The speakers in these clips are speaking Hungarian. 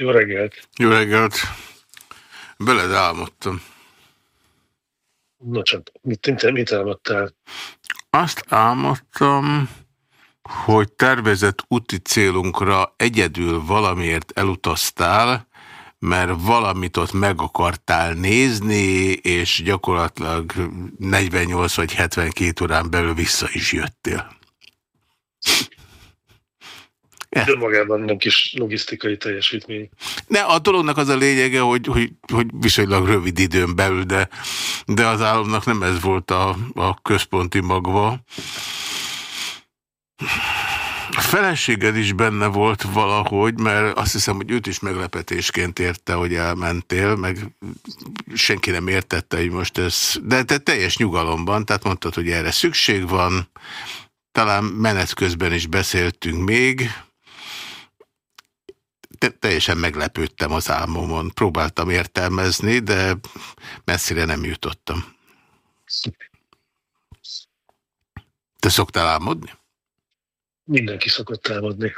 Jó reggelt! Jó reggelt! Beled álmodtam. No csak, mit, mit álmodtál? Azt álmodtam, hogy tervezett úti célunkra egyedül valamiért elutaztál, mert valamit ott meg akartál nézni, és gyakorlatilag 48 vagy 72 órán belül vissza is jöttél. De magában nem kis logisztikai teljesítmény. Ne, a dolognak az a lényege, hogy, hogy, hogy viszonylag rövid időn belül, de, de az államnak nem ez volt a, a központi magva. A feleséged is benne volt valahogy, mert azt hiszem, hogy őt is meglepetésként érte, hogy elmentél, meg senki nem értette, hogy most ez... De te teljes nyugalomban, tehát mondtad, hogy erre szükség van, talán menet közben is beszéltünk még, te teljesen meglepődtem az álmomon. Próbáltam értelmezni, de messzire nem jutottam. Te szoktál álmodni? Mindenki szokott álmodni.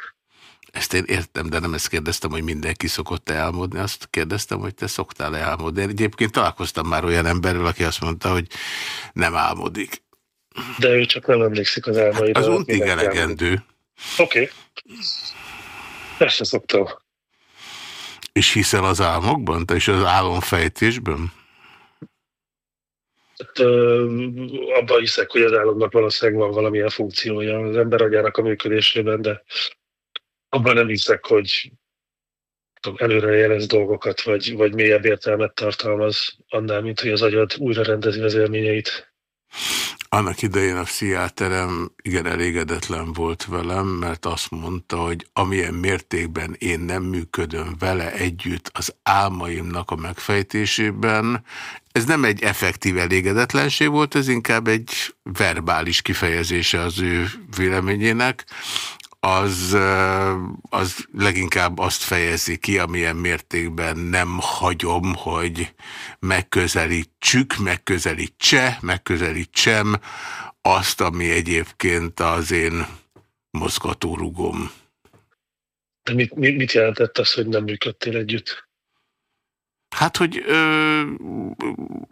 Ezt én értem, de nem ezt kérdeztem, hogy mindenki szokott -e álmodni, azt kérdeztem, hogy te szoktál -e álmodni. Egyébként találkoztam már olyan emberrel, aki azt mondta, hogy nem álmodik. De ő csak nem emlékszik az álmaira. Hát az untig elegendő. Oké. Okay. Persze szoktam. És hiszel az álmokban? Te is az álomfejtésben? Hát, abban hiszek, hogy az álomnak valószínűleg van valamilyen funkciója az ember agyának a működésében, de abban nem hiszek, hogy előre jelez dolgokat, vagy, vagy mélyebb értelmet tartalmaz annál, mint hogy az agyad újra rendezi az élményeit. Annak idején a pszichiáterem igen elégedetlen volt velem, mert azt mondta, hogy amilyen mértékben én nem működöm vele együtt az álmaimnak a megfejtésében, ez nem egy effektív elégedetlenség volt, ez inkább egy verbális kifejezése az ő véleményének, az, az leginkább azt fejezi ki, amilyen mértékben nem hagyom, hogy megközelítsük, megközelítse, megközelítsem azt, ami egyébként az én mozgatórugom. De mit, mit jelentett az, hogy nem működtél együtt? Hát, hogy ö,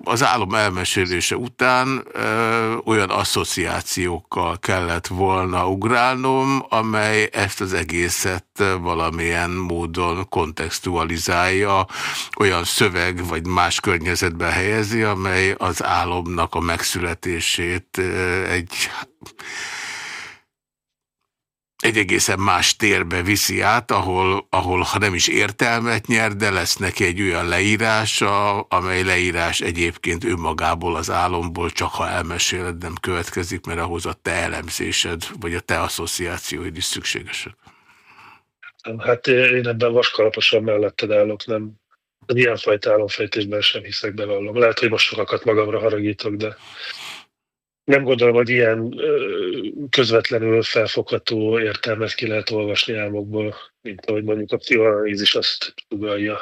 az álom elmesélése után ö, olyan asszociációkkal kellett volna ugrálnom, amely ezt az egészet valamilyen módon kontextualizálja, olyan szöveg vagy más környezetbe helyezi, amely az álomnak a megszületését ö, egy egy egészen más térbe viszi át, ahol, ahol ha nem is értelmet nyer, de lesz neki egy olyan leírása, amely leírás egyébként önmagából az álomból, csak ha elmeséled, nem következik, mert ahhoz a te elemzésed, vagy a te asszociációid is szükségesek. Hát én ebben vaskalaposan melletted állok, nem ilyenfajta álomfejtésben sem hiszek bevallom. Lehet, hogy most sokakat magamra haragítok, de nem gondolom, hogy ilyen közvetlenül felfogható értelmet ki lehet olvasni álmokból, mint ahogy mondjuk a pszichoanalízis azt sugalja.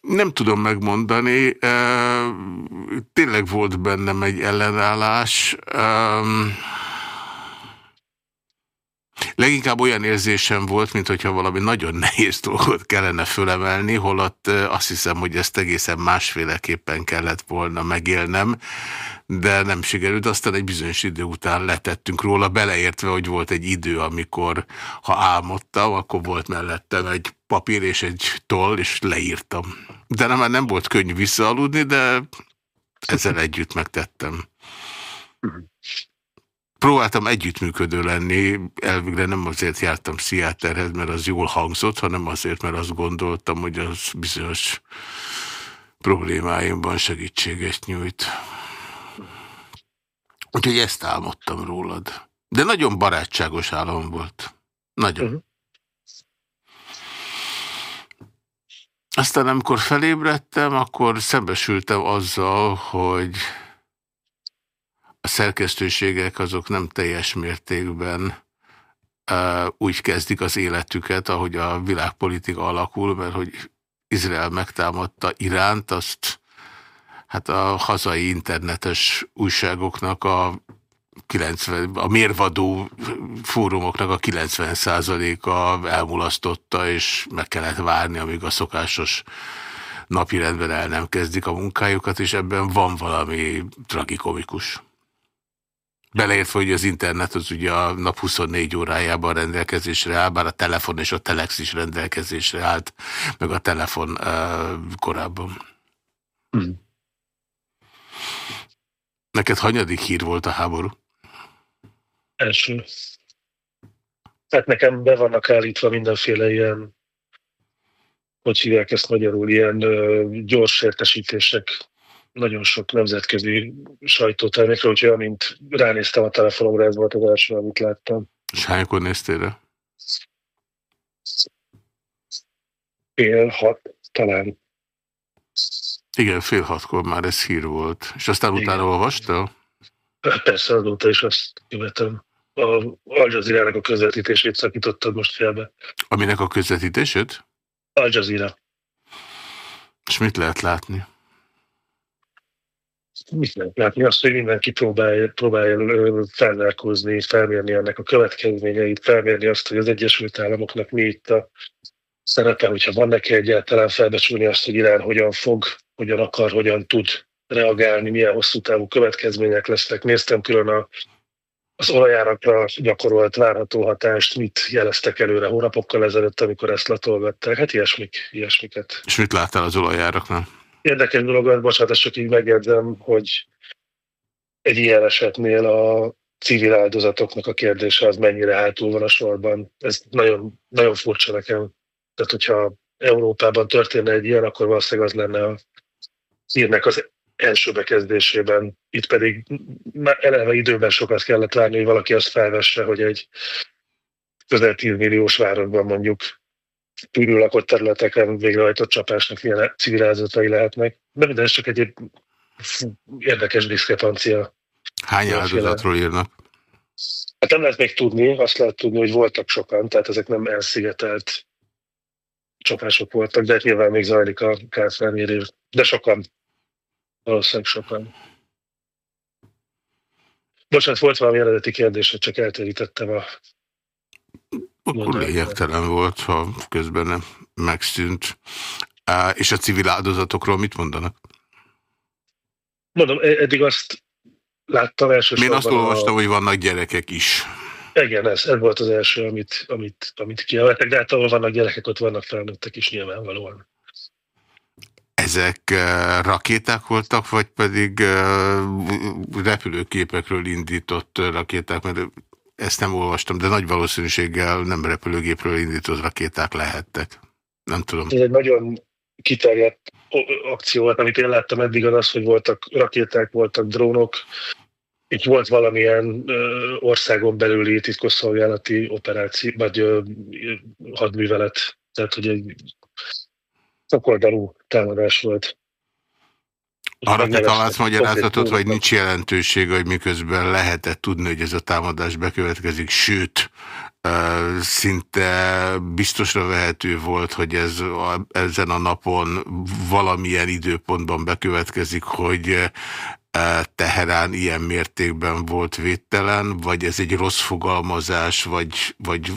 Nem tudom megmondani. Tényleg volt bennem egy ellenállás. Leginkább olyan érzésem volt, mint hogyha valami nagyon nehéz dolgot kellene fölemelni, holott azt hiszem, hogy ezt egészen másféleképpen kellett volna megélnem, de nem sikerült. Aztán egy bizonyos idő után letettünk róla, beleértve, hogy volt egy idő, amikor ha álmodtam, akkor volt mellettem egy papír és egy toll, és leírtam. De nem, már nem volt könnyű visszaaludni, de ezzel együtt megtettem. Próbáltam együttműködő lenni, elvégre nem azért jártam pszichiáterhez, mert az jól hangzott, hanem azért, mert azt gondoltam, hogy az bizonyos problémáimban segítséget nyújt. Úgyhogy ezt álmodtam rólad. De nagyon barátságos álom volt. Nagyon. Uh -huh. Aztán amikor felébredtem, akkor szembesültem azzal, hogy a szerkesztőségek azok nem teljes mértékben úgy kezdik az életüket, ahogy a világpolitika alakul, mert hogy Izrael megtámadta Iránt, azt hát a hazai internetes újságoknak a 90, a mérvadó fórumoknak a 90%-a elmulasztotta, és meg kellett várni, amíg a szokásos napirendben el nem kezdik a munkájukat, és ebben van valami tragikomikus. Beleértve, hogy az internet az ugye a nap 24 órájában rendelkezésre áll, bár a telefon és a telex is rendelkezésre állt, meg a telefon uh, korábban. Hmm. Neked hanyadik hír volt a háború? Első. Hát nekem be vannak állítva mindenféle ilyen, hogy hívják ezt magyarul, ilyen ö, gyors értesítések nagyon sok nemzetközi sajtótermékről, úgyhogy amint ránéztem a telefonomra, ez volt az első, amit láttam. És hánykor néztél rá? Fél hat, talán. Igen, fél hatkor már ez hír volt. És aztán Igen. utána olvastál? Persze, azóta is azt követem. A Al Jazeera-nek a közvetítését szakítottad most félbe. Aminek a közvetítését? Al Jazeera. És mit lehet látni? Mit lehet látni? Azt, hogy mindenki próbálja, próbálja felnálkozni, felmérni ennek a következményeit, felmérni azt, hogy az Egyesült Államoknak mi itt a szerepe, hogyha van neki egyáltalán felbecsülni azt, hogy Irán hogyan fog, hogyan akar, hogyan tud reagálni, milyen hosszú távú következmények lesznek. Néztem külön a, az olajárakra gyakorolt várható hatást, mit jeleztek előre hónapokkal ezelőtt, amikor ezt latolgatták. Hát ilyesmik, ilyesmiket. És mit láttál az olajáraknál? Érdekes dolog, bocsánat, ezt csak így megjegyzem, hogy egy ilyen esetnél a civil áldozatoknak a kérdése az mennyire hátul van a sorban. Ez nagyon, nagyon furcsa nekem. Tehát, hogyha Európában történne egy ilyen, akkor valószínűleg az lenne a hírnek az első bekezdésében. Itt pedig eleve időben sokat kellett várni, hogy valaki azt felvesse, hogy egy közel 10 milliós városban mondjuk lakott területeken végrehajtott csapásnak milyen civil áldozatai lehetnek. De minden csak egy érdekes diszkrepancia. Hány áldozatról írnak? Hát nem lehet még tudni, azt lehet tudni, hogy voltak sokan, tehát ezek nem elszigetelt csapások voltak, de hát nyilván még zajlik a kárfelmérés. De sokan, valószínűleg sokan. Bocsánat, volt valami eredeti kérdés, hogy csak eltérítettem a akkor lényegtelen volt, ha közben megszűnt. És a civil áldozatokról mit mondanak? Mondom, e- eddig azt láttam elsősorban. Én azt olvastam, a... hogy vannak gyerekek is. Igen, ez, ez volt az első, amit, amit, amit kiemeltek, de hát ahol vannak gyerekek, ott vannak felnőttek is nyilvánvalóan. Ezek rakéták voltak, vagy pedig repülőképekről indított rakéták? Mert ezt nem olvastam, de nagy valószínűséggel nem repülőgépről indított rakéták lehettek. Nem tudom. Ez egy nagyon kiterjedt akció volt, amit én láttam eddig, az az, hogy voltak rakéták, voltak drónok, itt volt valamilyen ö, országon belüli titkosszolgálati operáció, vagy ö, hadművelet, tehát hogy egy szakoldalú támadás volt. Arra te találsz magyarázatot, vagy nincs jelentősége, hogy miközben lehetett tudni, hogy ez a támadás bekövetkezik, sőt, szinte biztosra vehető volt, hogy ez a, ezen a napon valamilyen időpontban bekövetkezik, hogy Teherán ilyen mértékben volt védtelen, vagy ez egy rossz fogalmazás, vagy, vagy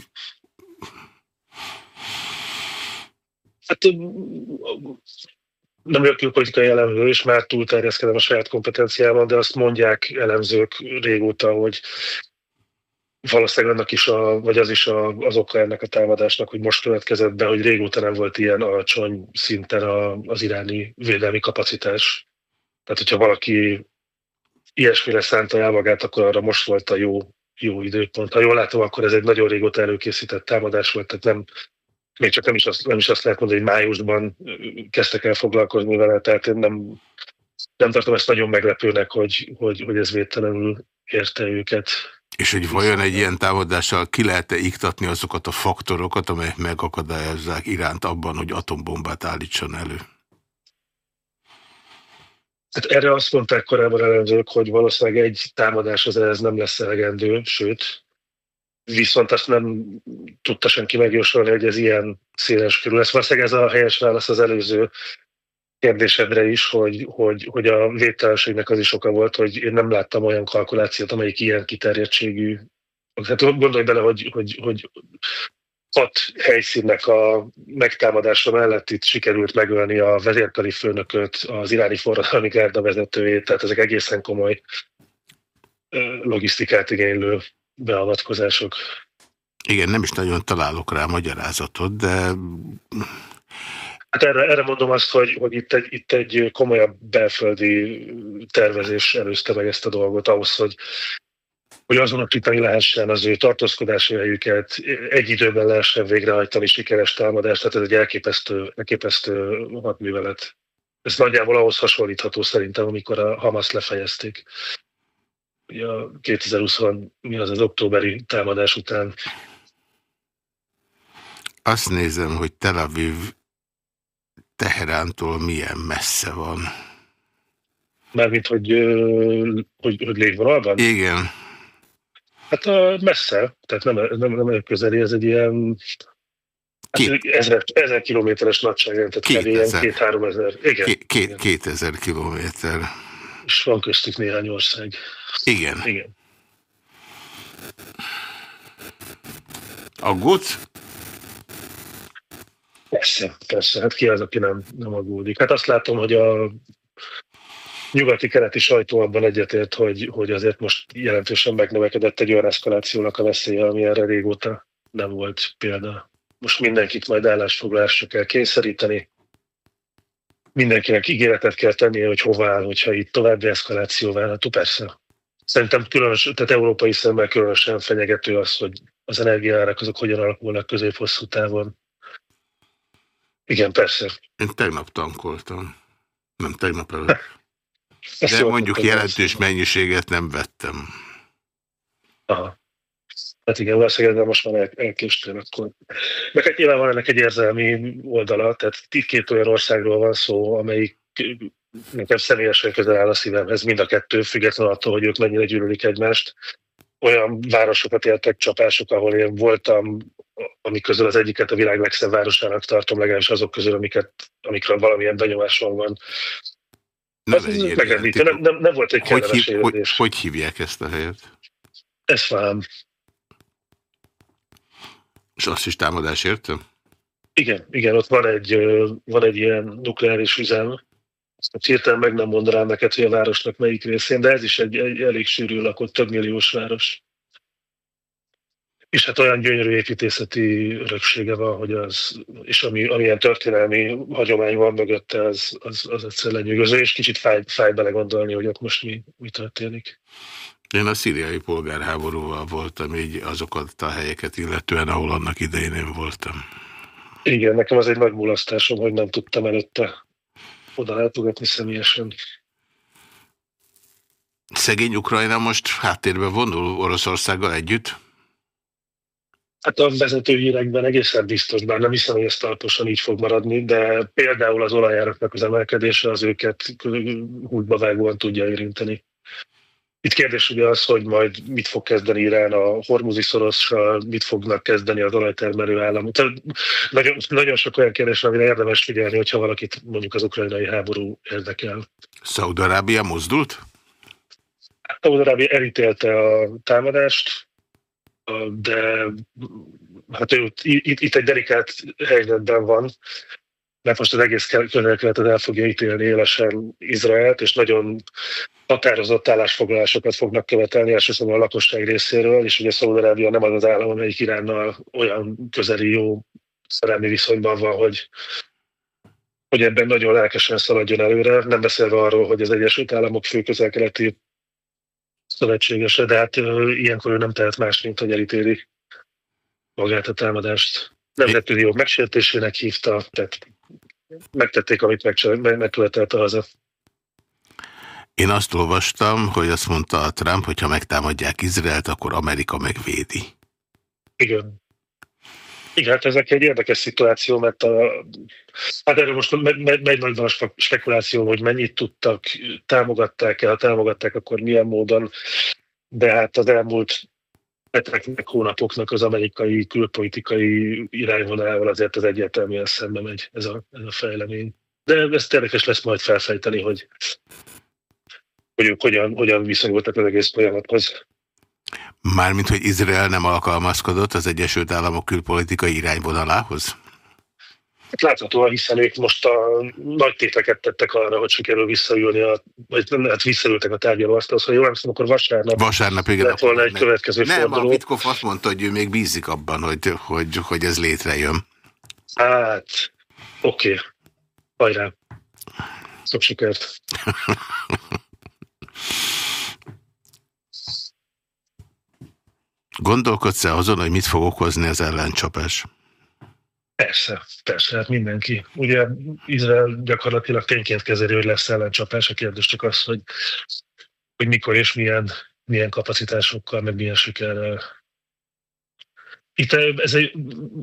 Hát nem vagyok külpolitikai elemző, és már túlterjeszkedem a saját kompetenciában, de azt mondják elemzők régóta, hogy valószínűleg annak is, a, vagy az is a, az oka ennek a támadásnak, hogy most következett be, hogy régóta nem volt ilyen alacsony szinten a, az iráni védelmi kapacitás. Tehát, hogyha valaki ilyesmire szánta el magát, akkor arra most volt a jó, jó időpont. Ha jól látom, akkor ez egy nagyon régóta előkészített támadás volt, tehát nem még csak nem is, azt, nem is azt lehet mondani, hogy májusban kezdtek el foglalkozni vele, tehát én nem, nem tartom ezt nagyon meglepőnek, hogy, hogy, hogy ez védtelenül érte őket. És hogy vajon egy ilyen támadással ki lehet-e iktatni azokat a faktorokat, amelyek megakadályozzák iránt abban, hogy atombombát állítson elő? Hát erre azt mondták korábban elemzők, hogy valószínűleg egy támadás az ez nem lesz elegendő, sőt, viszont azt nem tudta senki megjósolni, hogy ez ilyen széles körül lesz. Valószínűleg ez a helyes válasz az előző kérdésedre is, hogy, hogy, hogy a védtelenségnek az is oka volt, hogy én nem láttam olyan kalkulációt, amelyik ilyen kiterjedtségű. Hát gondolj bele, hogy, hogy, hogy hat helyszínnek a megtámadása mellett itt sikerült megölni a vezérkari főnököt, az iráni forradalmi gárda vezetőjét, tehát ezek egészen komoly logisztikát igénylő beavatkozások. Igen, nem is nagyon találok rá magyarázatot, de Hát erre, erre mondom azt, hogy, hogy itt, egy, itt egy komolyabb belföldi tervezés előzte meg ezt a dolgot ahhoz, hogy, hogy azonosítani lehessen az ő tartózkodási helyüket, egy időben lehessen végrehajtani sikeres támadást, tehát ez egy elképesztő, elképesztő hadművelet. Ez nagyjából ahhoz hasonlítható szerintem, amikor a Hamas lefejezték. A 2020 mi az az októberi támadás után. Azt nézem, hogy Tel Aviv Teherántól milyen messze van. Mármint, hogy, hogy, hogy légvonalban? Igen. Hát a messze, tehát nem, nem, nem közeli, ez egy ilyen hát ezer, ezer kilométeres nagyságrend, tehát két két-három ezer. Igen. Két, két, két ezer kilométer. És van köztük néhány ország. Igen. Igen. Aggódsz? Persze, persze. Hát ki az, aki nem, nem aggódik? Hát azt látom, hogy a nyugati-keleti sajtó abban egyetért, hogy, hogy azért most jelentősen megnövekedett egy olyan eszkalációnak a veszélye, ami erre régóta nem volt példa. Most mindenkit majd állásfoglalásra kell kényszeríteni, mindenkinek ígéretet kell tennie, hogy hova áll, hogyha itt további eszkaláció várható. Persze. Szerintem különös, tehát európai szemmel különösen fenyegető az, hogy az energiárak azok hogyan alakulnak közép-hosszú távon. Igen, persze. Én tegnap tankoltam. Nem tegnap előtt. De mondjuk jelentős mennyiséget nem vettem. Aha. Hát igen, valószínűleg de most már el, elkéstél akkor. Meg hát nyilván van ennek egy érzelmi oldala, tehát két olyan országról van szó, amelyik nekem személyesen közel áll a szívemhez, mind a kettő, függetlenül attól, hogy ők mennyire gyűlölik egymást. Olyan városokat éltek csapások, ahol én voltam, amik közül az egyiket a világ legszebb városának tartom, legalábbis azok közül, amiket, amikről valamilyen benyomásom van. Nem, ez nem, nem, nem volt egy hogy, hív, hogy, hogy hívják ezt a helyet? Ez fám. És azt is támadás értem? Igen, igen, ott van egy, van egy ilyen nukleáris üzem, azt hirtelen meg nem mondanám neked, hogy a városnak melyik részén, de ez is egy, egy elég sűrű lakott, több milliós város. És hát olyan gyönyörű építészeti öröksége van, hogy az, és ami, amilyen történelmi hagyomány van mögötte, az, az, az egyszer lenyűgöző, és kicsit fáj, fáj belegondolni, hogy ott most mi, mi történik. Én a szíriai polgárháborúval voltam így azokat a helyeket illetően, ahol annak idején én voltam. Igen, nekem az egy nagy mulasztásom, hogy nem tudtam előtte oda látogatni személyesen. Szegény Ukrajna most háttérbe vonul Oroszországgal együtt? Hát a vezető hírekben egészen biztos, bár nem hiszem, hogy ez tartósan így fog maradni, de például az olajáraknak az emelkedése az őket húgyba vágóan tudja érinteni. Itt kérdés ugye az, hogy majd mit fog kezdeni Irán a hormuzi szorossal, mit fognak kezdeni az olajtermelő államok. Nagyon, nagyon sok olyan kérdés, amire érdemes figyelni, hogyha valakit mondjuk az ukrajnai háború érdekel. Szaudarábia mozdult? Szaudarábia elítélte a támadást, de hát ő itt, itt egy delikált helyzetben van, mert most az egész közel-keletet el fogja ítélni élesen Izraelt, és nagyon határozott állásfoglalásokat fognak követelni elsősorban a lakosság részéről, és ugye Szaudarábia nem az az állam, amelyik Iránnal olyan közeli jó szerelmi viszonyban van, hogy, hogy ebben nagyon lelkesen szaladjon előre, nem beszélve arról, hogy az Egyesült Államok fő közel-keleti szövetségese, de hát ilyenkor ő nem tehet más, mint hogy elítéli magát a támadást. Nemzetközi jog megsértésének hívta, tehát megtették, amit megkövetelte haza. Én azt olvastam, hogy azt mondta a Trump, hogy ha megtámadják Izraelt, akkor Amerika megvédi. Igen. Igen, hát ezek egy érdekes szituáció, mert a, hát erről most megy, nagyban a spekuláció, hogy mennyit tudtak, támogatták-e, ha támogatták, akkor milyen módon, de hát az elmúlt heteknek, hónapoknak az amerikai külpolitikai irányvonalával azért az egyértelműen szembe megy ez a, ez a fejlemény. De ezt érdekes lesz majd felfejteni, hogy, hogy ők hogyan, hogyan viszonyultak az egész folyamathoz. Mármint, hogy Izrael nem alkalmazkodott az Egyesült Államok külpolitikai irányvonalához? Hát láthatóan, hiszen ők most a nagy téteket tettek arra, hogy sikerül visszaülni, a, vagy nem, hát visszaültek a tárgyalóasztalhoz, hogy jól emlékszem, akkor vasárnap, vasárnap igen, lett volna egy következő nem, forduló. Nem, a Vitkov azt mondta, hogy ő még bízik abban, hogy, hogy, hogy ez létrejön. Hát, oké. Okay. Hajrá. Sok sikert. Gondolkodsz-e azon, hogy mit fog okozni az ellencsapás? Persze, persze, hát mindenki. Ugye Izrael gyakorlatilag tényként kezeli, hogy lesz ellencsapás, a kérdés csak az, hogy, hogy mikor és milyen, milyen kapacitásokkal, meg milyen sikerrel. Itt ez egy,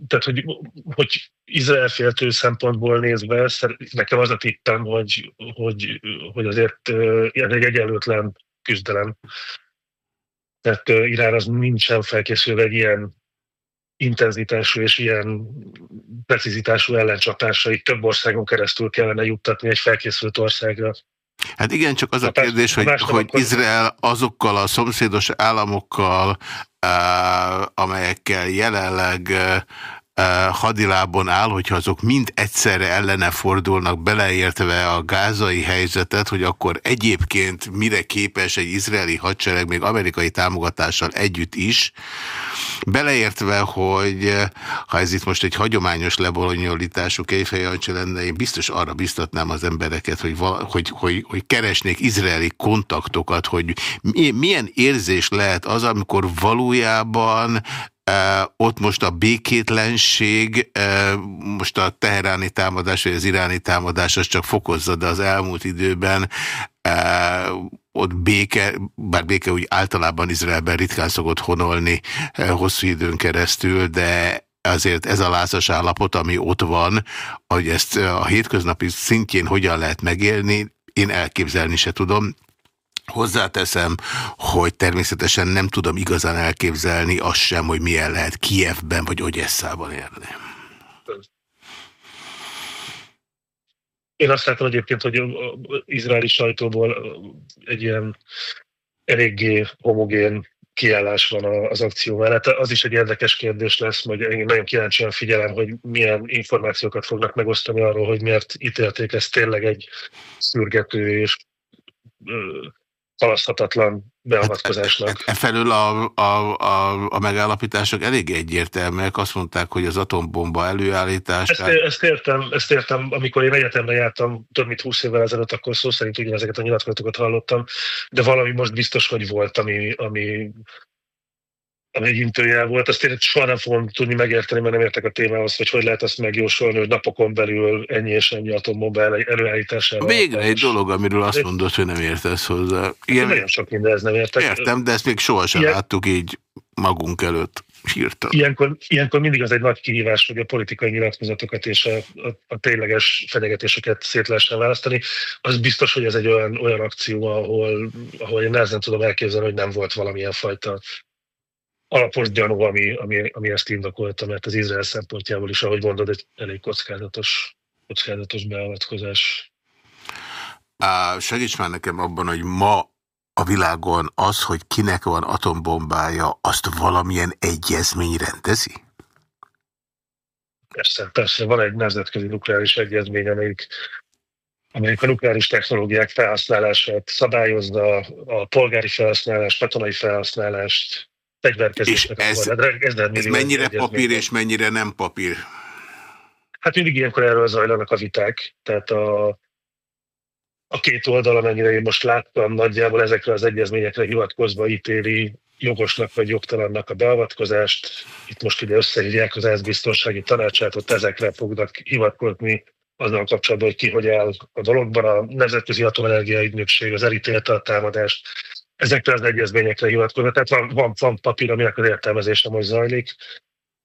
tehát, hogy, hogy Izrael féltő szempontból nézve, nekem az a tippem, hogy, hogy, hogy azért ez egy egyenlőtlen küzdelem. Tehát Irán az nincsen felkészülve egy ilyen intenzitású és ilyen precizitású ellencsapásra itt több országon keresztül kellene juttatni egy felkészült országra. Hát igen, csak az a kérdés, hogy, hogy Izrael azokkal a szomszédos államokkal, amelyekkel jelenleg hadilábon áll, hogyha azok mind egyszerre ellene fordulnak, beleértve a gázai helyzetet, hogy akkor egyébként mire képes egy izraeli hadsereg, még amerikai támogatással együtt is, beleértve, hogy ha ez itt most egy hagyományos lebolonyolítású kéfejancsi lenne, én biztos arra biztatnám az embereket, hogy, hogy, hogy, hogy keresnék izraeli kontaktokat, hogy milyen érzés lehet az, amikor valójában ott most a békétlenség, most a teheráni támadás, vagy az iráni támadás, az csak fokozza, de az elmúlt időben ott béke, bár béke úgy általában Izraelben ritkán szokott honolni hosszú időn keresztül, de azért ez a lázas állapot, ami ott van, hogy ezt a hétköznapi szintjén hogyan lehet megélni, én elképzelni se tudom. Hozzáteszem, hogy természetesen nem tudom igazán elképzelni azt sem, hogy milyen lehet Kievben vagy Ogyesszában érni. Én azt látom egyébként, hogy izraeli sajtóból egy ilyen eléggé homogén kiállás van az akció mellett. Az is egy érdekes kérdés lesz, hogy én nagyon kíváncsian figyelem, hogy milyen információkat fognak megosztani arról, hogy miért ítélték ezt tényleg egy szürgető és halaszthatatlan beavatkozásnak. Hát, e, e, felül a, a, a, a megállapítások elég egyértelműek. Azt mondták, hogy az atombomba előállítása... Ezt, ezt, értem, ezt értem. Amikor én egyetemre jártam több mint 20 évvel ezelőtt, akkor szó szerint ugyanezeket a nyilatkozatokat hallottam, de valami most biztos, hogy volt, ami, ami ami egy intőjel volt, azt én soha nem fogom tudni megérteni, mert nem értek a témához, hogy hogy lehet azt megjósolni, hogy napokon belül ennyi és ennyi atombomba előállítására. Végre egy dolog, amiről azt mondod, hogy nem értesz hozzá. Igen, nagyon sok mindenhez nem értek. Értem, de ezt még sohasem Ilyen... láttuk így magunk előtt. Hirtelen. Ilyenkor, ilyenkor mindig az egy nagy kihívás, hogy a politikai nyilatkozatokat és a, a, a tényleges fenyegetéseket szét lehessen választani. Az biztos, hogy ez egy olyan, olyan akció, ahol, ahol én nehezen tudom elképzelni, hogy nem volt valamilyen fajta alapos gyanú, ami, ami, ami ezt indokolta, mert az Izrael szempontjából is, ahogy mondod, egy elég kockázatos, kockázatos beavatkozás. Uh, segíts már nekem abban, hogy ma a világon az, hogy kinek van atombombája, azt valamilyen egyezmény rendezi? Persze, persze. Van egy nemzetközi nukleáris egyezmény, amelyik, amelyik a nukleáris technológiák felhasználását szabályozza, a polgári felhasználást, katonai felhasználást, és ez, ez mennyire papír és mennyire nem papír? Hát mindig ilyenkor erről zajlanak a viták. Tehát a, a két oldal, amennyire én most láttam, nagyjából ezekre az egyezményekre hivatkozva ítéli jogosnak vagy jogtalannak a beavatkozást. Itt most ugye összehívják az ENSZ biztonsági tanácsát, ott ezekre fognak hivatkozni azzal kapcsolatban, hogy ki hogy áll a dologban. A Nemzetközi Atomenergia Ügynökség az elítélte a támadást, ezekre az egyezményekre hivatkozva. Tehát van, van, van papír, aminek az értelmezése most zajlik.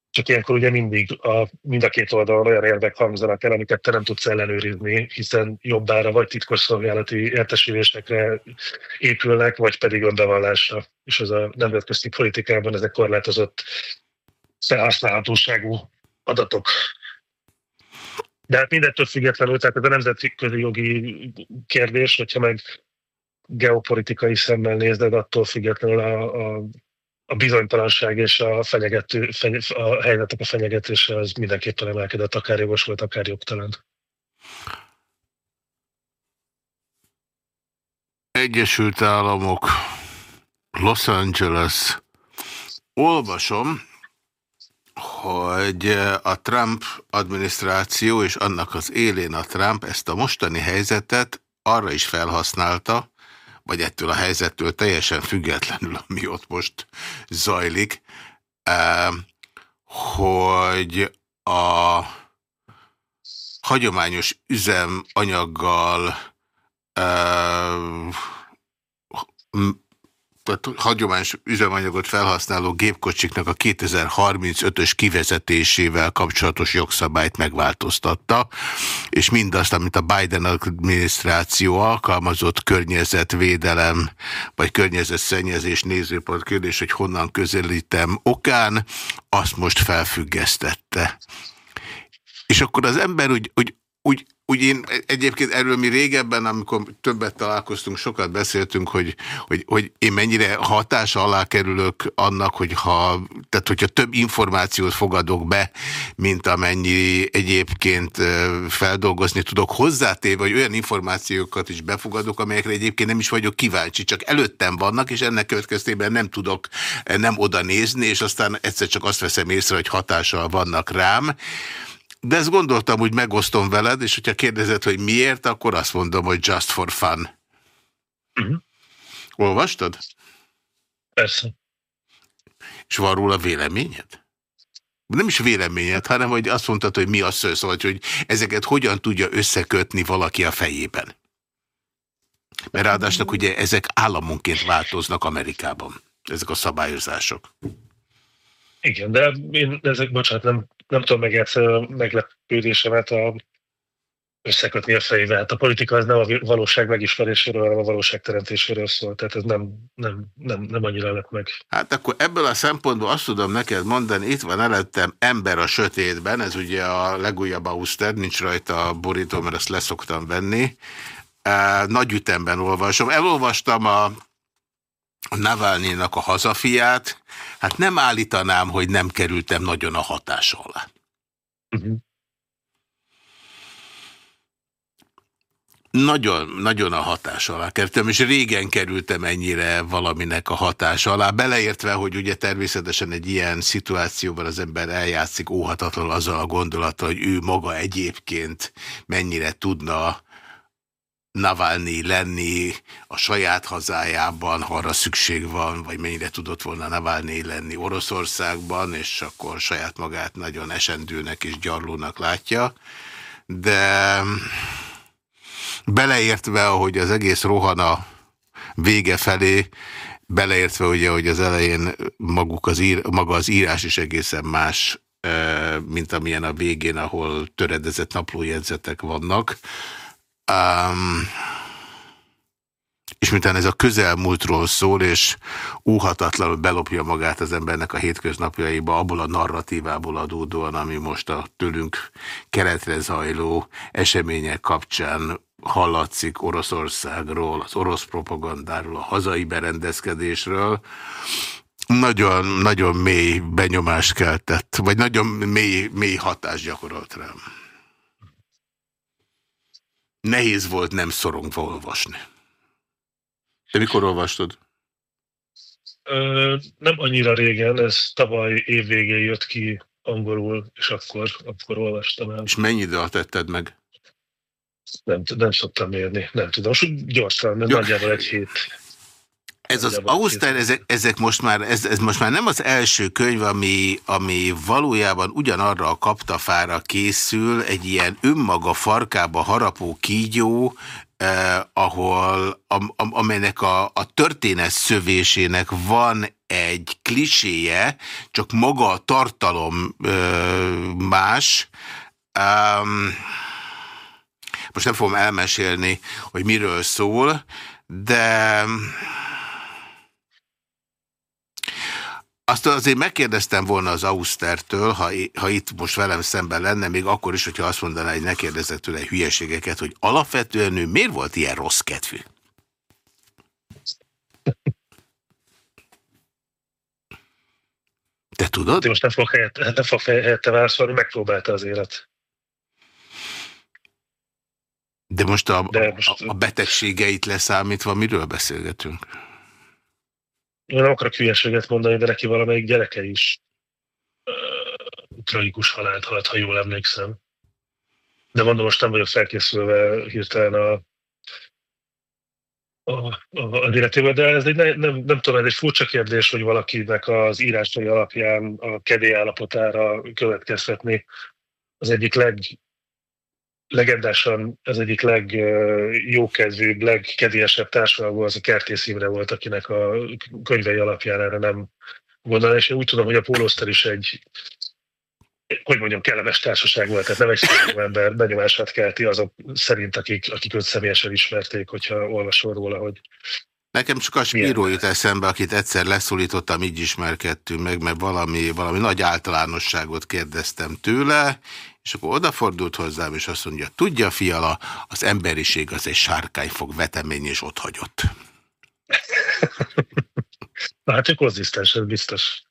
Csak ilyenkor ugye mindig a, mind a két oldalon olyan érvek hangzanak el, amiket te nem tudsz ellenőrizni, hiszen jobbára vagy titkosszolgálati értesülésekre épülnek, vagy pedig önbevallásra. És az a nemzetközi politikában ezek korlátozott felhasználhatóságú adatok. De hát mindettől függetlenül, tehát ez a nemzetközi jogi kérdés, hogyha meg geopolitikai szemmel nézed, attól függetlenül a, a, a bizonytalanság és a, fenyegető, fenye, a helyzetek a fenyegetése az mindenképpen emelkedett, akár jogos volt, akár jogtalan. Egyesült Államok, Los Angeles. Olvasom, hogy a Trump adminisztráció és annak az élén a Trump ezt a mostani helyzetet arra is felhasználta, vagy ettől a helyzettől teljesen függetlenül, ami ott most zajlik, hogy a hagyományos üzemanyaggal tehát hagyományos üzemanyagot felhasználó gépkocsiknak a 2035-ös kivezetésével kapcsolatos jogszabályt megváltoztatta, és mindazt, amit a Biden adminisztráció alkalmazott környezetvédelem, vagy környezetszennyezés nézőpont kérdés, hogy honnan közelítem okán, azt most felfüggesztette. És akkor az ember úgy, úgy, úgy úgy én egyébként erről mi régebben, amikor többet találkoztunk, sokat beszéltünk, hogy, hogy, hogy én mennyire hatása alá kerülök annak, hogyha, tehát hogyha több információt fogadok be, mint amennyi egyébként feldolgozni tudok hozzátéve, vagy olyan információkat is befogadok, amelyekre egyébként nem is vagyok kíváncsi, csak előttem vannak, és ennek következtében nem tudok nem oda nézni, és aztán egyszer csak azt veszem észre, hogy hatással vannak rám. De ezt gondoltam, hogy megosztom veled, és hogyha kérdezed, hogy miért, akkor azt mondom, hogy just for fun. Uh mhm. -huh. Olvastad? Persze. És van róla véleményed? Nem is véleményed, hanem hogy azt mondtad, hogy mi a szó, szóval, hogy ezeket hogyan tudja összekötni valaki a fejében. Mert ráadásnak ugye ezek államonként változnak Amerikában, ezek a szabályozások. Igen, de én ezek, bocsánat, nem nem tudom a meglepődésemet a összekötni a fejével. Hát a politika az nem a valóság megismeréséről, hanem a valóság teremtéséről szól. Tehát ez nem, nem, nem, nem annyira lett meg. Hát akkor ebből a szempontból azt tudom neked mondani, itt van előttem Ember a sötétben, ez ugye a legújabb Auster, nincs rajta a borító, mert ezt leszoktam venni. Nagy ütemben olvasom. Elolvastam a Navalnyinak a hazafiát, hát nem állítanám, hogy nem kerültem nagyon a hatás alá. Uh -huh. Nagyon, nagyon a hatás alá kerültem, és régen kerültem ennyire valaminek a hatás alá, beleértve, hogy ugye természetesen egy ilyen szituációban az ember eljátszik óhatatlanul azzal a gondolattal, hogy ő maga egyébként mennyire tudna Navalnyi lenni a saját hazájában, ha arra szükség van, vagy mennyire tudott volna Navalnyi lenni Oroszországban, és akkor saját magát nagyon esendőnek és gyarlónak látja. De beleértve, hogy az egész rohana vége felé, beleértve ugye, hogy az elején maguk az ír, maga az írás is egészen más, mint amilyen a végén, ahol töredezett naplójegyzetek vannak, Um, és miután ez a közelmúltról szól, és óhatatlanul belopja magát az embernek a hétköznapjaiba, abból a narratívából adódóan, ami most a tőlünk keretre zajló események kapcsán hallatszik Oroszországról, az orosz propagandáról, a hazai berendezkedésről, nagyon, nagyon mély benyomást keltett, vagy nagyon mély, mély hatást gyakorolt rám. Nehéz volt nem szorongva olvasni. Te mikor olvastad? Ö, nem annyira régen, ez tavaly évvégén jött ki angolul, és akkor, akkor olvastam el. És mennyi idő tetted meg? Nem, nem szoktam mérni, nem tudom. Gyorsan, de nagyjából egy hét. Ez az Ausztár, ezek, ezek most már, ez, ez most már nem az első könyv, ami, ami valójában ugyanarra a kaptafára készül, egy ilyen önmaga farkába harapó kígyó, eh, ahol, am, am, amelynek a, a történet szövésének van egy kliséje, csak maga a tartalom eh, más. Um, most nem fogom elmesélni, hogy miről szól, de azt azért megkérdeztem volna az Ausztertől, ha, ha itt most velem szemben lenne, még akkor is, hogyha azt mondaná, hogy ne kérdezzek tőle hülyeségeket, hogy alapvetően ő miért volt ilyen rossz kedvű? Te tudod? Én most nem fog helyette, nem fog helyette válaszolni, megpróbálta az élet. De most a, De most a, a betegségeit leszámítva miről beszélgetünk? Nem akarok hülyeséget mondani, de neki valamelyik gyereke is uh, tragikus halált halt, ha jól emlékszem. De mondom, most nem vagyok felkészülve hirtelen a, a, a, a életében, de ez egy nem, nem, nem tudom, ez egy furcsa kérdés, hogy valakinek az írásai alapján a kedély állapotára következtetni az egyik leg legendásan az egyik legjókedvűbb, legkedélyesebb társadalmú az a Kertész Imre volt, akinek a könyvei alapján erre nem gondolna, és én úgy tudom, hogy a Pólószter is egy hogy mondjam, kellemes társaság volt, tehát nem egy szorú ember benyomását kelti azok szerint, akik, akik őt személyesen ismerték, hogyha olvasol róla, hogy Nekem csak a Spiro jut eszembe, akit egyszer leszólítottam, így ismerkedtünk meg, mert valami, valami nagy általánosságot kérdeztem tőle, és akkor odafordult hozzám, és azt mondja, tudja, fiala, az emberiség az egy sárkányfog vetemény, és ott hagyott. Na hát, hogy konzisztens, ez biztos.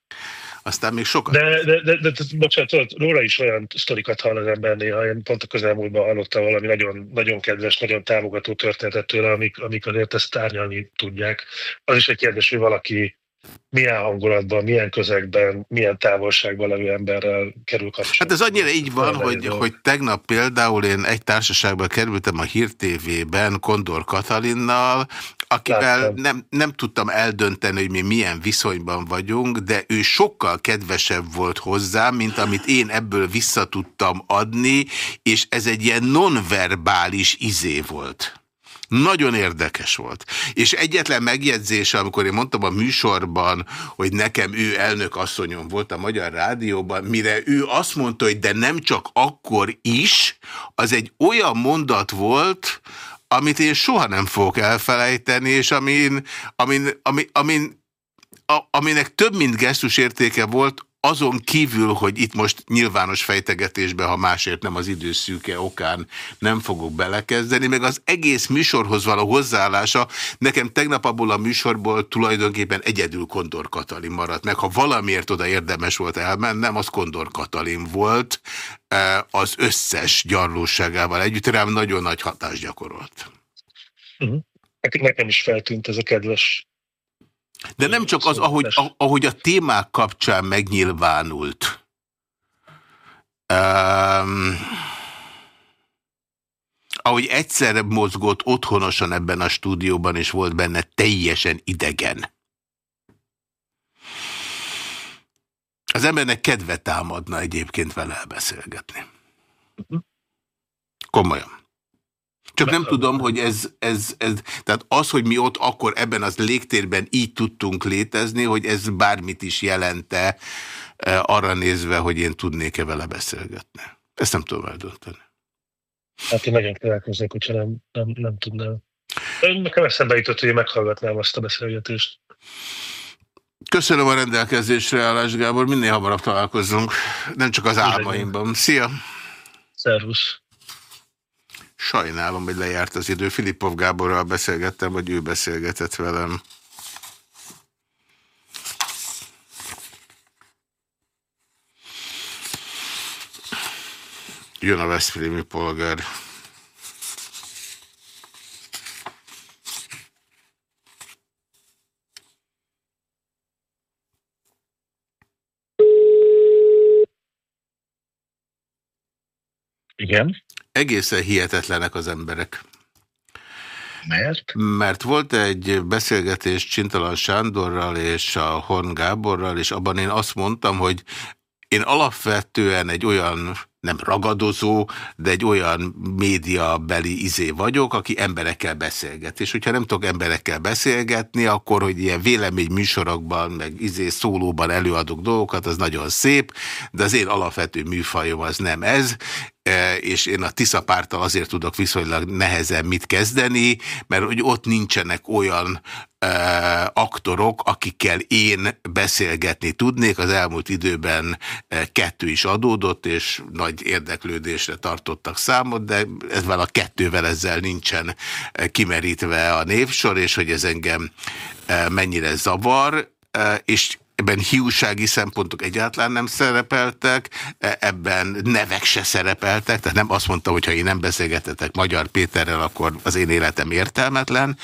Aztán még sokat. De, de, de, de, de bocsánat, tudod, róla is olyan sztorikat hall az ember néha. Én pont a közelmúltban hallottam valami nagyon, nagyon kedves, nagyon támogató történetet tőle, amik, amik azért ezt tárnyalni tudják. Az is egy kérdés, hogy valaki milyen hangulatban, milyen közegben, milyen távolságban levő emberrel kerül kapcsolatba. Hát ez annyira így van, hogy, hogy tegnap például én egy társaságban kerültem a Hír TV-ben Kondor Katalinnal, akivel nem, nem tudtam eldönteni, hogy mi milyen viszonyban vagyunk, de ő sokkal kedvesebb volt hozzám, mint amit én ebből vissza tudtam adni, és ez egy ilyen nonverbális izé volt. Nagyon érdekes volt. És egyetlen megjegyzése, amikor én mondtam a műsorban, hogy nekem ő elnök asszonyom volt a Magyar Rádióban, mire ő azt mondta, hogy de nem csak akkor is, az egy olyan mondat volt, amit én soha nem fogok elfelejteni, és amin, amin, amin, amin a, aminek több mint gesztus értéke volt, azon kívül, hogy itt most nyilvános fejtegetésbe, ha másért nem az időszűke okán nem fogok belekezdeni, meg az egész műsorhoz való hozzáállása, nekem tegnap abból a műsorból tulajdonképpen egyedül Kondor Katalin maradt meg. Ha valamiért oda érdemes volt elmennem, az Kondor Katalin volt, e, az összes gyarlóságával együtt rám nagyon nagy hatást gyakorolt. Uh mhm. -huh. Nekem is feltűnt ez a kedves de nem csak az, ahogy, ahogy a témák kapcsán megnyilvánult. Um, ahogy egyszer mozgott otthonosan ebben a stúdióban, és volt benne teljesen idegen. Az embernek kedve támadna egyébként vele beszélgetni. Mhm. Komolyan. Csak nem tudom, hogy ez, ez, ez, tehát az, hogy mi ott akkor ebben az légtérben így tudtunk létezni, hogy ez bármit is jelente eh, arra nézve, hogy én tudnék-e vele beszélgetni. Ezt nem tudom eldönteni. Hát én nagyon találkoznék, hogyha nem, nem, nem tudnám. Nekem eszembe jutott, hogy én meghallgatnám azt a beszélgetést. Köszönöm a rendelkezésre állás, Gábor. Minél hamarabb találkozunk. Nem csak az álmaimban. Szia! Szervusz! Sajnálom, hogy lejárt az idő. Filippov Gáborral beszélgettem, vagy ő beszélgetett velem. Jön a Veszprémi polgár. Igen. Egészen hihetetlenek az emberek. Mert? Mert volt egy beszélgetés Csintalan Sándorral és a Horn Gáborral, és abban én azt mondtam, hogy én alapvetően egy olyan nem ragadozó, de egy olyan médiabeli izé vagyok, aki emberekkel beszélget. És hogyha nem tudok emberekkel beszélgetni, akkor, hogy ilyen vélemény műsorokban, meg izé szólóban előadok dolgokat, az nagyon szép, de az én alapvető műfajom az nem ez, és én a Tisza párttal azért tudok viszonylag nehezen mit kezdeni, mert hogy ott nincsenek olyan e, aktorok, akikkel én beszélgetni tudnék. Az elmúlt időben e, kettő is adódott, és nagy érdeklődésre tartottak számot, de ezzel a kettővel ezzel nincsen e, kimerítve a névsor, és hogy ez engem e, mennyire zavar, e, és ebben hiúsági szempontok egyáltalán nem szerepeltek, e, ebben nevek se szerepeltek, tehát nem azt mondta, hogy ha én nem beszélgetetek Magyar Péterrel, akkor az én életem értelmetlen,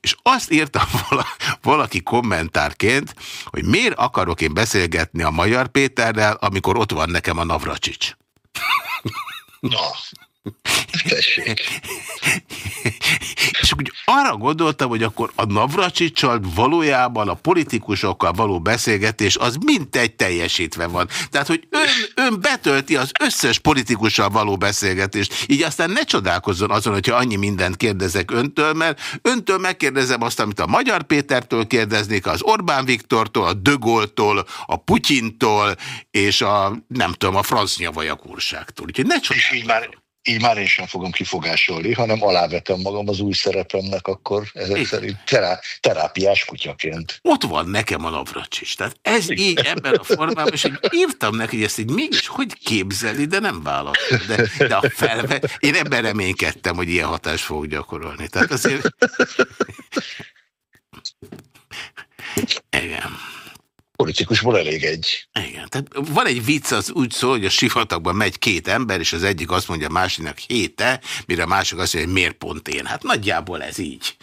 és azt írta valaki kommentárként, hogy miért akarok én beszélgetni a Magyar Péterrel, amikor ott van nekem a Navracsics. Na, Tessék. És úgy arra gondoltam, hogy akkor a Navracsicsal valójában a politikusokkal való beszélgetés az mintegy teljesítve van. Tehát, hogy ön, ön betölti az összes politikussal való beszélgetést. Így aztán ne csodálkozzon azon, hogyha annyi mindent kérdezek öntől, mert öntől megkérdezem azt, amit a Magyar Pétertől kérdeznék, az Orbán Viktortól, a Dögoltól, a Putyintól, és a nem tudom, a franc nyavajak úrságtól. Úgyhogy ne csodálkozzon így már én sem fogom kifogásolni, hanem alávetem magam az új szerepemnek akkor ezek Igen. szerint terá, terápiás kutyaként. Ott van nekem a Navracsics. Tehát ez így ebben a formában, és írtam neki, hogy ezt így mégis hogy képzeli, de nem válaszol. De, de a felve, én ebben reménykedtem, hogy ilyen hatást fogok gyakorolni. Tehát azért... Igen politikusból elég egy. Igen, tehát van egy vicc, az úgy szól, hogy a sivatagban megy két ember, és az egyik azt mondja a másiknak héte, mire a másik azt mondja, hogy miért pont én? Hát nagyjából ez így.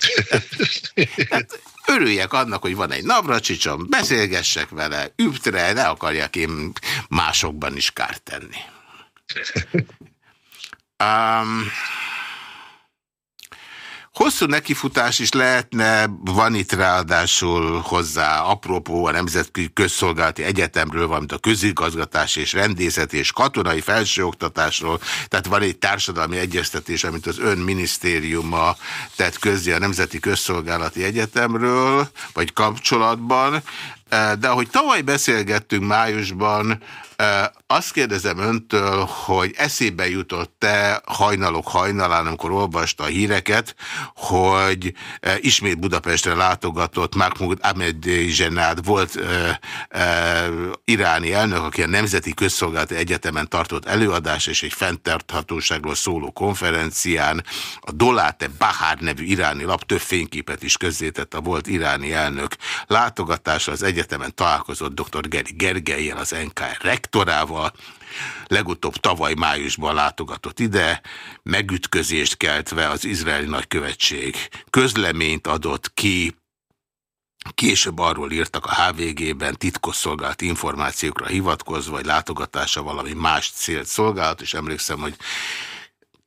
Tehát, örüljek annak, hogy van egy navracsicsam, beszélgessek vele, üptre, ne akarjak én másokban is kárt tenni. Um, Hosszú nekifutás is lehetne, van itt ráadásul hozzá apropó a Nemzetközi Közszolgálati Egyetemről, valamint a közigazgatás és rendészet és katonai felsőoktatásról, tehát van egy társadalmi egyeztetés, amit az ön minisztériuma tett közé a Nemzeti Közszolgálati Egyetemről, vagy kapcsolatban, de ahogy tavaly beszélgettünk májusban, azt kérdezem öntől, hogy eszébe jutott-e hajnalok hajnalán, amikor olvasta a híreket, hogy ismét Budapestre látogatott Mahmoud Ahmadinejad volt iráni elnök, aki a Nemzeti Közszolgálati Egyetemen tartott előadás és egy fenntarthatóságról szóló konferencián a Dolate Bahár nevű iráni lap több fényképet is közzétett a volt iráni elnök látogatásra az egyetemen találkozott dr. Geri Gergelyel, az NKR rektorával, legutóbb tavaly májusban látogatott ide, megütközést keltve az izraeli nagykövetség közleményt adott ki, Később arról írtak a HVG-ben titkosszolgált információkra hivatkozva, vagy látogatása valami más célt szolgálat, és emlékszem, hogy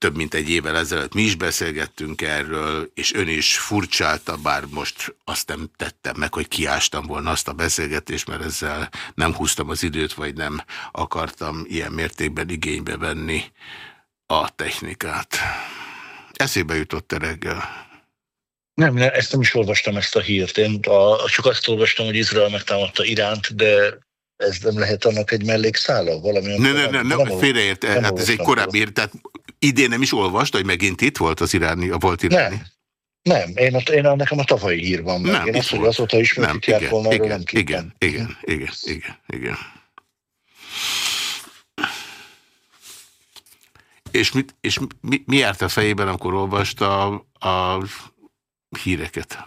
több mint egy évvel ezelőtt mi is beszélgettünk erről, és ön is furcsálta, bár most azt nem tettem meg, hogy kiástam volna azt a beszélgetést, mert ezzel nem húztam az időt, vagy nem akartam ilyen mértékben igénybe venni a technikát. Eszébe jutott -e reggel? Nem, nem, ezt nem is olvastam ezt a hírt. Én a, csak azt olvastam, hogy Izrael megtámadta Iránt, de ez nem lehet annak egy mellékszála? Valami ne, ne, ne, ne, félreért, hát ez egy korábbi, tehát idén nem is olvasta, hogy megint itt volt az iráni, a volt iráni? Nem. Nem, én, a, én a, nekem a tavalyi hír van meg. Nem, én azt, hogy azóta is nem, igen, volna, igen, nem igen, igen, igen, igen, igen. És, mit, és mi, mi járt a fejében, amikor olvasta a, a híreket?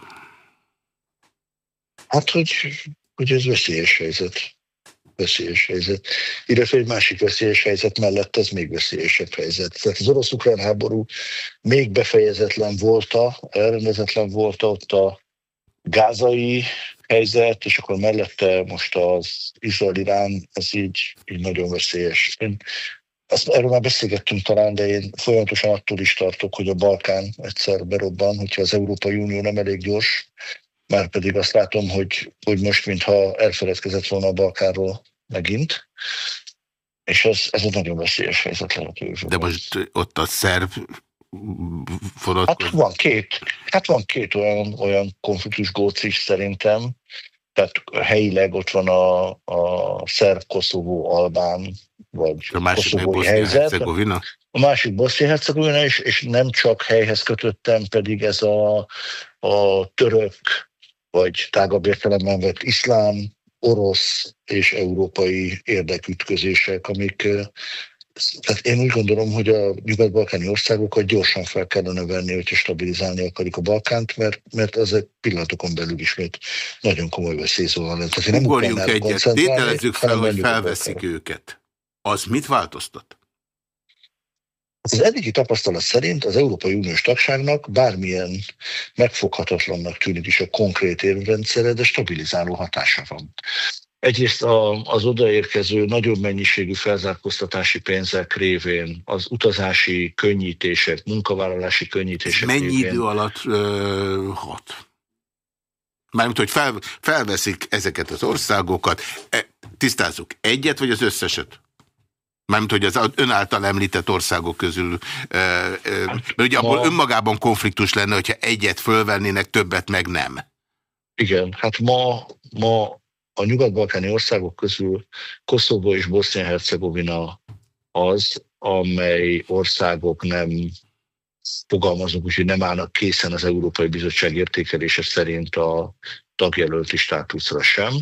Hát, hogy, hogy ez veszélyes helyzet veszélyes helyzet. Illetve egy másik veszélyes helyzet mellett ez még veszélyesebb helyzet. Tehát az orosz-ukrán háború még befejezetlen volta, elrendezetlen volta ott a gázai helyzet, és akkor mellette most az Izrael-Irán, ez így, így nagyon veszélyes. Én ezt, erről már beszélgettünk talán, de én folyamatosan attól is tartok, hogy a Balkán egyszer berobban, hogyha az Európai Unió nem elég gyors, már pedig azt látom, hogy, hogy most mintha elfeledkezett volna a Balkánról megint, és ez, ez egy nagyon veszélyes helyzet lehet. De most ott a szerv Hát van két, hát van két olyan, olyan konfliktus góc is szerintem, tehát helyileg ott van a, a szerb, koszovó, albán vagy a másik helyzet. A másik Bosznia-Hercegovina is, és nem csak helyhez kötöttem, pedig ez a, a török, vagy tágabb értelemben vett iszlám, orosz és európai érdekütközések, amik tehát én úgy gondolom, hogy a nyugat-balkáni országokat gyorsan fel kellene venni, hogyha stabilizálni akarik a Balkánt, mert, mert ezek pillanatokon belül ismét nagyon komoly veszélyzóval lett. Tehát nem Ugorjunk egyet, tételezzük fel, hogy felveszik őket. Az mit változtat? Az eddigi tapasztalat szerint az Európai Uniós tagságnak bármilyen megfoghatatlannak tűnik is a konkrét érvrendszere, de stabilizáló hatása van. Egyrészt az odaérkező nagyobb mennyiségű felzárkóztatási pénzek révén, az utazási könnyítések, munkavállalási könnyítések Mennyi révén. idő alatt ö, hat? Mármint, hogy fel, felveszik ezeket az országokat, e, tisztázzuk, egyet vagy az összeset? Mármint, hogy az ön által említett országok közül, mert ugye abból ma, önmagában konfliktus lenne, hogyha egyet fölvennének, többet meg nem. Igen, hát ma, ma a nyugat-balkáni országok közül Koszovó és Bosznia-Hercegovina az, amely országok nem fogalmazunk úgy, hogy nem állnak készen az Európai Bizottság értékelése szerint a tagjelölti státuszra sem.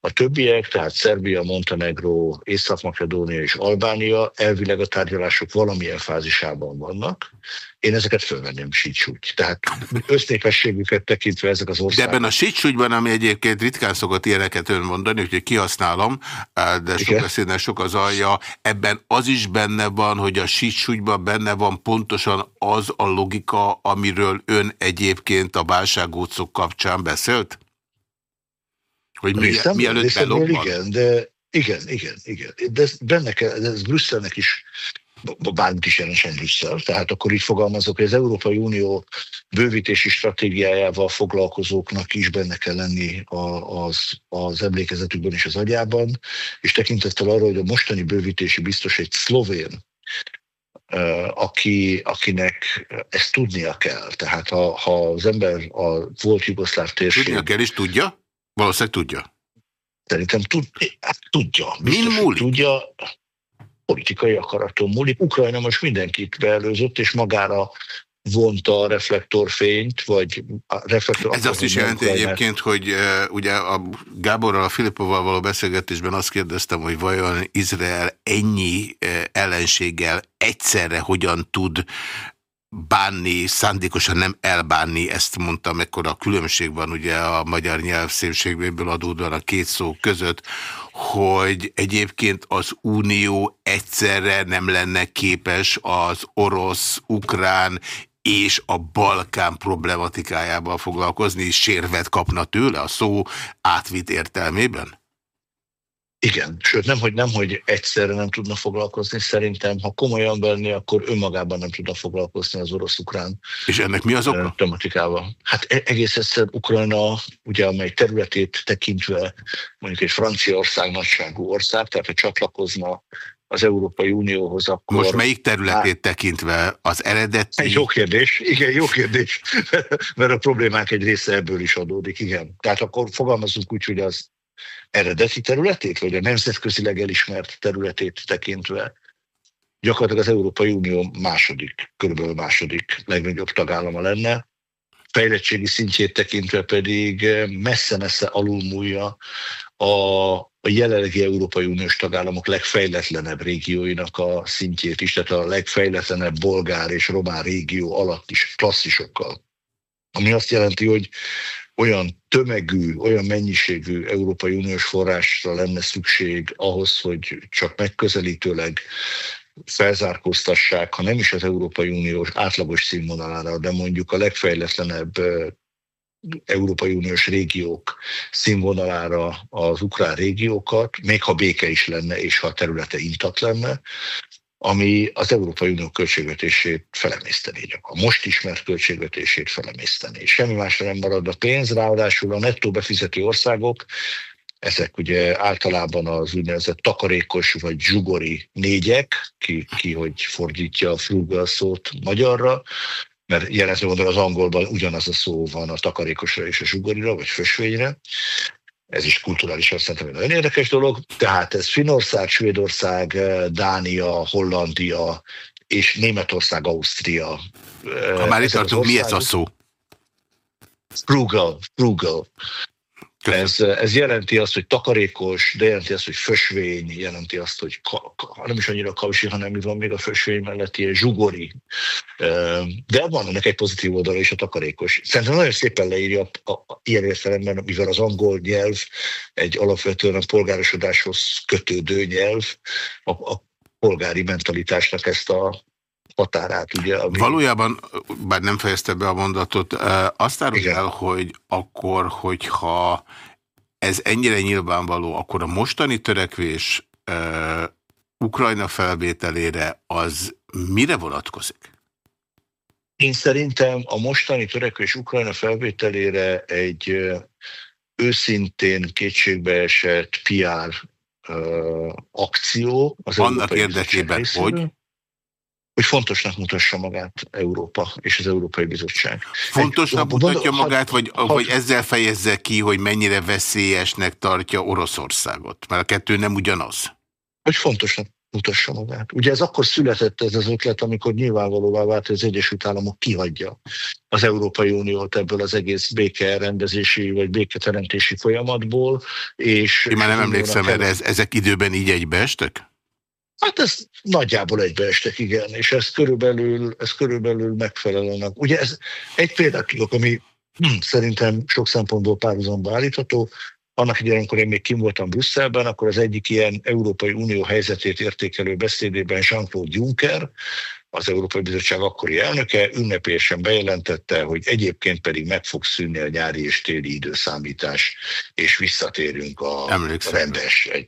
A többiek, tehát Szerbia, Montenegro, Észak-Makedónia és Albánia elvileg a tárgyalások valamilyen fázisában vannak. Én ezeket fölvenném sítsúgy. Tehát össznépességüket tekintve ezek az országok. De ebben a sítsúgyban, ami egyébként ritkán szokott ilyeneket ön mondani, úgyhogy kihasználom, de sok színe, sok az alja, ebben az is benne van, hogy a sítsúgyban benne van pontosan az a logika, amiről ön egyébként a válságócok kapcsán beszélt? Hogy mi, részem, mielőtt belobban? Igen, de igen, igen, igen. De ez, benne kell, ez Brüsszelnek is bármit is jelentsen Brüsszel. Tehát akkor így fogalmazok, hogy az Európai Unió bővítési stratégiájával foglalkozóknak is benne kell lenni az, az emlékezetükben és az agyában, és tekintettel arra, hogy a mostani bővítési biztos egy szlovén, aki, akinek ezt tudnia kell. Tehát ha, ha az ember a volt jugoszláv térség... Tudnia kell és tudja? Valószínűleg tudja. Szerintem tud, hát tudja. Min múlik? Tudja, politikai akaraton múlik. Ukrajna most mindenkit beelőzött, és magára vonta a reflektorfényt, vagy a reflektor... Ez azt is jelenti Ukrajnát. egyébként, hogy uh, ugye a Gáborral, a Filipovval való beszélgetésben azt kérdeztem, hogy vajon Izrael ennyi uh, ellenséggel egyszerre hogyan tud bánni, szándékosan nem elbánni, ezt mondtam, ekkor a különbség van ugye a magyar nyelv szépségből adódóan a két szó között, hogy egyébként az Unió egyszerre nem lenne képes az orosz, ukrán és a Balkán problematikájával foglalkozni, sérvet kapna tőle a szó átvitt értelmében? Igen, sőt nem hogy, nem, hogy egyszerre nem tudna foglalkozni, szerintem, ha komolyan venni, akkor önmagában nem tudna foglalkozni az orosz-ukrán És ennek mi az oka? tematikával. Hát e- egész egyszer Ukrajna, ugye amely területét tekintve mondjuk egy Franciaország nagyságú ország, tehát ha csatlakozna az Európai Unióhoz, akkor... Most melyik területét hát, tekintve az eredeti... Egy jó kérdés, igen, jó kérdés, mert a problémák egy része ebből is adódik, igen. Tehát akkor fogalmazunk úgy, hogy az eredeti területét, vagy a nemzetközileg elismert területét tekintve gyakorlatilag az Európai Unió második, körülbelül második legnagyobb tagállama lenne, fejlettségi szintjét tekintve pedig messze-messze alulmúlja a, a jelenlegi Európai Uniós tagállamok legfejletlenebb régióinak a szintjét is, tehát a legfejletlenebb bolgár és román régió alatt is klasszisokkal. Ami azt jelenti, hogy olyan tömegű, olyan mennyiségű Európai Uniós forrásra lenne szükség ahhoz, hogy csak megközelítőleg felzárkóztassák, ha nem is az Európai Uniós átlagos színvonalára, de mondjuk a legfejletlenebb Európai Uniós régiók színvonalára az ukrán régiókat, még ha béke is lenne, és ha a területe intat lenne, ami az Európai Unió költségvetését felemészteni, a most ismert költségvetését felemészteni. Semmi másra nem marad a pénz, ráadásul a nettó befizető országok, ezek ugye általában az úgynevezett takarékos vagy zsugori négyek, ki, ki hogy fordítja a frugal szót magyarra, mert jelentő módon az angolban ugyanaz a szó van a takarékosra és a zsugorira, vagy fösvényre. Ez is kulturálisan szerintem egy nagyon érdekes dolog. Tehát ez Finország, Svédország, Dánia, Hollandia és Németország, Ausztria. Ha már itt tartunk, mi ez a szó? Frugal, frugal. Ez, ez jelenti azt, hogy takarékos, de jelenti azt, hogy fösvény, jelenti azt, hogy ka, ka, nem is annyira kausi, hanem mi van még a fösvény mellett, ilyen zsugori. De van ennek egy pozitív oldala is a takarékos. Szerintem nagyon szépen leírja a, a, ilyen értelemben, mivel az angol nyelv egy alapvetően a polgárosodáshoz kötődő nyelv, a, a polgári mentalitásnak ezt a határát. Ugye, ami... Valójában, bár nem fejezte be a mondatot, azt árulja el, hogy akkor, hogyha ez ennyire nyilvánvaló, akkor a mostani törekvés uh, Ukrajna felvételére az mire vonatkozik? Én szerintem a mostani törekvés Ukrajna felvételére egy őszintén kétségbeesett PR uh, akció. Az Annak érdekében, hogy? Hogy fontosnak mutassa magát Európa és az Európai Bizottság. Fontosnak Egy, mutatja had, magát, vagy, had, vagy ezzel fejezze ki, hogy mennyire veszélyesnek tartja Oroszországot? Mert a kettő nem ugyanaz. Hogy fontosnak mutassa magát. Ugye ez akkor született ez az ötlet, amikor nyilvánvalóvá vált, hogy az Egyesült Államok kihagyja az Európai Uniót ebből az egész békerendezési vagy béketeremtési folyamatból. És Én már nem emlékszem erre, ez, ezek időben így egybeestek? Hát ez nagyjából egybeestek, igen, és ez körülbelül, ez körülbelül megfelel annak. Ugye ez egy példát ami hm, szerintem sok szempontból párhuzamba állítható. Annak idején, amikor én még kim voltam Brüsszelben, akkor az egyik ilyen Európai Unió helyzetét értékelő beszédében Jean-Claude Juncker az Európai Bizottság akkori elnöke ünnepélyesen bejelentette, hogy egyébként pedig meg fog szűnni a nyári és téli időszámítás, és visszatérünk a, a rendes. Egy,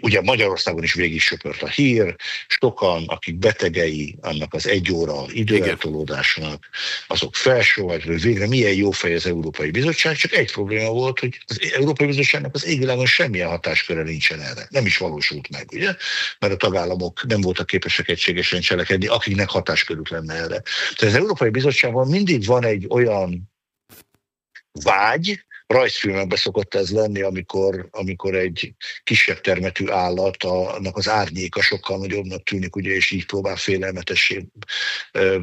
ugye Magyarországon is végig söpört a hír, sokan, akik betegei annak az egy óra időeltolódásnak, azok felsóhajt, hogy végre milyen jó fej az Európai Bizottság, csak egy probléma volt, hogy az Európai Bizottságnak az égvilágon semmilyen hatásköre nincsen erre. Nem is valósult meg, ugye? Mert a tagállamok nem voltak képesek egységesen cselekedni, akiknek hatáskörük lenne erre. Tehát az Európai Bizottságban mindig van egy olyan vágy, rajzfilmekben szokott ez lenni, amikor, amikor egy kisebb termetű állat, annak az árnyéka sokkal nagyobbnak tűnik, ugye, és így próbál félelmetessé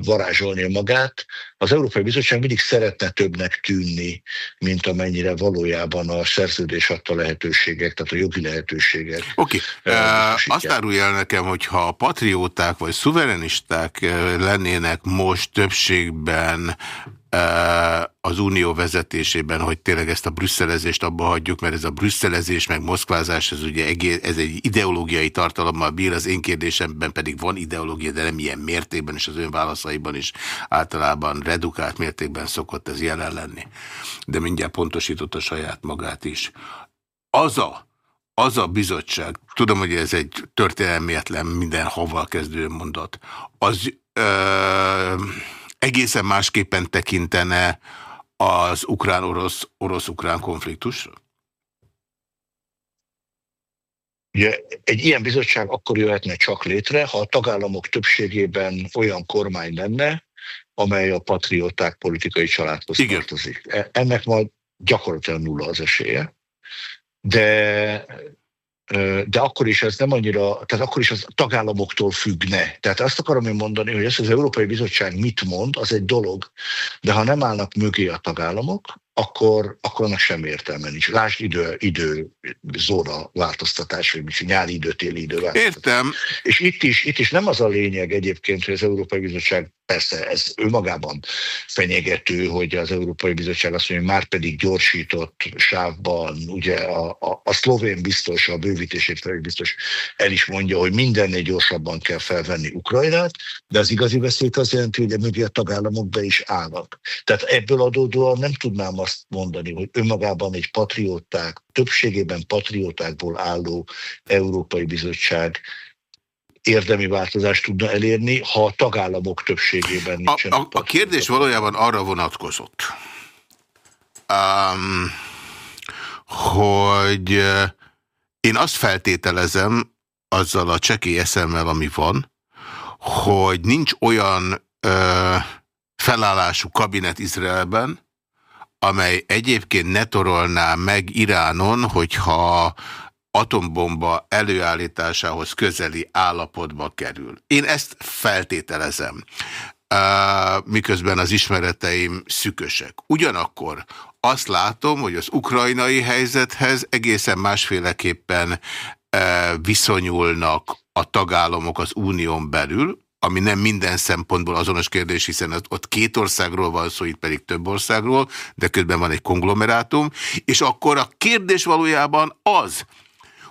varázsolni magát. Az Európai Bizottság mindig szeretne többnek tűnni, mint amennyire valójában a szerződés adta lehetőségek, tehát a jogi lehetőségek. Oké, okay. uh, azt árulja el nekem, hogy ha a patrióták vagy szuverenisták lennének most többségben az unió vezetésében, hogy tényleg ezt a brüsszelezést abba hagyjuk, mert ez a brüsszelezés meg moszkvázás, ez ugye ez egy ideológiai tartalommal bír, az én kérdésemben pedig van ideológia, de nem ilyen mértékben, és az ön válaszaiban is általában redukált mértékben szokott ez jelen lenni. De mindjárt pontosított a saját magát is. Az a, az a bizottság, tudom, hogy ez egy történelmietlen minden haval kezdő mondat, az... Ö, egészen másképpen tekintene az ukrán-orosz, orosz-ukrán konfliktusra? Ugye egy ilyen bizottság akkor jöhetne csak létre, ha a tagállamok többségében olyan kormány lenne, amely a patrióták politikai családhoz Igen. tartozik. E, ennek majd gyakorlatilag nulla az esélye. De de akkor is ez nem annyira, tehát akkor is az tagállamoktól függne. Tehát azt akarom én mondani, hogy ezt az Európai Bizottság mit mond, az egy dolog, de ha nem állnak mögé a tagállamok, akkor, akkor annak sem értelme nincs. Lásd idő, idő zóna változtatás, vagy mit, nyári idő, téli idő változtatás. Értem. És itt is, itt is nem az a lényeg egyébként, hogy az Európai Bizottság persze ez önmagában fenyegető, hogy az Európai Bizottság azt mondja, hogy már pedig gyorsított sávban, ugye a, a, a szlovén biztos, a bővítését felé biztos el is mondja, hogy mindennél gyorsabban kell felvenni Ukrajnát, de az igazi veszélyt az jelenti, hogy mögé a tagállamok be is állnak. Tehát ebből adódóan nem tudnám azt mondani, hogy önmagában egy patrióták, többségében patriótákból álló Európai Bizottság érdemi változást tudna elérni, ha a tagállamok többségében nincsen. A, a, a kérdés valójában arra vonatkozott, um, hogy én azt feltételezem, azzal a csekély eszemmel, ami van, hogy nincs olyan ö, felállású kabinet Izraelben, amely egyébként ne torolná meg Iránon, hogyha atombomba előállításához közeli állapotba kerül. Én ezt feltételezem, miközben az ismereteim szükösek. Ugyanakkor azt látom, hogy az ukrajnai helyzethez egészen másféleképpen viszonyulnak a tagállamok az unión belül, ami nem minden szempontból azonos kérdés, hiszen ott két országról van szó, itt pedig több országról, de közben van egy konglomerátum, és akkor a kérdés valójában az,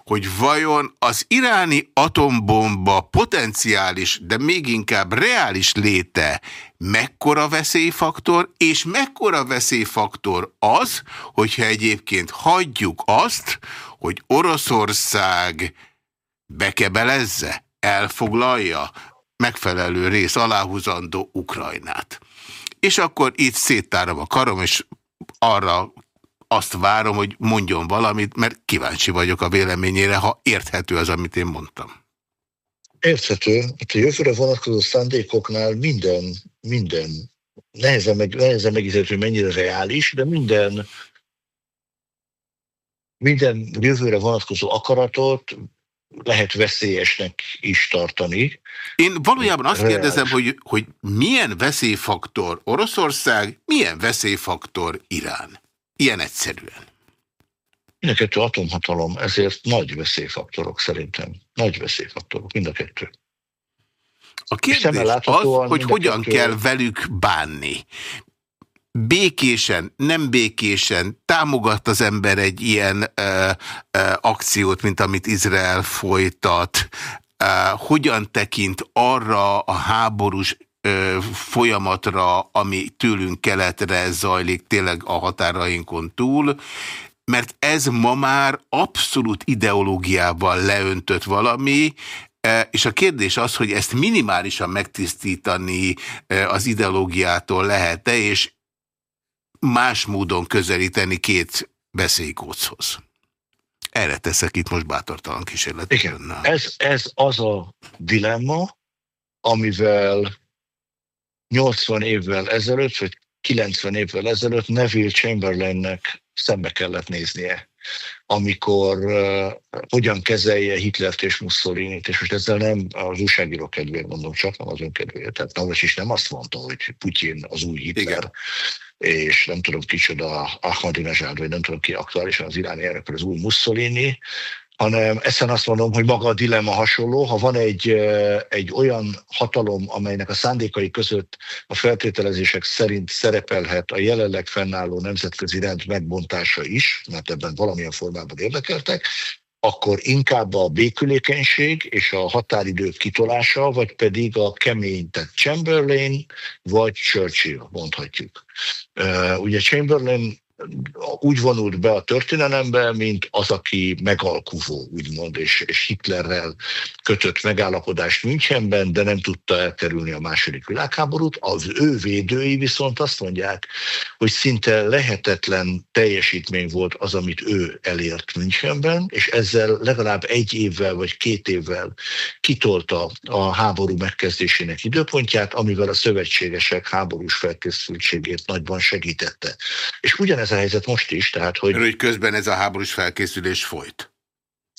hogy vajon az iráni atombomba potenciális, de még inkább reális léte mekkora veszélyfaktor, és mekkora veszélyfaktor az, hogyha egyébként hagyjuk azt, hogy Oroszország bekebelezze, elfoglalja megfelelő rész aláhúzandó Ukrajnát. És akkor itt széttárom a karom, és arra azt várom, hogy mondjon valamit, mert kíváncsi vagyok a véleményére, ha érthető az, amit én mondtam. Érthető. A jövőre vonatkozó szándékoknál minden, minden nehezen, meg, nehezen megízett, hogy mennyire reális, de minden minden jövőre vonatkozó akaratot lehet veszélyesnek is tartani. Én valójában azt kérdezem, hogy, hogy milyen veszélyfaktor Oroszország, milyen veszélyfaktor Irán? Ilyen egyszerűen. Mind a kettő atomhatalom, ezért nagy veszélyfaktorok szerintem. Nagy veszélyfaktorok, mind a kettő. A kérdés az, hogy hogyan kettő... kell velük bánni. Békésen, nem békésen támogat az ember egy ilyen ö, ö, akciót, mint amit Izrael folytat. Ö, hogyan tekint arra a háborús ö, folyamatra, ami tőlünk keletre zajlik, tényleg a határainkon túl, mert ez ma már abszolút ideológiával leöntött valami, és a kérdés az, hogy ezt minimálisan megtisztítani az ideológiától lehet-e, és más módon közelíteni két beszélykóchoz. Erre teszek itt most bátortalan kísérletet. Igen, ez, ez az a dilemma, amivel 80 évvel ezelőtt, vagy 90 évvel ezelőtt Neville Chamberlainnek szembe kellett néznie, amikor uh, hogyan kezelje Hitlert és Mussolinit, és most ezzel nem az újságíró kedvéért mondom, csak nem az önkedvéért. Tehát Navas is nem azt mondta, hogy Putyin az új Hitler, Igen és nem tudom kicsoda Ahmadinejad, vagy nem tudom ki aktuálisan az iráni elnök, az új Mussolini, hanem ezen azt mondom, hogy maga a dilemma hasonló. Ha van egy, egy olyan hatalom, amelynek a szándékai között a feltételezések szerint szerepelhet a jelenleg fennálló nemzetközi rend megbontása is, mert ebben valamilyen formában érdekeltek, akkor inkább a békülékenység és a határidők kitolása, vagy pedig a kemény, tehát Chamberlain vagy Churchill, mondhatjuk. Ugye Chamberlain úgy vonult be a történelembe, mint az, aki megalkuvó, úgymond, és, és Hitlerrel kötött megállapodást Münchenben, de nem tudta elkerülni a második világháborút. Az ő védői viszont azt mondják, hogy szinte lehetetlen teljesítmény volt az, amit ő elért Münchenben, és ezzel legalább egy évvel vagy két évvel kitolta a háború megkezdésének időpontját, amivel a szövetségesek háborús felkészültségét nagyban segítette. És ugyanez ez a helyzet most is, tehát hogy... Hogy közben ez a háborús felkészülés folyt.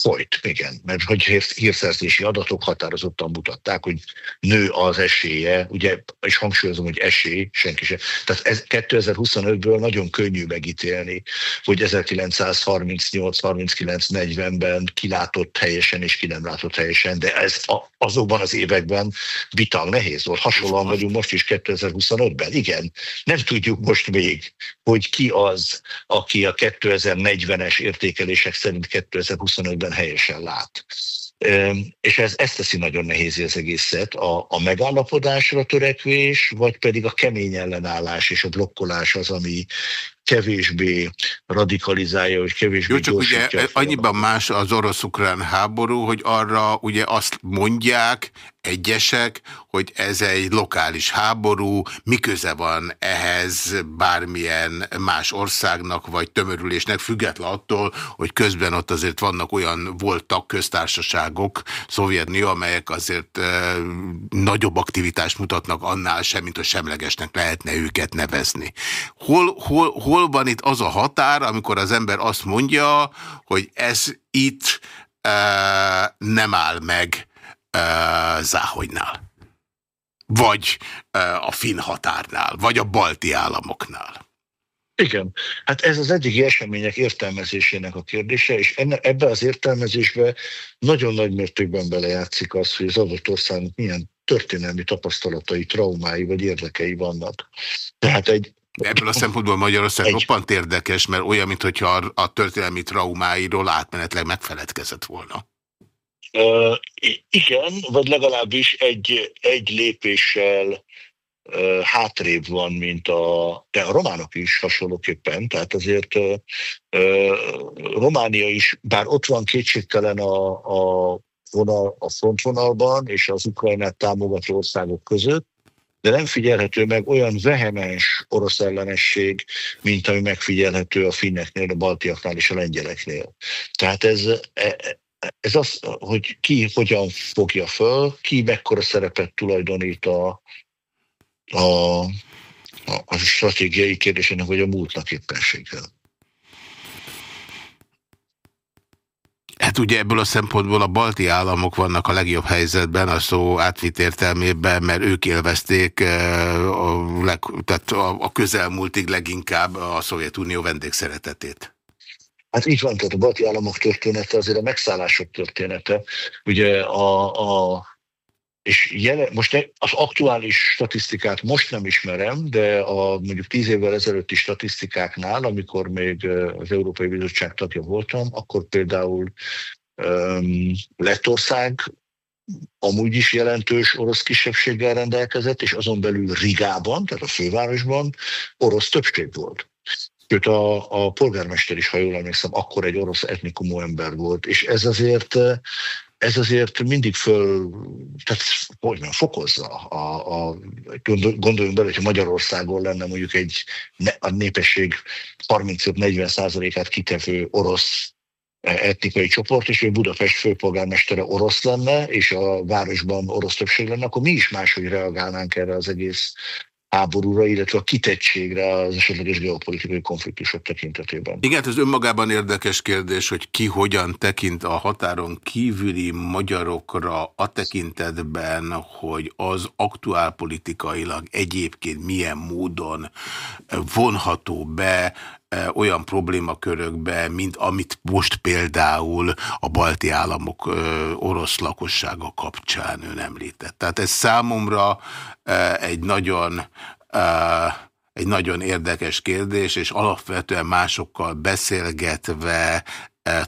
Folyt, igen, mert hogy hírszerzési adatok határozottan mutatták, hogy nő az esélye, ugye, és hangsúlyozom, hogy esély, senki sem. Tehát ez 2025-ből nagyon könnyű megítélni, hogy 1938-39-40-ben kilátott helyesen és ki nem látott helyesen, de ez a, azokban az években bitang nehéz volt. Hasonlóan vagyunk most is 2025-ben. Igen, nem tudjuk most még, hogy ki az, aki a 2040-es értékelések szerint 2025-ben minden helyesen lát. És ez, ezt teszi nagyon nehéz az egészet, a, a megállapodásra törekvés, vagy pedig a kemény ellenállás és a blokkolás az, ami kevésbé radikalizálja, hogy kevésbé Jó, csak ugye annyiban más az orosz-ukrán háború, hogy arra ugye azt mondják, egyesek, hogy ez egy lokális háború, miköze van ehhez bármilyen más országnak vagy tömörülésnek, független attól, hogy közben ott azért vannak olyan voltak köztársaságok, Szovjetunió, amelyek azért e, nagyobb aktivitást mutatnak annál sem, mint hogy semlegesnek lehetne őket nevezni. Hol, hol, hol van itt az a határ, amikor az ember azt mondja, hogy ez itt e, nem áll meg uh, Záhonynál. Vagy uh, a finn határnál, vagy a balti államoknál. Igen, hát ez az eddigi események értelmezésének a kérdése, és enne, ebbe az értelmezésbe nagyon nagy mértékben belejátszik az, hogy az adott országnak milyen történelmi tapasztalatai, traumái vagy érdekei vannak. Tehát egy Ebből a szempontból Magyarország egy... roppant érdekes, mert olyan, mintha a történelmi traumáiról átmenetleg megfeledkezett volna. Igen, vagy legalábbis egy, egy lépéssel uh, hátrébb van, mint a, de a románok is hasonlóképpen, tehát azért uh, Románia is, bár ott van kétségtelen a, a, vonal, a frontvonalban és az Ukrajnát támogató országok között, de nem figyelhető meg olyan vehemens orosz ellenesség, mint ami megfigyelhető a finneknél, a baltiaknál és a lengyeleknél. Tehát ez, e, ez az, hogy ki hogyan fogja föl, ki mekkora szerepet tulajdonít a, a, a stratégiai kérdésének, vagy a múltnak éppenséggel. Hát ugye ebből a szempontból a balti államok vannak a legjobb helyzetben, a szó átvitt értelmében, mert ők élvezték eh, a, leg, tehát a, a közelmúltig leginkább a Szovjetunió vendégszeretetét. Hát így van, tehát a balti államok története azért a megszállások története. Ugye a, a és jelen, most az aktuális statisztikát most nem ismerem, de a mondjuk tíz évvel ezelőtti statisztikáknál, amikor még az Európai Bizottság tagja voltam, akkor például um, Lettország amúgy is jelentős orosz kisebbséggel rendelkezett, és azon belül Rigában, tehát a fővárosban orosz többség volt. Sőt, a, a polgármester is, ha jól emlékszem, akkor egy orosz etnikumú ember volt, és ez azért ez azért mindig föl, tehát hogy mondjam, fokozza. A, a, gondoljunk bele, hogyha Magyarországon lenne mondjuk egy a népesség 35-40 százalékát kitevő orosz etnikai csoport, és hogy Budapest főpolgármestere orosz lenne, és a városban orosz többség lenne, akkor mi is máshogy reagálnánk erre az egész háborúra, illetve a kitettségre az esetleges geopolitikai konfliktusok tekintetében. Igen, ez önmagában érdekes kérdés, hogy ki hogyan tekint a határon kívüli magyarokra a tekintetben, hogy az aktuálpolitikailag egyébként milyen módon vonható be olyan problémakörökbe, mint amit most például a balti államok orosz lakossága kapcsán ön említett. Tehát ez számomra egy nagyon egy nagyon érdekes kérdés, és alapvetően másokkal beszélgetve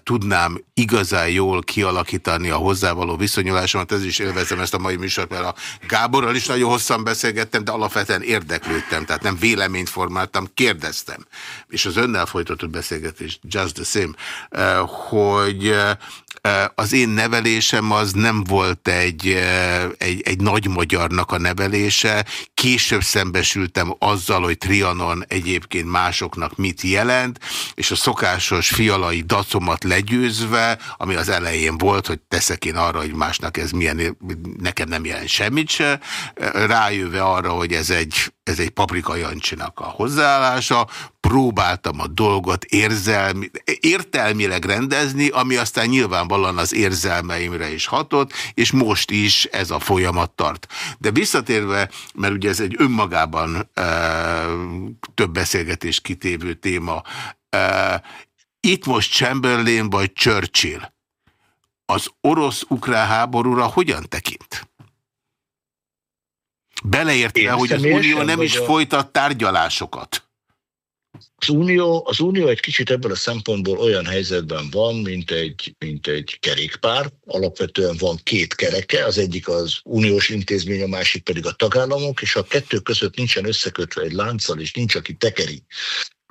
tudnám igazán jól kialakítani a hozzávaló viszonyulásomat, ez is élvezem ezt a mai műsort, mert a Gáborral is nagyon hosszan beszélgettem, de alapvetően érdeklődtem, tehát nem véleményt formáltam, kérdeztem. És az önnel folytatott beszélgetés, just the same, e, hogy e, az én nevelésem az nem volt egy, egy, egy nagy magyarnak a nevelése. Később szembesültem azzal, hogy Trianon egyébként másoknak mit jelent, és a szokásos fialai dacomat legyőzve, ami az elején volt, hogy teszek én arra, hogy másnak ez milyen, nekem nem jelent semmit se, rájöve arra, hogy ez egy ez egy paprika Jancsinak a hozzáállása, próbáltam a dolgot érzelmi, értelmileg rendezni, ami aztán nyilvánvalóan az érzelmeimre is hatott, és most is ez a folyamat tart. De visszatérve, mert ugye ez egy önmagában e, több beszélgetés kitévő téma, e, itt most Chamberlain vagy Churchill az orosz-ukrán háborúra hogyan tekint? Beleértve, hogy az Unió nem is a... folytat tárgyalásokat. Az Unió, az Unió egy kicsit ebből a szempontból olyan helyzetben van, mint egy, mint egy kerékpár. Alapvetően van két kereke, az egyik az uniós intézmény, a másik pedig a tagállamok, és ha a kettő között nincsen összekötve egy lánccal, és nincs, aki tekeri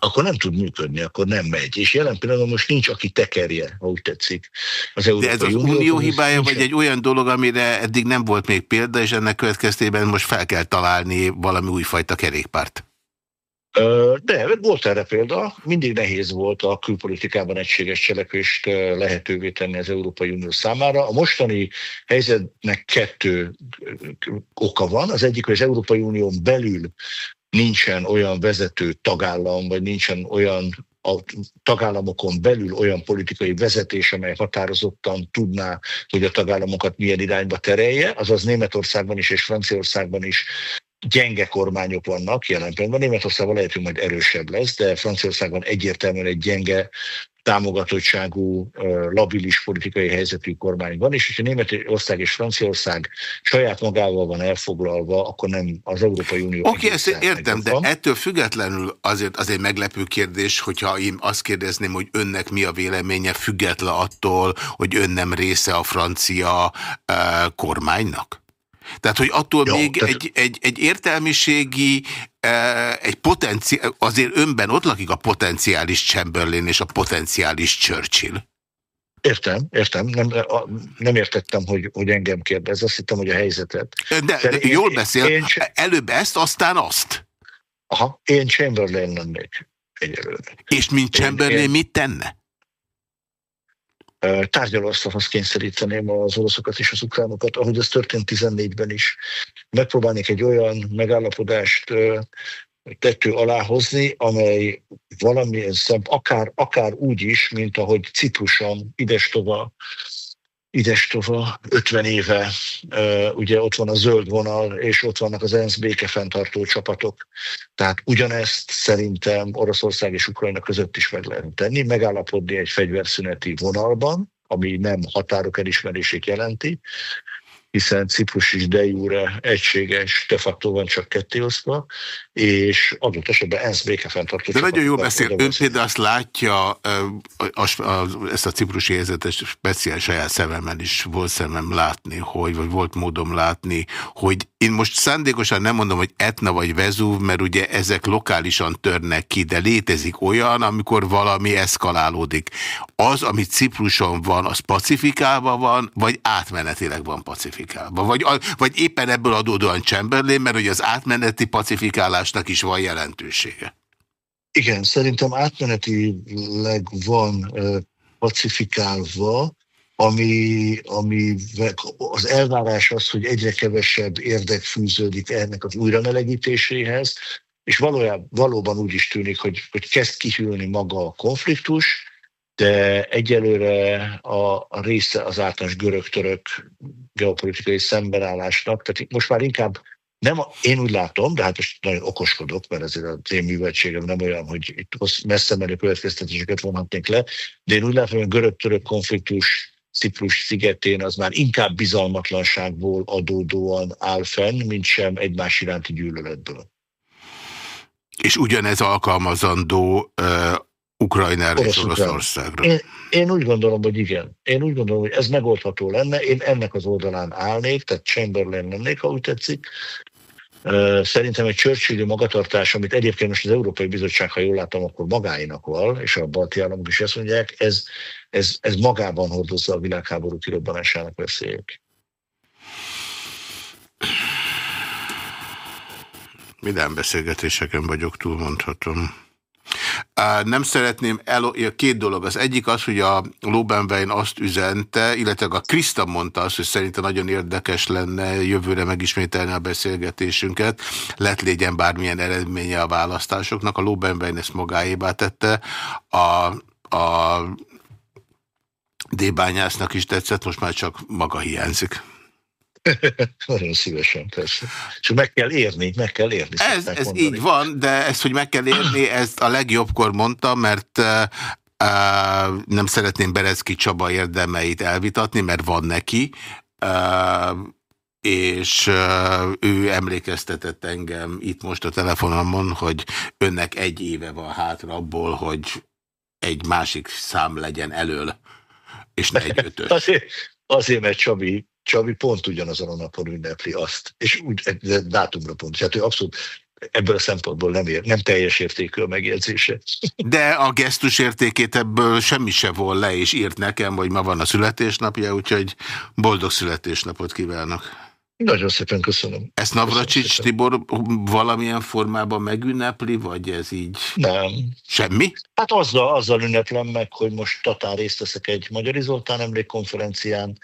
akkor nem tud működni, akkor nem megy. És jelen pillanatban most nincs, aki tekerje, ha úgy tetszik. Az De ez az Unió, unió hibája, vagy egy olyan dolog, amire eddig nem volt még példa, és ennek következtében most fel kell találni valami újfajta kerékpárt? De volt erre példa, mindig nehéz volt a külpolitikában egységes cselekvést lehetővé tenni az Európai Unió számára. A mostani helyzetnek kettő oka van. Az egyik, hogy az Európai Unión belül nincsen olyan vezető tagállam, vagy nincsen olyan a tagállamokon belül olyan politikai vezetés, amely határozottan tudná, hogy a tagállamokat milyen irányba terelje, azaz Németországban is és Franciaországban is gyenge kormányok vannak jelen pillanatban. Németországban lehet, hogy majd erősebb lesz, de Franciaországban egyértelműen egy gyenge támogatottságú, labilis politikai helyzetű kormány van, és hogyha Németország és Franciaország saját magával van elfoglalva, akkor nem az Európai Unió. Oké, okay, ezt értem, de van. ettől függetlenül azért az egy meglepő kérdés, hogyha én azt kérdezném, hogy önnek mi a véleménye, független attól, hogy ön nem része a francia uh, kormánynak? Tehát, hogy attól Jó, még tehát... egy, egy, egy értelmiségi, e, egy potenciál, azért önben ott lakik a potenciális Chamberlain és a potenciális Churchill. Értem, értem. Nem, nem értettem, hogy, hogy engem kérdez. Azt hittem, hogy a helyzetet. De, de én, jól beszél. Én, Előbb ezt, aztán azt. Aha, én Chamberlain lennék egyelőre. És mint Chamberlain én... mit tenne? Tárgyalóasztalhoz kényszeríteném az oroszokat és az ukránokat, ahogy ez történt 14-ben is. Megpróbálnék egy olyan megállapodást tető alá hozni, amely valamilyen szem, akár, akár úgy is, mint ahogy Cipruson, idestova idestova 50 éve, ugye ott van a zöld vonal, és ott vannak az ENSZ békefenntartó csapatok. Tehát ugyanezt szerintem Oroszország és Ukrajna között is meg lehet tenni, megállapodni egy fegyverszüneti vonalban, ami nem határok elismerését jelenti, hiszen Ciprus is de jure egységes, de facto van csak kettéosztva, és adott esetben ENSZ békefenntartó. De nagyon jó beszél. Ön például azt látja, ezt a ciprusi helyzetet speciál saját szememmel is volt szemem látni, hogy, vagy volt módom látni, hogy én most szándékosan nem mondom, hogy Etna vagy Vezúv, mert ugye ezek lokálisan törnek ki, de létezik olyan, amikor valami eszkalálódik. Az, ami Cipruson van, az pacifikálva van, vagy átmenetileg van pacifikálva? Vagy, vagy éppen ebből adódóan Chamberlain, mert hogy az átmeneti pacifikálásnak is van jelentősége? Igen, szerintem átmenetileg van pacifikálva, ami, ami az elvárás az, hogy egyre kevesebb érdek fűződik ennek az újramelegítéséhez, és valójában, valóban úgy is tűnik, hogy, hogy kezd kihűlni maga a konfliktus, de egyelőre a, része az általános görög-török geopolitikai szembenállásnak, tehát most már inkább nem, én úgy látom, de hát most nagyon okoskodok, mert ezért az én műveltségem nem olyan, hogy itt messze menő következtetéseket vonhatnék le, de én úgy látom, hogy a görög-török konfliktus Ciprus szigetén az már inkább bizalmatlanságból adódóan áll fenn, mint sem egymás iránti gyűlöletből. És ugyanez alkalmazandó Ukrajnára és Oroszországra. Én, én úgy gondolom, hogy igen. Én úgy gondolom, hogy ez megoldható lenne. Én ennek az oldalán állnék, tehát Chamberlain lennék, ha úgy tetszik. Szerintem egy churchill magatartás, amit egyébként most az Európai Bizottság, ha jól látom, akkor magáinak van, és a balti államok is ezt mondják, ez, ez, ez magában hordozza a világháború kirobbanásának veszélyét. Minden beszélgetéseken vagyok, túl mondhatom. Nem szeretném el... Két dolog. Az egyik az, hogy a Lobenwein azt üzente, illetve a Krista mondta azt, hogy szerintem nagyon érdekes lenne jövőre megismételni a beszélgetésünket. Lett légyen bármilyen eredménye a választásoknak. A Lobenwein ezt magáébá tette. A, a D-bányásznak is tetszett, most már csak maga hiányzik. Nagyon szívesen, persze. És meg kell érni, meg kell érni. Ez, ez így van, de ezt, hogy meg kell érni, ezt a legjobbkor mondta, mert uh, nem szeretném Berezki Csaba érdemeit elvitatni, mert van neki, uh, és uh, ő emlékeztetett engem itt most a telefonomon, hogy önnek egy éve van hátra abból, hogy egy másik szám legyen elől, és ne egy ötös. azért, azért, mert Csabi Csabi pont ugyanazon a napon ünnepli azt, és úgy dátumra pont. Tehát ő abszolút ebből a szempontból nem, ér, nem teljes értékű a megjegyzése. De a gesztus értékét ebből semmi se vol le, és írt nekem, hogy ma van a születésnapja, úgyhogy boldog születésnapot kívánok. Nagyon szépen köszönöm. Ezt Navracsics Tibor valamilyen formában megünnepli, vagy ez így? Nem. Semmi? Hát azzal, azzal ünneplem meg, hogy most Tatán részt veszek egy Magyar Zoltán emlékkonferencián,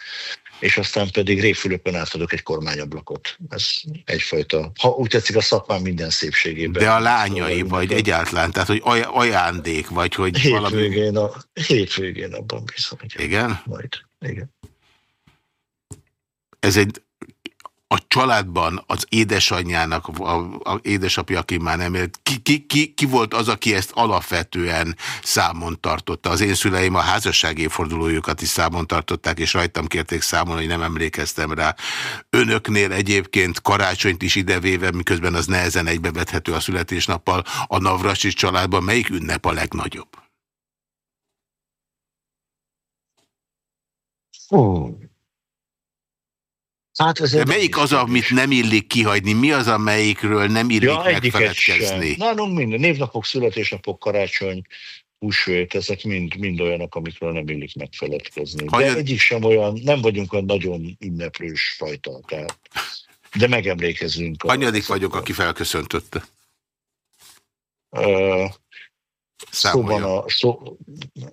és aztán pedig Réfülöpön átadok egy kormányablakot. Ez egyfajta, ha úgy tetszik, a szakmán minden szépségében. De a lányai, szóval vagy egyáltalán, tehát hogy aj ajándék, vagy hogy hétvégén, valami... a, hétvégén abban bízom. Igen? Majd, igen. Ez egy a családban az édesanyjának, a, a édesapja, aki már nem élt, ki, ki, ki, ki volt az, aki ezt alapvetően számon tartotta? Az én szüleim a házasság évfordulójukat is számon tartották, és rajtam kérték számon, hogy nem emlékeztem rá. Önöknél egyébként karácsonyt is idevéve, miközben az nehezen egybevethető a születésnappal, a Navracsis családban melyik ünnep a legnagyobb? Oh. Hát ez De melyik az, amit nem illik kihagyni? Mi az, amelyikről nem illik ja, megfeledkezni? Nálunk minden. Névnapok, születésnapok, karácsony, húsvét, ezek mind, mind olyanok, amikről nem illik megfeledkezni. De Hanyad... egyik sem olyan, nem vagyunk a nagyon ünneplős fajta, tehát, de megemlékezünk. Hanyadik vagyok, aki felköszöntötte? Uh, Szóban a, szó,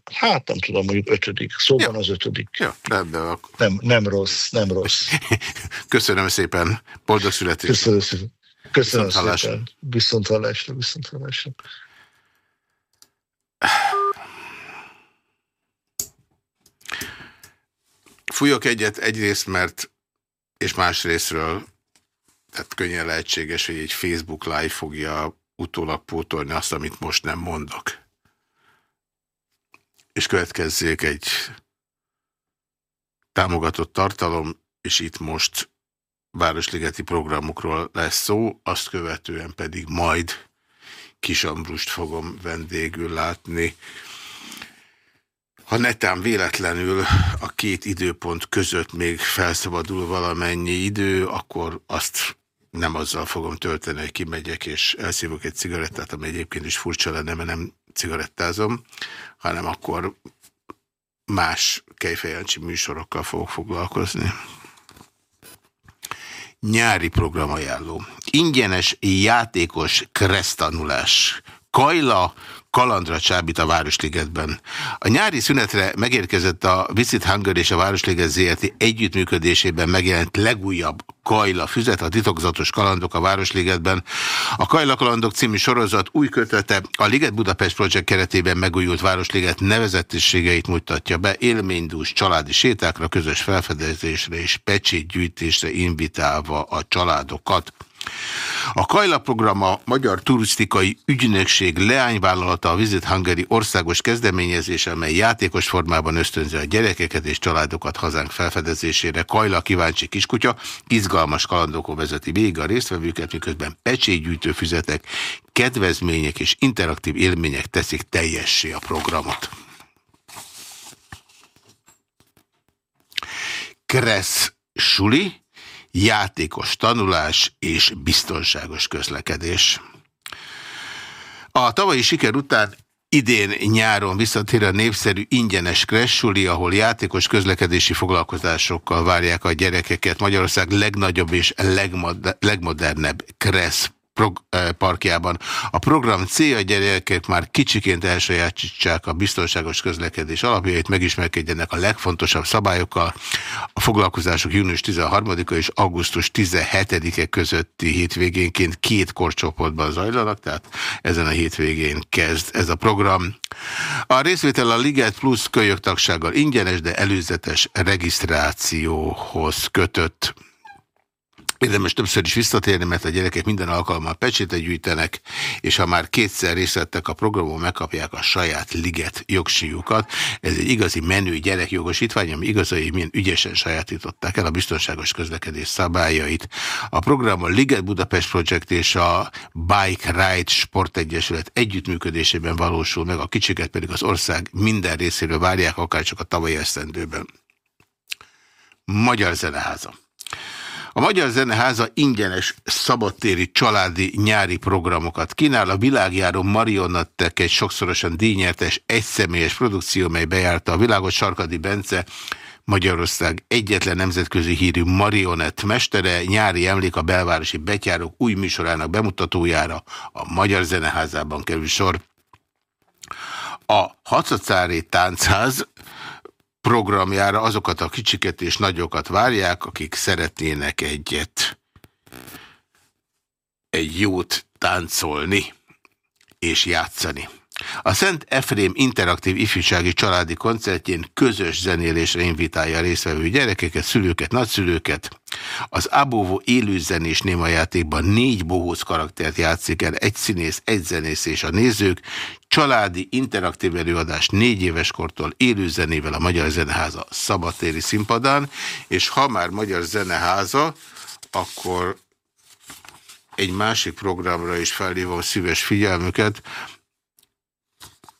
hát nem tudom, mondjuk ötödik. Szóban ja. az ötödik. Ja, rendben. Akkor. Nem, nem rossz, nem rossz. Köszönöm szépen. Boldog születés. Köszönöm szépen. Köszönöm viszont szépen. Viszont hallásra, viszont hallásra. Fújok egyet egyrészt, mert és más részről, tehát könnyen lehetséges, hogy egy Facebook live fogja utólag pótolni azt, amit most nem mondok. És következzék egy támogatott tartalom, és itt most Városligeti programokról lesz szó, azt követően pedig majd Kisambrust fogom vendégül látni. Ha netán véletlenül a két időpont között még felszabadul valamennyi idő, akkor azt nem azzal fogom tölteni, hogy kimegyek és elszívok egy cigarettát, ami egyébként is furcsa lenne, mert nem cigarettázom, hanem akkor más kejfejancsi műsorokkal fogok foglalkozni. Nyári programajánló. Ingyenes játékos kresztanulás. Kajla, kalandra csábít a Városligetben. A nyári szünetre megérkezett a Visit Hunger és a Városliget ZRT együttműködésében megjelent legújabb Kajla füzet, a titokzatos kalandok a Városligetben. A Kajla kalandok című sorozat új kötete a Liget Budapest Project keretében megújult Városliget nevezetességeit mutatja be, élménydús családi sétákra, közös felfedezésre és pecsétgyűjtésre invitálva a családokat. A Kajla program a Magyar Turisztikai Ügynökség leányvállalata a Visit Hungary országos kezdeményezése, amely játékos formában ösztönzi a gyerekeket és családokat hazánk felfedezésére. Kajla kíváncsi kiskutya, izgalmas kalandokon vezeti végig a résztvevőket, miközben pecsétgyűjtő füzetek, kedvezmények és interaktív élmények teszik teljessé a programot. Kressz Suli játékos tanulás és biztonságos közlekedés. A tavalyi siker után Idén nyáron visszatér a népszerű ingyenes kressuli, ahol játékos közlekedési foglalkozásokkal várják a gyerekeket. Magyarország legnagyobb és legmodernebb kressz parkjában. A program célja, gyerekek már kicsiként elsajátítsák a biztonságos közlekedés alapjait, megismerkedjenek a legfontosabb szabályokkal. A foglalkozások június 13-a és augusztus 17-e közötti hétvégénként két korcsoportban zajlanak, tehát ezen a hétvégén kezd ez a program. A részvétel a Liget Plus kölyöktagsággal ingyenes, de előzetes regisztrációhoz kötött. Érdemes többször is visszatérni, mert a gyerekek minden alkalommal pecsétet gyűjtenek, és ha már kétszer részt vettek a programon, megkapják a saját liget jogsíjukat. Ez egy igazi menő gyerekjogosítvány, ami igazai milyen ügyesen sajátították el a biztonságos közlekedés szabályait. A program a Liget Budapest Project és a Bike Ride Sportegyesület együttműködésében valósul meg, a kicsiket pedig az ország minden részéről várják, akár csak a tavalyi esztendőben. Magyar Zeneháza. A Magyar Zeneháza ingyenes szabadtéri családi nyári programokat kínál. A világjáró Marionettek egy sokszorosan díjnyertes egyszemélyes produkció, mely bejárta a világot. Sarkadi Bence Magyarország egyetlen nemzetközi hírű marionett mestere, nyári emlék a belvárosi betyárok új műsorának bemutatójára a Magyar Zeneházában kerül sor. A Hacacári Táncház programjára azokat a kicsiket és nagyokat várják, akik szeretnének egyet, egy jót táncolni és játszani. A Szent Efrém interaktív ifjúsági családi koncertjén közös zenélésre invitálja a részvevő gyerekeket, szülőket, nagyszülőket. Az Abóvó élőzenés némajátékban négy bohóc karaktert játszik el, egy színész, egy zenész és a nézők. Családi interaktív előadás négy éves kortól élőzenével a Magyar Zeneháza szabadtéri színpadán, és ha már Magyar Zeneháza, akkor egy másik programra is felhívom szíves figyelmüket,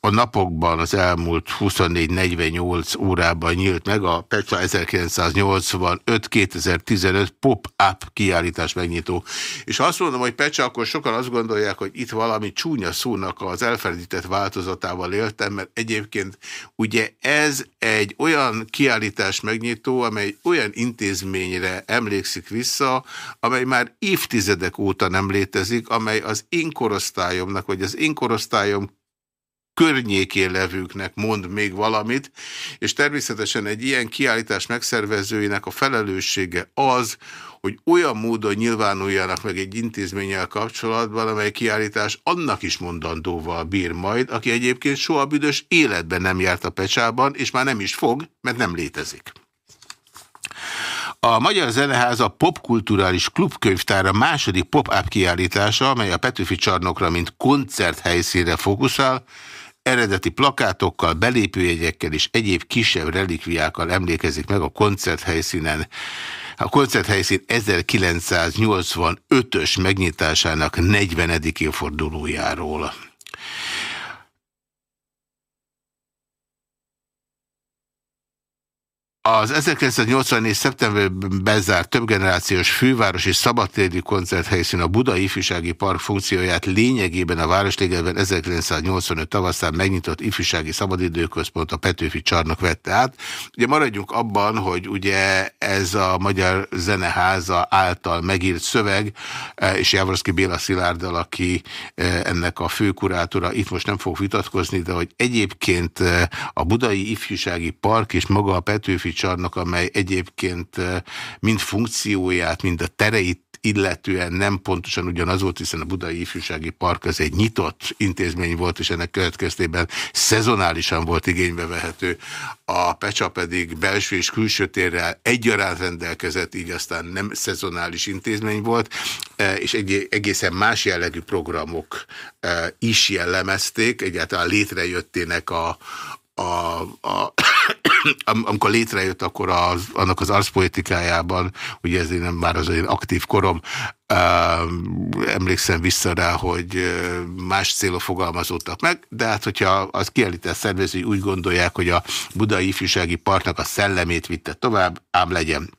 a napokban az elmúlt 24-48 órában nyílt meg a Petra 1985-2015 pop-up kiállítás megnyitó. És ha azt mondom, hogy Petra, akkor sokan azt gondolják, hogy itt valami csúnya szónak az elfeledített változatával éltem, mert egyébként ugye ez egy olyan kiállítás megnyitó, amely olyan intézményre emlékszik vissza, amely már évtizedek óta nem létezik, amely az én korosztályomnak, vagy az én korosztályom környékén levőknek mond még valamit, és természetesen egy ilyen kiállítás megszervezőinek a felelőssége az, hogy olyan módon nyilvánuljanak meg egy intézménnyel kapcsolatban, amely kiállítás annak is mondandóval bír majd, aki egyébként soha büdös életben nem járt a pecsában, és már nem is fog, mert nem létezik. A Magyar Zeneháza popkulturális klubkönyvtára második pop-up kiállítása, amely a Petőfi csarnokra, mint koncerthelyszínre fókuszál, eredeti plakátokkal, belépőjegyekkel és egyéb kisebb relikviákkal emlékezik meg a koncerthelyszínen. A koncerthelyszín 1985-ös megnyitásának 40. évfordulójáról. Az 1984. szeptemberben bezárt többgenerációs fővárosi szabadtéri koncerthelyszín a Budai Ifjúsági Park funkcióját lényegében a Városligetben 1985 tavaszán megnyitott ifjúsági szabadidőközpont a Petőfi csarnok vette át. Ugye maradjunk abban, hogy ugye ez a Magyar Zeneháza által megírt szöveg, eh, és Jávorszki Béla Szilárddal, aki eh, ennek a főkurátora, itt most nem fog vitatkozni, de hogy egyébként eh, a Budai Ifjúsági Park és maga a Petőfi csarnok, amely egyébként mind funkcióját, mind a tereit illetően nem pontosan ugyanaz volt, hiszen a Budai Ifjúsági Park az egy nyitott intézmény volt, és ennek következtében szezonálisan volt igénybe vehető. A Pecsa pedig belső és külső térrel egyaránt rendelkezett, így aztán nem szezonális intézmény volt, és egy egészen más jellegű programok is jellemezték, egyáltalán létrejöttének a, a, a amikor létrejött, akkor az, annak az arszpolitikájában, ugye ez nem már az én aktív korom, emlékszem vissza rá, hogy más célok fogalmazódtak meg, de hát hogyha az kiállítás szervezői úgy gondolják, hogy a Budai Ifjúsági Parknak a szellemét vitte tovább, ám legyen.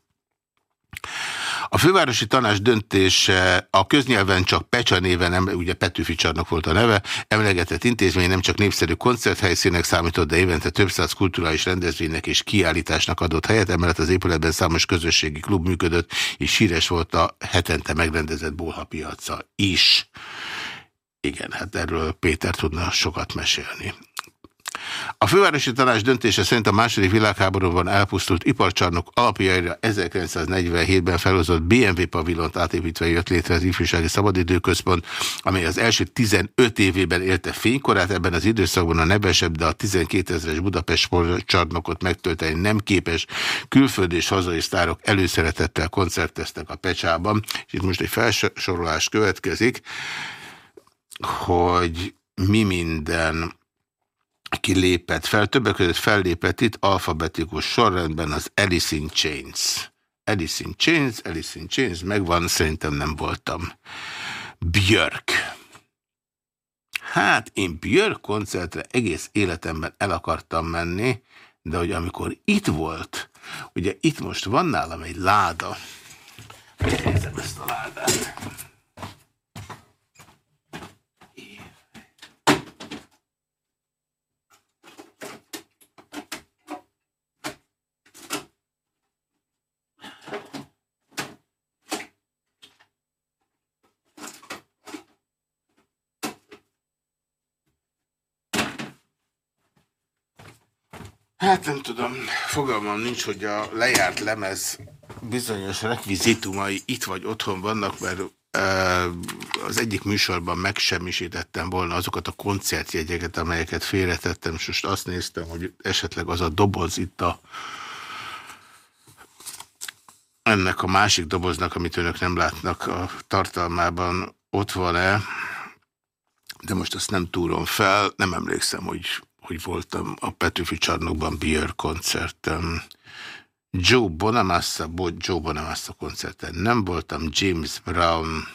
A fővárosi tanács döntése a köznyelven csak Pecsa néven, ugye Petőfi csarnok volt a neve, emlegetett intézmény nem csak népszerű koncerthelyszínek számított, de évente több száz kulturális rendezvénynek és kiállításnak adott helyet, emellett az épületben számos közösségi klub működött, és síres volt a hetente megrendezett bolhapiaca is. Igen, hát erről Péter tudna sokat mesélni. A fővárosi tanács döntése szerint a második világháborúban elpusztult iparcsarnok alapjaira 1947-ben felhozott BMW pavilont átépítve jött létre az ifjúsági szabadidőközpont, amely az első 15 évében élte fénykorát, ebben az időszakban a nevesebb, de a 12 ezeres Budapest csarnokot megtölteni nem képes külföldi és hazai sztárok előszeretettel koncerteztek a Pecsában. És itt most egy felsorolás következik, hogy mi minden aki lépett fel, többek között fellépett itt alfabetikus sorrendben az Alice in Chains. Alice in Chains, Alice in Chains, megvan, szerintem nem voltam. Björk. Hát én Björk koncertre egész életemben el akartam menni, de hogy amikor itt volt, ugye itt most van nálam egy láda, Nézem ezt a ládát. Hát nem tudom, fogalmam nincs, hogy a lejárt lemez bizonyos rekvizitumai itt vagy otthon vannak, mert az egyik műsorban megsemmisítettem volna azokat a koncertjegyeket, amelyeket félretettem, és most azt néztem, hogy esetleg az a doboz itt a ennek a másik doboznak, amit önök nem látnak a tartalmában, ott van-e, de most azt nem túrom fel, nem emlékszem, hogy hogy voltam a Petőfi csarnokban Beer koncerten. Joe Bonamassa, Joe Bonamassa koncerten nem voltam, James Brown.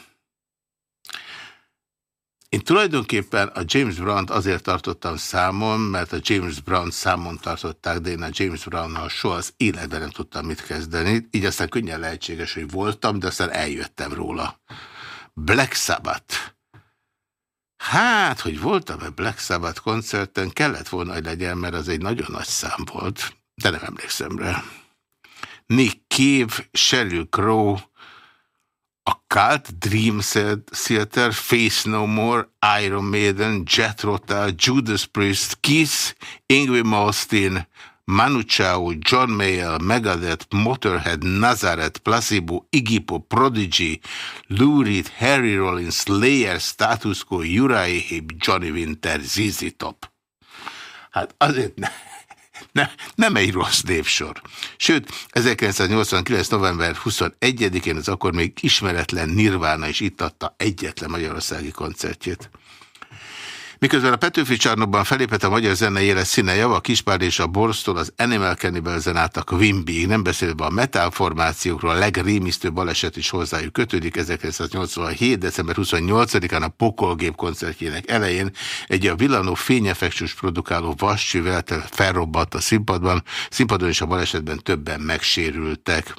Én tulajdonképpen a James Brown-t azért tartottam számon, mert a James Brown számon tartották, de én a James Brown-nal soha az életben nem tudtam mit kezdeni. Így aztán könnyen lehetséges, hogy voltam, de aztán eljöttem róla. Black Sabbath. Hát, hogy voltam a Black Sabbath koncerten, kellett volna, hogy legyen, mert az egy nagyon nagy szám volt, de nem emlékszem rá. Nick Cave, Sheryl Crow, a Cult, Dream Theater, Face No More, Iron Maiden, Jet Rota, Judas Priest, Kiss, Ingrid Malmsteen, Manu Chao, John Mayall, Megadeth, Motorhead, Nazareth, Placebo, Iggy Pop, Prodigy, Lou Reed, Harry Rollins, Slayer, Status Quo, Uriah Heep, Johnny Winter, ZZ Top. Hát azért ne, ne, nem egy rossz névsor. Sőt, 1989. november 21-én az akkor még ismeretlen Nirvana is itt adta egyetlen magyarországi koncertjét. Miközben a Petőfi csarnokban felépett a magyar zene éles színe java, a Kispár és a Borsztól az Animal Cannibal át a Quimby, nem beszélve a metálformációkról, a legrémisztő baleset is hozzájuk kötődik. 1987. december 28-án a Pokolgép koncertjének elején egy a villanó fényeffektus produkáló vascsővel felrobbant a színpadban, színpadon és a balesetben többen megsérültek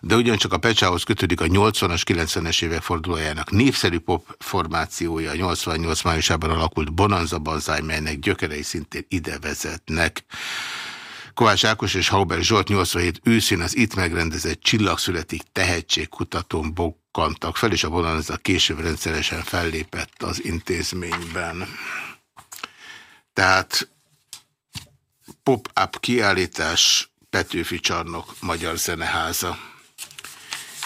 de ugyancsak a Pecsához kötődik a 80-as, 90-es évek fordulójának népszerű pop formációja, a 88 májusában alakult Bonanza Banzai, melynek gyökerei szintén ide vezetnek. Kovács Ákos és Hauber Zsolt 87 őszén az itt megrendezett csillagszületik tehetségkutatón bokkantak fel, és a Bonanza később rendszeresen fellépett az intézményben. Tehát pop-up kiállítás Petőfi Csarnok Magyar Zeneháza.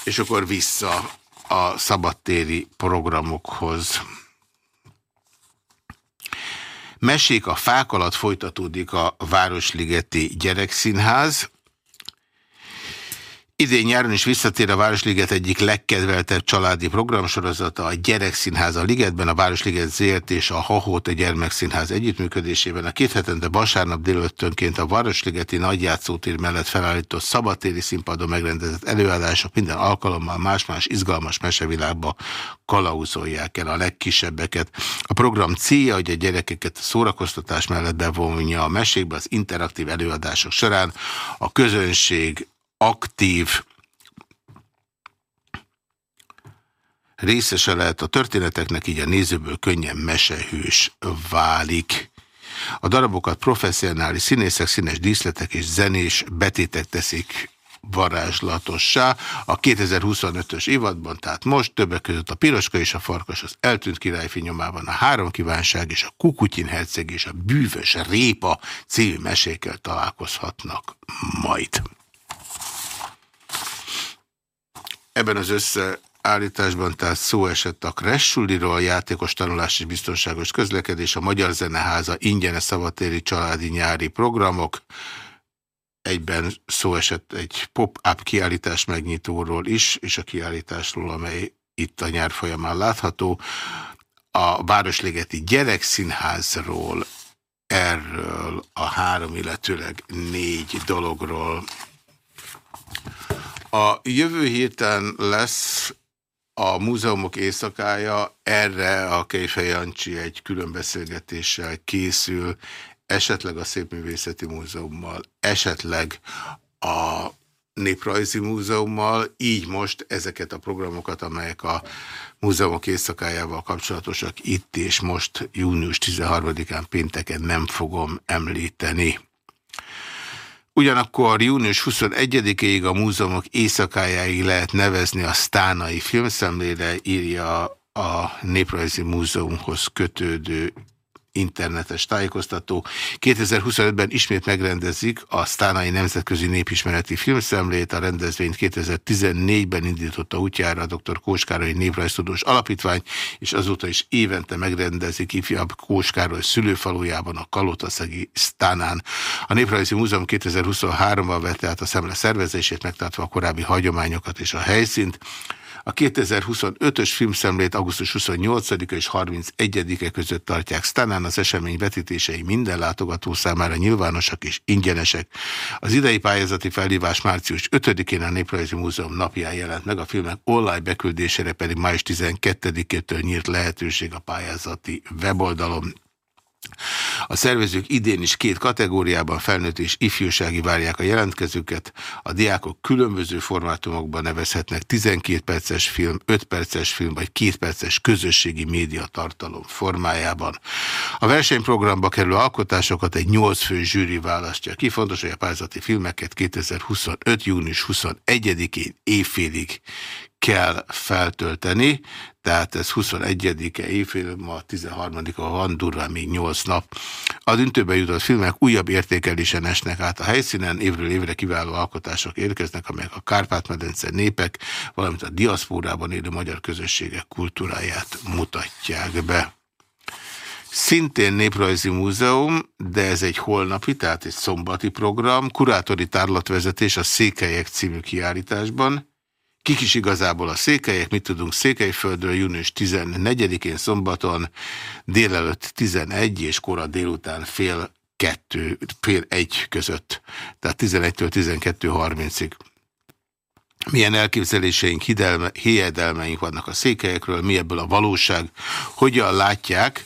És akkor vissza a szabadtéri programokhoz. Mesék a fák alatt folytatódik a Városligeti Gyerekszínház. Idén nyáron is visszatér a Városliget egyik legkedveltebb családi programsorozata, a Gyerekszínház a Ligetben, a Városliget ZRT és a Hahót a Gyermekszínház együttműködésében. A két hetente vasárnap délőttönként a Városligeti nagyjátszótér mellett felállított szabadtéri színpadon megrendezett előadások minden alkalommal más-más izgalmas mesevilágba kalauzolják el a legkisebbeket. A program célja, hogy a gyerekeket a szórakoztatás mellett bevonja a mesékbe az interaktív előadások során. A közönség aktív részese lehet a történeteknek, így a nézőből könnyen mesehős válik. A darabokat professzionális színészek, színes díszletek és zenés betétek teszik varázslatossá. A 2025-ös évadban, tehát most többek között a Piroska és a Farkas az eltűnt királyfi nyomában, a Három kívánság és a Kukutyin herceg és a Bűvös Répa című mesékkel találkozhatnak majd. Ebben az összeállításban tehát szó esett a Kressuliról, játékos tanulás és biztonságos közlekedés, a Magyar Zeneháza ingyenes szabatéri családi nyári programok, egyben szó esett egy pop-up kiállítás megnyitóról is, és a kiállításról, amely itt a nyár folyamán látható. A Városligeti Gyerekszínházról, erről a három, illetőleg négy dologról a jövő héten lesz a múzeumok éjszakája, erre a Kejfej Jancsi egy külön beszélgetéssel készül, esetleg a Szépművészeti Múzeummal, esetleg a Néprajzi Múzeummal, így most ezeket a programokat, amelyek a múzeumok éjszakájával kapcsolatosak itt és most június 13-án pénteken nem fogom említeni. Ugyanakkor június 21-ig a múzeumok éjszakájáig lehet nevezni a Sztánai filmszemlére, írja a Néprajzi Múzeumhoz kötődő internetes tájékoztató. 2025-ben ismét megrendezik a Sztánai Nemzetközi Népismereti Filmszemlét, a rendezvényt 2014-ben indította útjára a dr. Kóskároly Néprajztudós Alapítvány, és azóta is évente megrendezik ifjabb Kóskároly szülőfalujában a Kalotaszegi Sztánán. A Néprajzi Múzeum 2023-ban vette át a szemle szervezését, megtartva a korábbi hagyományokat és a helyszínt. A 2025-ös filmszemlét augusztus 28-a és 31-e között tartják. Sztánán az esemény vetítései minden látogató számára nyilvánosak és ingyenesek. Az idei pályázati felhívás március 5-én a Néprajzi Múzeum napján jelent meg, a filmek online beküldésére pedig május 12-től nyílt lehetőség a pályázati weboldalon. A szervezők idén is két kategóriában felnőtt és ifjúsági várják a jelentkezőket. A diákok különböző formátumokban nevezhetnek 12 perces film, 5 perces film vagy 2 perces közösségi média tartalom formájában. A versenyprogramba kerülő alkotásokat egy 8 fő zsűri választja ki. Hogy a pályázati filmeket 2025. június 21-én évfélig kell feltölteni, tehát ez 21-e évfél, ma 13-a van, durván még 8 nap. A döntőbe jutott filmek újabb értékelésen esnek át a helyszínen, évről évre kiváló alkotások érkeznek, amelyek a Kárpát-medence népek, valamint a diaszpórában élő magyar közösségek kultúráját mutatják be. Szintén Néprajzi Múzeum, de ez egy holnapi, tehát egy szombati program, kurátori tárlatvezetés a Székelyek című kiállításban, Kik is igazából a székelyek, mit tudunk Székelyföldről, június 14-én szombaton, délelőtt 11 és kora délután fél kettő, fél egy között, tehát 11-től 12.30-ig. Milyen elképzeléseink, hidelme, hiedelmeink vannak a székelyekről, mi ebből a valóság, hogyan látják,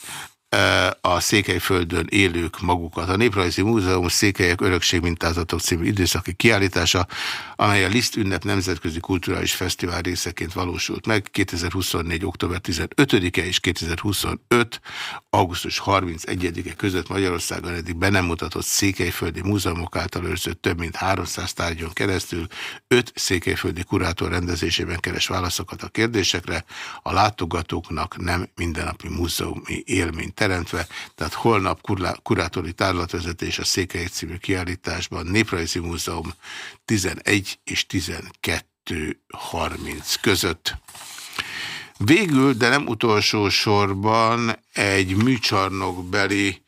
a Székelyföldön élők magukat. A Néprajzi Múzeum Székelyek Örökség Mintázatok című időszaki kiállítása, amely a Liszt ünnep Nemzetközi Kulturális Fesztivál részeként valósult meg 2024. október 15-e és 2025. augusztus 31-e között Magyarországon eddig be nem mutatott Székelyföldi Múzeumok által őrzött több mint 300 tárgyon keresztül öt székelyföldi kurátor rendezésében keres válaszokat a kérdésekre, a látogatóknak nem mindennapi múzeumi élményt teremtve, tehát holnap kurátori tárlatvezetés a Székely című kiállításban Néprajzi Múzeum 11 és 12.30 között. Végül, de nem utolsó sorban egy műcsarnokbeli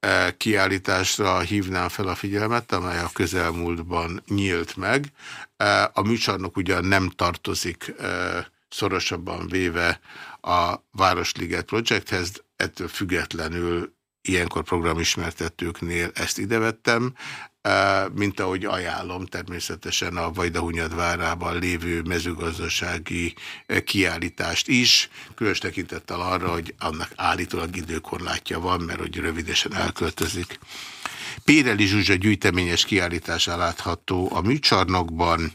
eh, kiállításra hívnám fel a figyelmet, amely a közelmúltban nyílt meg. Eh, a műcsarnok ugyan nem tartozik eh, szorosabban véve a Városliget projekthez, ettől függetlenül ilyenkor programismertetőknél ezt idevettem, mint ahogy ajánlom természetesen a Vajdahunyadvárában lévő mezőgazdasági kiállítást is, különös tekintettel arra, hogy annak állítólag időkorlátja van, mert hogy rövidesen elköltözik. Péreli Zsuzsa gyűjteményes kiállítása látható a műcsarnokban,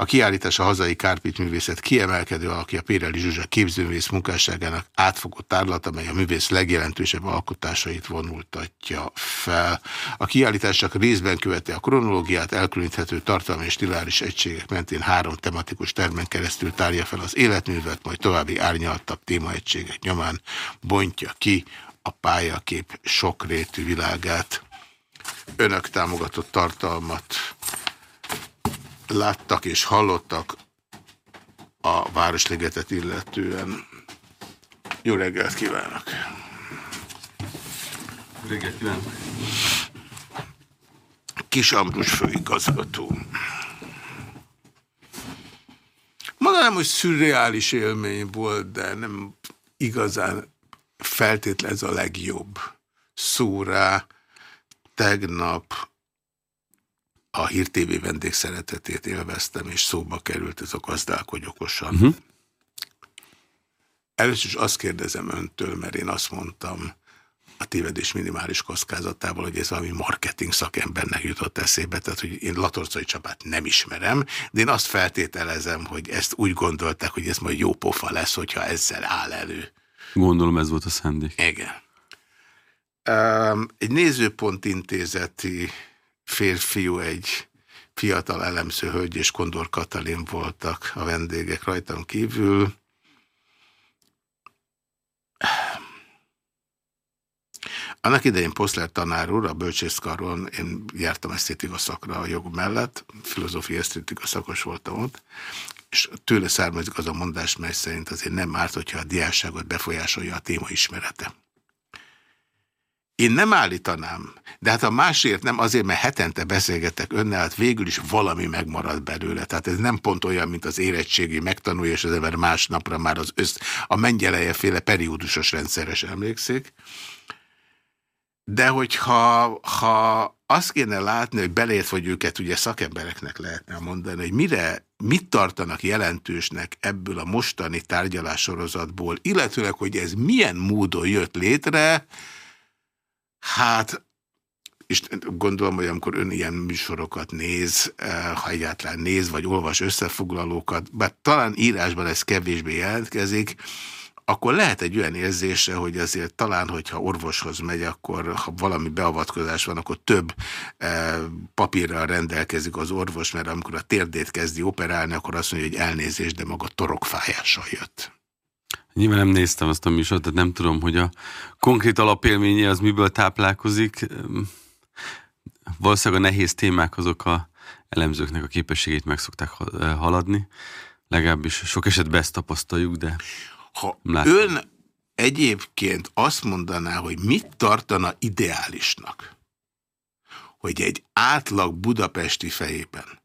a kiállítás a hazai kárpitművészet kiemelkedő alakja Péreli Zsuzsa képzőművész munkásságának átfogott tárlat, amely a művész legjelentősebb alkotásait vonultatja fel. A kiállítás csak részben követi a kronológiát, elkülöníthető tartalmi és stiláris egységek mentén három tematikus termen keresztül tárja fel az életművet, majd további árnyaltabb témaegységek nyomán bontja ki a pályakép sokrétű világát. Önök támogatott tartalmat láttak és hallottak a Városligetet illetően. Jó reggelt kívánok! Reggelt kívánok! Kis Ambrus főigazgató. Mondanám, hogy szürreális élmény volt, de nem igazán feltétlen ez a legjobb szó rá. Tegnap a Hír TV vendégszeretetét élveztem, és szóba került ez a gazdálkodj okosan. Uh mhm. -huh. Először is azt kérdezem öntől, mert én azt mondtam a tévedés minimális kockázatával, hogy ez valami marketing szakembernek jutott eszébe, tehát hogy én Latorcai Csapát nem ismerem, de én azt feltételezem, hogy ezt úgy gondolták, hogy ez majd jó pofa lesz, hogyha ezzel áll elő. Gondolom ez volt a szándék. Igen. Um, egy nézőpont intézeti férfiú, egy fiatal elemző hölgy és Kondor Katalin voltak a vendégek rajtam kívül. Annak idején Poszler tanár úr, a bölcsészkaron, én jártam esztétika szakra a jog mellett, filozófia esztétika szakos voltam ott, és tőle származik az a mondás, mely szerint azért nem árt, hogyha a diásságot befolyásolja a téma ismerete. Én nem állítanám, de hát a másért nem azért, mert hetente beszélgetek önnel, hát végül is valami megmarad belőle. Tehát ez nem pont olyan, mint az érettségi megtanulja, és az ember másnapra már az össz, a mengyeleje féle periódusos rendszeres emlékszik. De hogyha ha azt kéne látni, hogy belért, hogy őket ugye szakembereknek lehetne mondani, hogy mire, mit tartanak jelentősnek ebből a mostani tárgyalássorozatból, illetőleg, hogy ez milyen módon jött létre, hát és gondolom, hogy amikor ön ilyen műsorokat néz, eh, ha egyáltalán néz, vagy olvas összefoglalókat, bár talán írásban ez kevésbé jelentkezik, akkor lehet egy olyan érzése, hogy azért talán, hogyha orvoshoz megy, akkor ha valami beavatkozás van, akkor több e, papírral rendelkezik az orvos, mert amikor a térdét kezdi operálni, akkor azt mondja, hogy elnézést, de maga torokfájással jött. Nyilván nem néztem azt a műsort, tehát nem tudom, hogy a konkrét alapélménye az miből táplálkozik. Valószínűleg a nehéz témák azok a elemzőknek a képességét meg szokták haladni. Legalábbis sok esetben ezt tapasztaljuk, de... Ha Látom. ön egyébként azt mondaná, hogy mit tartana ideálisnak, hogy egy átlag budapesti fejében,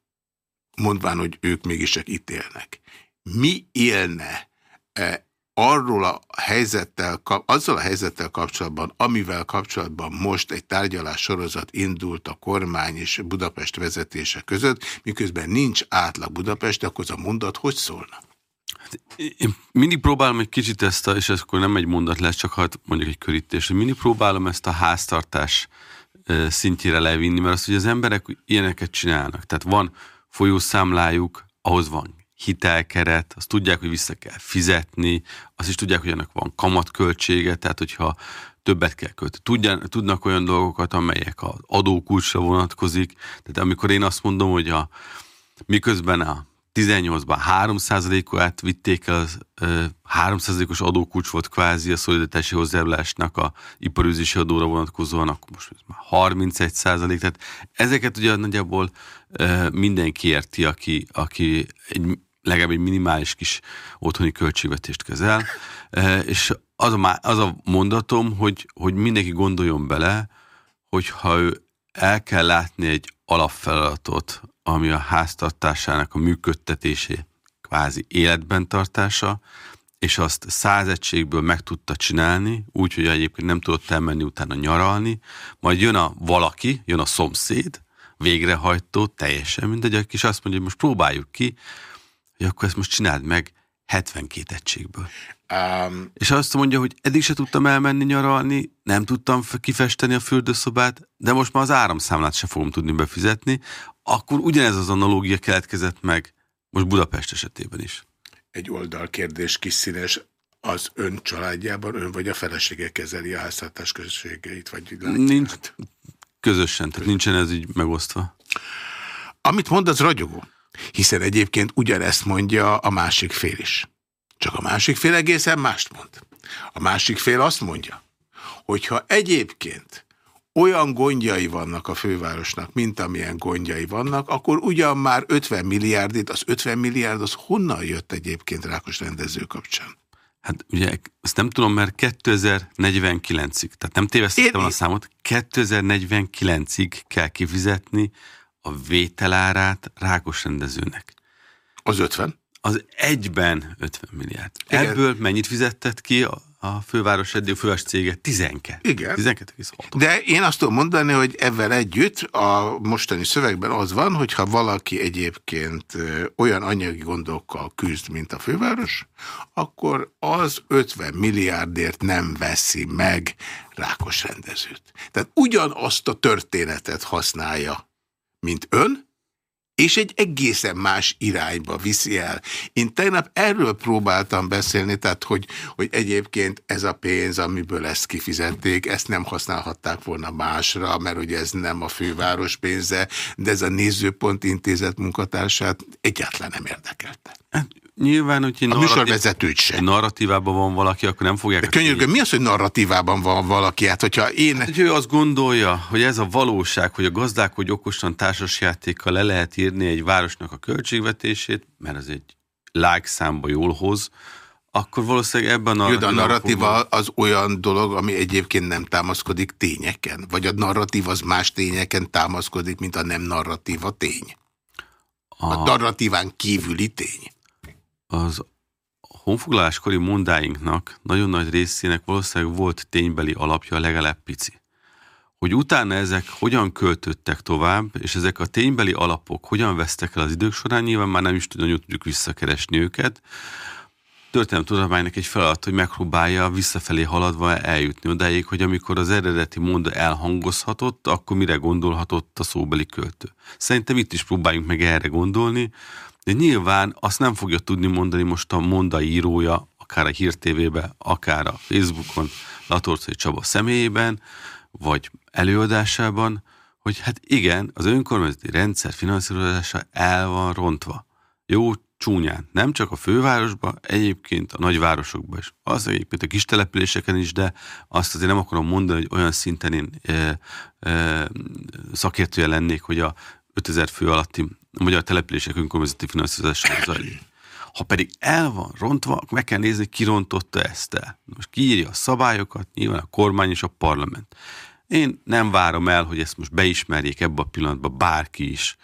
mondván, hogy ők mégis csak itt élnek, mi élne e, arról a helyzettel, azzal a helyzettel kapcsolatban, amivel kapcsolatban most egy tárgyalás sorozat indult a kormány és Budapest vezetése között, miközben nincs átlag Budapest, akkor az a mondat hogy szólna? Én mindig próbálom egy kicsit ezt, a, és ez akkor nem egy mondat lesz, csak hát mondjuk egy körítés, hogy mindig próbálom ezt a háztartás szintjére levinni, mert az, hogy az emberek ilyeneket csinálnak. Tehát van folyószámlájuk, ahhoz van hitelkeret, azt tudják, hogy vissza kell fizetni, azt is tudják, hogy ennek van kamatköltsége, tehát hogyha többet kell költeni. Tudják, tudnak olyan dolgokat, amelyek az adókulcsra vonatkozik, tehát amikor én azt mondom, hogy a, miközben a 18-ban 3%-át vitték el, az 3%-os adókulcs volt kvázi a szolidaritási hozzájárulásnak a iparűzési adóra vonatkozóan, akkor most már 31%, tehát ezeket ugye nagyjából mindenki érti, aki, aki egy, legalább egy minimális kis otthoni költségvetést kezel, és az a, az a mondatom, hogy, hogy mindenki gondoljon bele, hogy ha ő el kell látni egy alapfeladatot, ami a háztartásának a működtetésé, kvázi életben tartása, és azt száz egységből meg tudta csinálni, úgyhogy egyébként nem tudott elmenni utána nyaralni, majd jön a valaki, jön a szomszéd, végrehajtó, teljesen mindegy, és azt mondja, hogy most próbáljuk ki, hogy akkor ezt most csináld meg 72 egységből. Um, és azt mondja, hogy eddig se tudtam elmenni nyaralni, nem tudtam kifesteni a fürdőszobát, de most már az áramszámlát se fogom tudni befizetni, akkor ugyanez az analógia keletkezett meg most Budapest esetében is. Egy oldalkérdés kis színes, az ön családjában ön vagy a felesége kezeli a háztartás közösségeit? Vagy Nincs közösen, tehát nincsen ez így megosztva. Amit mond, az ragyogó. Hiszen egyébként ugyanezt mondja a másik fél is. Csak a másik fél egészen mást mond. A másik fél azt mondja, hogyha egyébként olyan gondjai vannak a fővárosnak, mint amilyen gondjai vannak, akkor ugyan már 50 milliárdit, az 50 milliárd az honnan jött egyébként Rákos rendező kapcsán? Hát ugye ezt nem tudom, mert 2049-ig, tehát nem tévesztettem a számot, 2049-ig kell kifizetni a vételárát Rákos rendezőnek. Az 50? Az egyben 50 milliárd. Igen. Ebből mennyit fizettet ki a, a főváros eddig főváros cége 12. Igen. 12,6. De én azt tudom mondani, hogy ezzel együtt a mostani szövegben az van, hogyha valaki egyébként olyan anyagi gondokkal küzd, mint a főváros, akkor az 50 milliárdért nem veszi meg rákos rendezőt. Tehát ugyanazt a történetet használja, mint ön, és egy egészen más irányba viszi el. Én tegnap erről próbáltam beszélni, tehát hogy, hogy egyébként ez a pénz, amiből ezt kifizették, ezt nem használhatták volna másra, mert ugye ez nem a főváros pénze, de ez a Nézőpont Intézet munkatársát egyáltalán nem érdekelte. Nyilván, hogy a műsorvezetőt sem. narratívában van valaki, akkor nem fogják... De könyörgöm, mi az, hogy narratívában van valaki? Hát, hogyha én... Hát, hogy ő azt gondolja, hogy ez a valóság, hogy a gazdák, hogy okosan társasjátékkal le lehet írni egy városnak a költségvetését, mert ez egy like számba jól hoz, akkor valószínűleg ebben a... Jó, de a narratíva az olyan dolog, ami egyébként nem támaszkodik tényeken? Vagy a narratív az más tényeken támaszkodik, mint a nem narratíva tény? A, a narratíván kívüli tény? Az honfoglaláskori mondáinknak nagyon nagy részének valószínűleg volt ténybeli alapja, legalább pici. Hogy utána ezek hogyan költöttek tovább, és ezek a ténybeli alapok hogyan vesztek el az idők során, nyilván már nem is nagyon tudjuk visszakeresni őket. Történelmi tudománynak egy feladat, hogy megpróbálja visszafelé haladva eljutni odáig, hogy amikor az eredeti monda elhangozhatott, akkor mire gondolhatott a szóbeli költő. Szerintem itt is próbáljunk meg erre gondolni, de nyilván azt nem fogja tudni mondani most a monda írója, akár a Hír TV-be, akár a Facebookon, Latorcai Csaba személyében, vagy előadásában, hogy hát igen, az önkormányzati rendszer finanszírozása el van rontva. Jó csúnyán. Nem csak a fővárosban, egyébként a nagyvárosokban is. Az egyébként a kis településeken is, de azt azért nem akarom mondani, hogy olyan szinten én e, e, szakértője lennék, hogy a 5000 fő alatti a magyar települések önkormányzati finanszírozása zajlik. Ha pedig el van rontva, akkor meg kell nézni, ki rontotta ezt el. Most kiírja a szabályokat, nyilván a kormány és a parlament. Én nem várom el, hogy ezt most beismerjék ebbe a pillanatban bárki is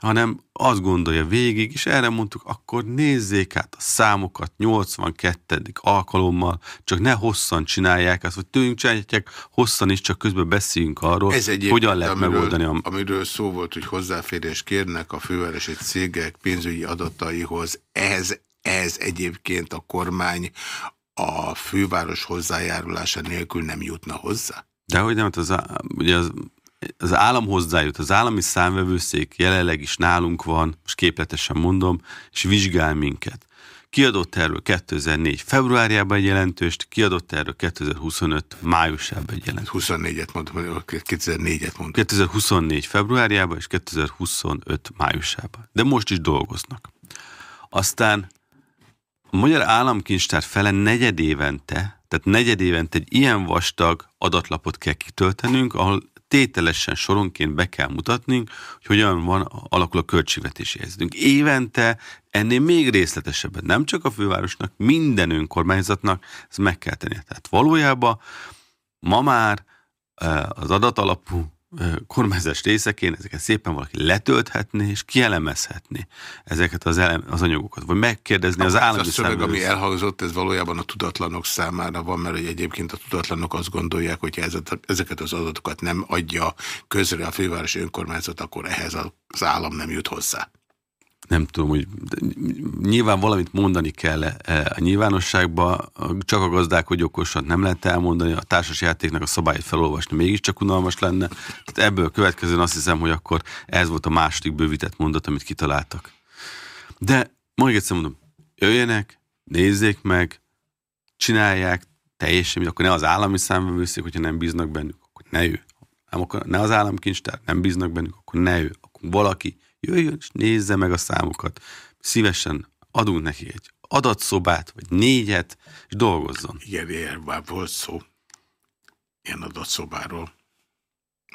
hanem azt gondolja végig, és erre mondtuk, akkor nézzék át a számokat 82. alkalommal, csak ne hosszan csinálják azt, hogy tőlünk csinálják hosszan is, csak közben beszéljünk arról, Ez hogyan lehet amiről, megoldani. A... Amiről szó volt, hogy hozzáférés kérnek a fővárosi cégek pénzügyi adataihoz, ez, ez egyébként a kormány a főváros hozzájárulása nélkül nem jutna hozzá? De hogy nem, hát az, ugye az az állam hozzájut, az állami számvevőszék jelenleg is nálunk van, most képletesen mondom, és vizsgál minket. Kiadott erről 2004 februárjában egy jelentőst, kiadott erről 2025 májusában egy jelentőst. 24-et mondom, 2004-et mondom. 2024 februárjában és 2025 májusában. De most is dolgoznak. Aztán a Magyar Államkincstár fele negyed évente, tehát negyed évente egy ilyen vastag adatlapot kell kitöltenünk, ahol tételesen soronként be kell mutatni, hogy hogyan van, alakul a költségvetési helyzetünk. Évente ennél még részletesebben, nem csak a fővárosnak, minden önkormányzatnak ezt meg kell tennie. Tehát valójában ma már eh, az adatalapú kormányzás részeként ezeket szépen valaki letölthetné és kielemezhetné ezeket az, elem, az anyagokat, vagy megkérdezni az állami a szöveg, ami elhangzott, ez valójában a tudatlanok számára van, mert hogy egyébként a tudatlanok azt gondolják, hogy ez, ezeket az adatokat nem adja közre a fővárosi önkormányzat, akkor ehhez az állam nem jut hozzá nem tudom, hogy nyilván valamit mondani kell -e a nyilvánosságba, csak a gazdák, hogy okosan nem lehet elmondani, a társasjátéknak a szabályt felolvasni mégiscsak unalmas lenne. Tehát ebből következően azt hiszem, hogy akkor ez volt a második bővített mondat, amit kitaláltak. De majd egyszer mondom, jöjjenek, nézzék meg, csinálják, teljesen, akkor ne az állami számvevőszék, hogyha nem bíznak bennük, akkor ne ő. Nem, akkor ne az államkincstár, nem bíznak bennük, akkor ne ő. Akkor valaki jöjjön és nézze meg a számokat. Szívesen adunk neki egy adatszobát, vagy négyet, és dolgozzon. Igen, ilyen már volt szó ilyen adatszobáról.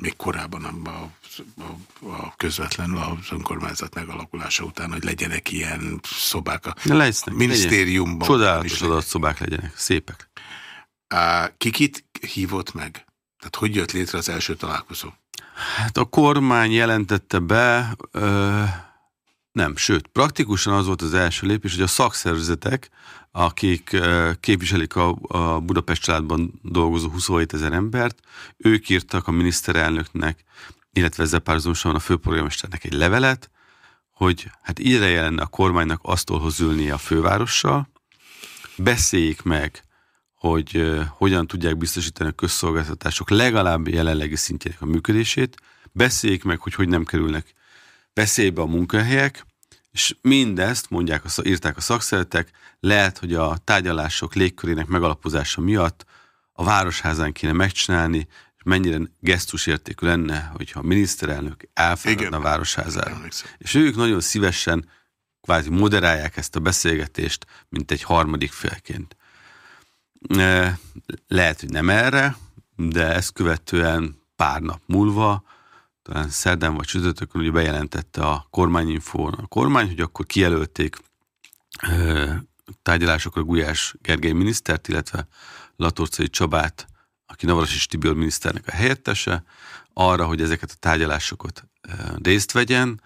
Még korábban a, a, a, közvetlenül az önkormányzat megalakulása után, hogy legyenek ilyen szobák a, lesznek, a minisztériumban. Csodálatos adatszobák legyenek, szépek. Kikit hívott meg? Tehát hogy jött létre az első találkozó? Hát a kormány jelentette be, ö, Nem, sőt, praktikusan az volt az első lépés, hogy a szakszervezetek, akik képviselik a, a Budapest családban dolgozó 27 ezer embert, ők írtak a miniszterelnöknek, illetve ezzel párhuzamosan a főpolgármesternek egy levelet, hogy hát ideje lenne a kormánynak asztalhoz ülnie a fővárossal, beszéljék meg, hogy hogyan tudják biztosítani a közszolgáltatások legalább jelenlegi szintjének a működését, beszéljék meg, hogy hogy nem kerülnek veszélybe a munkahelyek, és mindezt, mondják, írták a szakszeretek, lehet, hogy a tárgyalások légkörének megalapozása miatt a városházán kéne megcsinálni, és mennyire gesztusértékű lenne, hogyha a miniszterelnök elfáradna a városházára. És ők nagyon szívesen kvázi moderálják ezt a beszélgetést, mint egy harmadik félként. Lehet, hogy nem erre, de ezt követően pár nap múlva talán szerdán vagy csütörtökön ugye bejelentette a kormányinfón a kormány, hogy akkor kijelölték tárgyalásokra Gulyás Gergely minisztert, illetve Latorcai Csabát, aki Navracsis Tibor miniszternek a helyettese, arra, hogy ezeket a tárgyalásokat részt vegyen,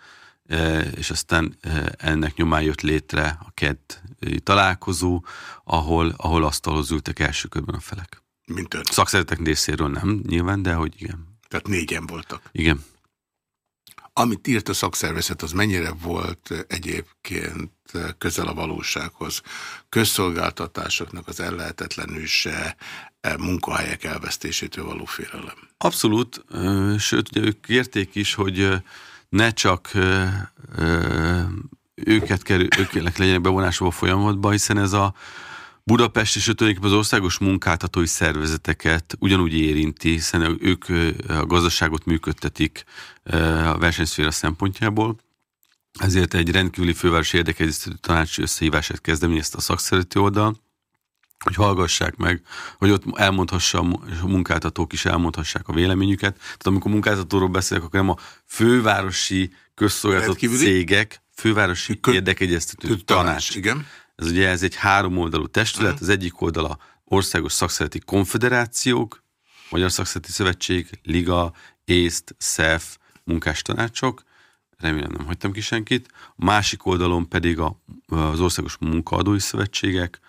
és aztán ennek nyomán jött létre a KED találkozó, ahol, ahol asztalhoz ültek első körben a felek. Mint ön. Szakszeretek részéről nem, nyilván, de hogy igen. Tehát négyen voltak. Igen. Amit írt a szakszervezet, az mennyire volt egyébként közel a valósághoz? Közszolgáltatásoknak az ellehetetlenüse, munkahelyek elvesztésétől való félelem. Abszolút, sőt, ugye ők kérték is, hogy ne csak őket kerül, ők legyenek bevonásba a folyamatba, hiszen ez a Budapest és tulajdonképpen az országos munkáltatói szervezeteket ugyanúgy érinti, hiszen ők a gazdaságot működtetik a versenyszféra szempontjából. Ezért egy rendkívüli fővárosi érdekegyeztető tanács összehívását kezdeményezte a szakszereti oldal, hogy hallgassák meg, hogy ott elmondhassa, a munkáltatók is elmondhassák a véleményüket. Tehát amikor munkáltatóról beszélek, akkor nem a fővárosi közszolgáltató cégek, fővárosi érdekegyeztető tanács. tanács. Igen ez ugye ez egy három oldalú testület, uh-huh. az egyik oldal a Országos Szakszereti Konfederációk, Magyar Szakszereti Szövetség, Liga, észt, SZEF, munkástanácsok, remélem nem hagytam ki senkit, a másik oldalon pedig a, az Országos Munkaadói Szövetségek,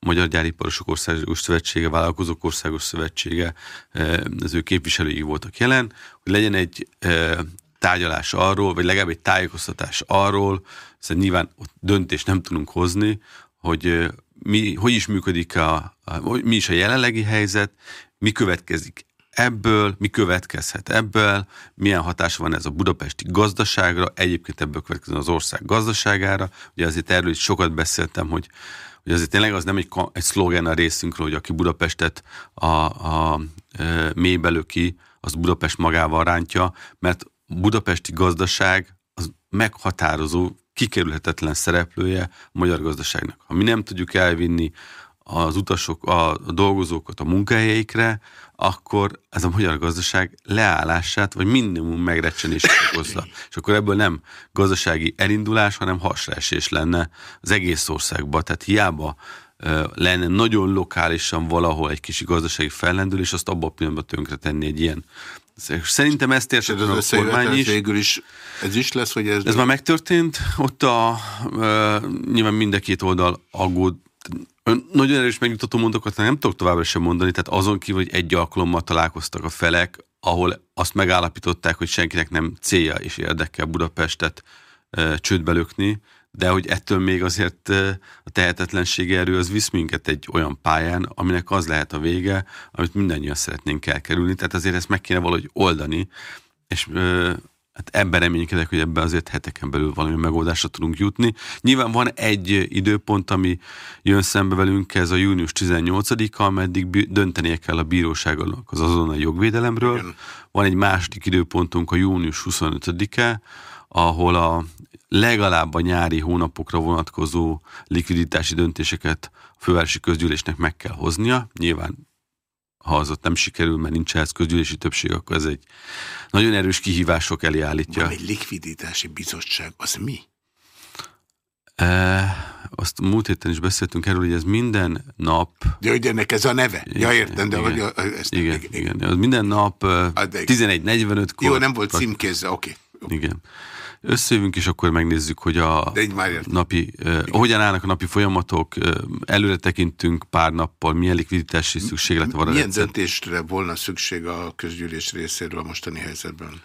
Magyar Gyáriparosok Országos Szövetsége, Vállalkozók Országos Szövetsége, e, az ő képviselői voltak jelen, hogy legyen egy e, tárgyalás arról, vagy legalább egy tájékoztatás arról, hiszen nyilván ott döntést nem tudunk hozni, hogy mi, hogy is működik a, mi is a jelenlegi helyzet, mi következik ebből, mi következhet ebből, milyen hatása van ez a budapesti gazdaságra, egyébként ebből következően az ország gazdaságára. Ugye azért erről is sokat beszéltem, hogy, hogy azért tényleg az nem egy, egy szlogen a részünkről, hogy aki Budapestet a, a, a mélybe löki, az Budapest magával rántja, mert budapesti gazdaság az meghatározó, kikerülhetetlen szereplője a magyar gazdaságnak. Ha mi nem tudjuk elvinni az utasok, a dolgozókat a munkahelyeikre, akkor ez a magyar gazdaság leállását, vagy minimum megrecsenését okozza. És akkor ebből nem gazdasági elindulás, hanem hasraesés lenne az egész országban. Tehát hiába lenne nagyon lokálisan valahol egy kis gazdasági fellendülés, azt abban a pillanatban tönkre tenni egy ilyen Szerintem ezt érted a kormány is. Végül is. Ez is lesz, hogy ez... Ez már megtörtént. Ott a, uh, nyilván mind a két oldal aggód. Nagyon erős megnyugtató mondokat nem tudok továbbra sem mondani, tehát azon kívül, hogy egy alkalommal találkoztak a felek, ahol azt megállapították, hogy senkinek nem célja és érdekel Budapestet uh, csődbe lökni, de hogy ettől még azért a tehetetlenség erő az visz minket egy olyan pályán, aminek az lehet a vége, amit mindannyian szeretnénk elkerülni, tehát azért ezt meg kéne valahogy oldani, és hát ebben reménykedek, hogy ebben azért heteken belül valami megoldásra tudunk jutni. Nyilván van egy időpont, ami jön szembe velünk, ez a június 18-a, ameddig döntenie kell a bíróságnak az azonnal jogvédelemről. Igen. Van egy második időpontunk a június 25-e, ahol a legalább a nyári hónapokra vonatkozó likviditási döntéseket a fővárosi közgyűlésnek meg kell hoznia. Nyilván ha az ott nem sikerül, mert nincs ehhez közgyűlési többség, akkor ez egy nagyon erős kihívások elé állítja. Van egy likviditási bizottság, az mi? E, azt múlt héten is beszéltünk erről, hogy ez minden nap... De hogy ennek ez a neve? Ja, értem, de igen, hogy... Ezt igen, igen, igen, az minden nap 11.45-kor... Jó, nem volt címkézve, oké. Okay. Igen. Összejövünk, és akkor megnézzük, hogy a napi, uh, hogyan állnak a napi folyamatok, uh, előre tekintünk pár nappal, milyen likviditási szükséglete van a Milyen rendszer. döntésre volna szükség a közgyűlés részéről a mostani helyzetben?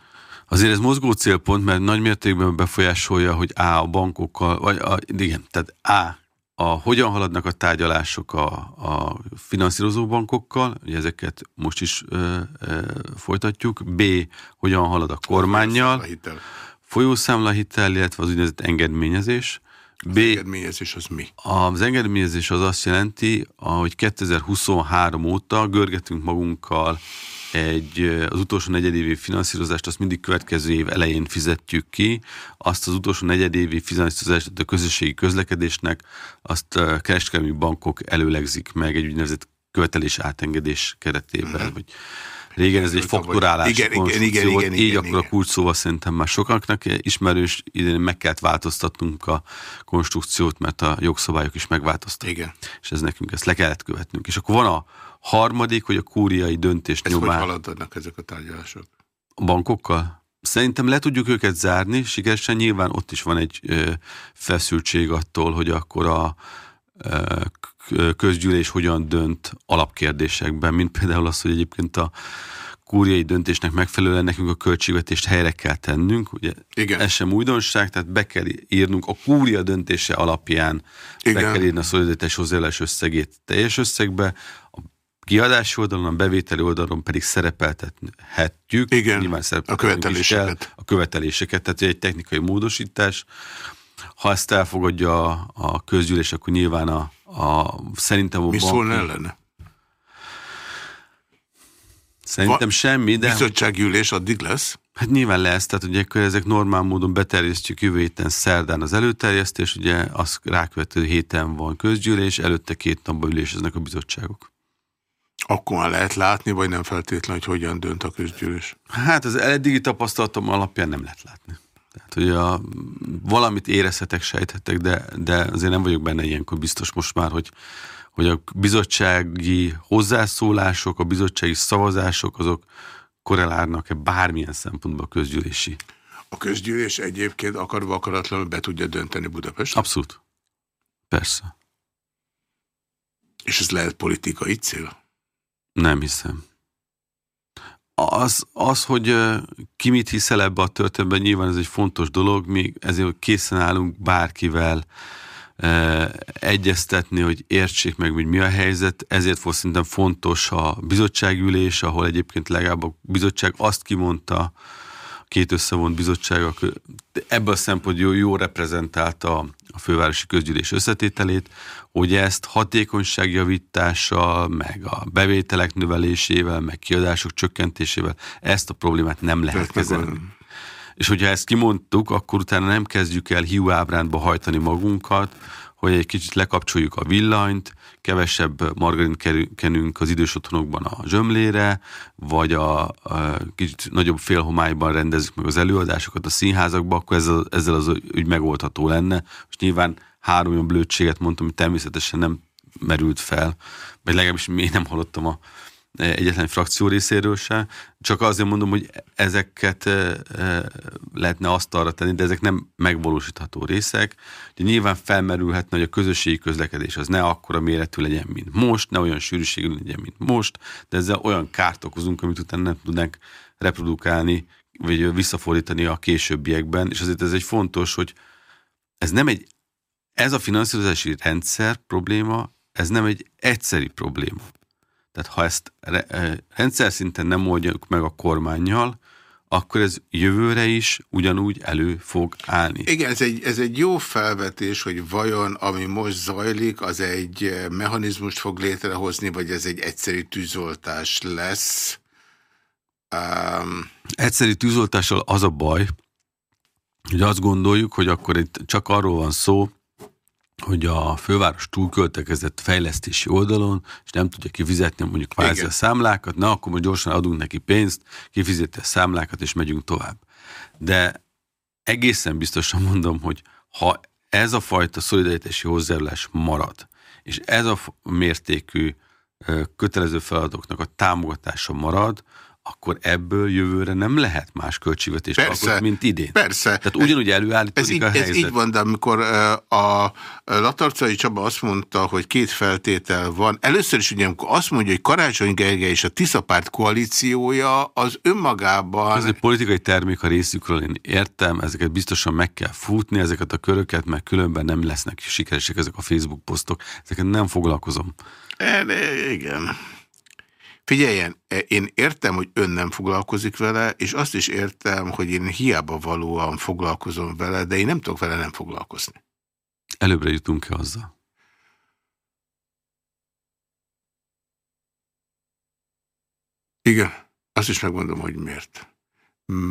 Azért ez mozgó célpont, mert nagy mértékben befolyásolja, hogy A a bankokkal, vagy a, igen, tehát A a hogyan haladnak a tárgyalások a, a finanszírozó bankokkal, ugye ezeket most is ö, ö, folytatjuk, B hogyan halad a kormányjal, A hitel. Folyószámlahitel, illetve az úgynevezett engedményezés. B, Engedményezés az mi? az engedményezés az azt jelenti, hogy 2023 óta görgetünk magunkkal egy, az utolsó negyedévi finanszírozást, azt mindig következő év elején fizetjük ki, azt az utolsó negyedévi finanszírozást a közösségi közlekedésnek, azt a kereskedelmi bankok előlegzik meg egy úgynevezett követelés átengedés keretében, hogy Régen ez egy faktorálás Igen, igen, igen, igen, így igen, akkor igen. a kulcs szóval szerintem már sokaknak ismerős, idén meg kellett változtatnunk a konstrukciót, mert a jogszabályok is megváltoztak. Igen. És ez nekünk ezt le kellett követnünk. És akkor van a harmadik, hogy a kúriai döntés Ez hogy nyomán haladnak ezek a tárgyalások? a bankokkal. Szerintem le tudjuk őket zárni, sikeresen nyilván ott is van egy ö, feszültség attól, hogy akkor a ö, közgyűlés hogyan dönt alapkérdésekben, mint például az, hogy egyébként a kúriai döntésnek megfelelően nekünk a költségvetést helyre kell tennünk, ugye Igen. ez sem újdonság, tehát be kell írnunk a kúria döntése alapján, Igen. be kell írni a szolidaritás hozzájárulás összegét teljes összegbe, a kiadási oldalon, a bevételi oldalon pedig szerepeltethetjük, Igen, nyilván a követeléseket. kell, a követeléseket, tehát egy technikai módosítás. Ha ezt elfogadja a, a közgyűlés, akkor nyilván a, a szerintem a Mi bank- szólna ellene? Szerintem Va- semmi, de Bizottsággyűlés addig lesz? hát nyilván lesz, tehát ugye akkor ezek normál módon beterjesztjük jövő héten szerdán az előterjesztés, ugye az rákövető héten van közgyűlés, előtte két napban üléseznek a bizottságok. Akkor már lehet látni, vagy nem feltétlenül, hogy hogyan dönt a közgyűlés? Hát az eddigi tapasztalatom alapján nem lehet látni. Tehát, hogy a, valamit érezhetek, sejthetek, de, de azért nem vagyok benne ilyenkor biztos most már, hogy, hogy a bizottsági hozzászólások, a bizottsági szavazások, azok korrelálnak-e bármilyen szempontból a közgyűlési. A közgyűlés egyébként akarva akaratlanul be tudja dönteni Budapest, Abszolút. Persze. és ez lehet politikai cél. Nem hiszem. Az, az, hogy ki mit hiszel ebbe a történetben, nyilván ez egy fontos dolog, mi ezért készen állunk bárkivel ö, egyeztetni, hogy értsék meg, hogy mi a helyzet, ezért volt szerintem fontos a bizottságülés, ahol egyébként legalább a bizottság azt kimondta, két összevont bizottság, a kö- ebből a szempontból jó, jó reprezentálta a fővárosi közgyűlés összetételét, hogy ezt hatékonyságjavítással, meg a bevételek növelésével, meg kiadások csökkentésével ezt a problémát nem lehet kezelni. És hogyha ezt kimondtuk, akkor utána nem kezdjük el hiú ábrándba hajtani magunkat, hogy egy kicsit lekapcsoljuk a villanyt, kevesebb margarint kenünk az idős otthonokban a zsömlére, vagy a, a kicsit nagyobb félhomályban rendezzük meg az előadásokat a színházakba, akkor ezzel, ezzel az ügy megoldható lenne. És nyilván három olyan blödséget mondtam, hogy természetesen nem merült fel, vagy legalábbis én nem hallottam a egyetlen frakció részéről se. Csak azért mondom, hogy ezeket eh, eh, lehetne asztalra tenni, de ezek nem megvalósítható részek. Ugye nyilván felmerülhetne, hogy a közösségi közlekedés az ne akkora méretű legyen, mint most, ne olyan sűrűségű legyen, mint most, de ezzel olyan kárt okozunk, amit utána nem tudnánk reprodukálni, vagy visszafordítani a későbbiekben, és azért ez egy fontos, hogy ez nem egy, ez a finanszírozási rendszer probléma, ez nem egy egyszeri probléma. Tehát ha ezt re- rendszer szinten nem oldjuk meg a kormányjal, akkor ez jövőre is ugyanúgy elő fog állni. Igen, ez egy, ez egy jó felvetés, hogy vajon ami most zajlik, az egy mechanizmust fog létrehozni, vagy ez egy egyszerű tűzoltás lesz. Um, Egyszerű tűzoltással az a baj, hogy azt gondoljuk, hogy akkor itt csak arról van szó, hogy a főváros túlköltekezett fejlesztési oldalon, és nem tudja kifizetni mondjuk kvázi Igen. a számlákat, na akkor most gyorsan adunk neki pénzt, kifizeti a számlákat, és megyünk tovább. De egészen biztosan mondom, hogy ha ez a fajta szolidaritási hozzájárulás marad, és ez a mértékű kötelező feladatoknak a támogatása marad, akkor ebből jövőre nem lehet más költségvetés alkotni, mint idén. Persze. Tehát ugyanúgy előállítódik ez a helyzet. Ez így van, de amikor a Latarcai Csaba azt mondta, hogy két feltétel van. Először is ugye, amikor azt mondja, hogy Karácsony Gergely és a Tiszapárt koalíciója az önmagában... Ez egy politikai termék a részükről, én értem, ezeket biztosan meg kell futni, ezeket a köröket, mert különben nem lesznek sikeresek ezek a Facebook posztok. Ezeket nem foglalkozom. E, igen. Figyeljen, e, én értem, hogy ön nem foglalkozik vele, és azt is értem, hogy én hiába valóan foglalkozom vele, de én nem tudok vele nem foglalkozni. Előbbre jutunk-e azzal? Igen, azt is megmondom, hogy miért.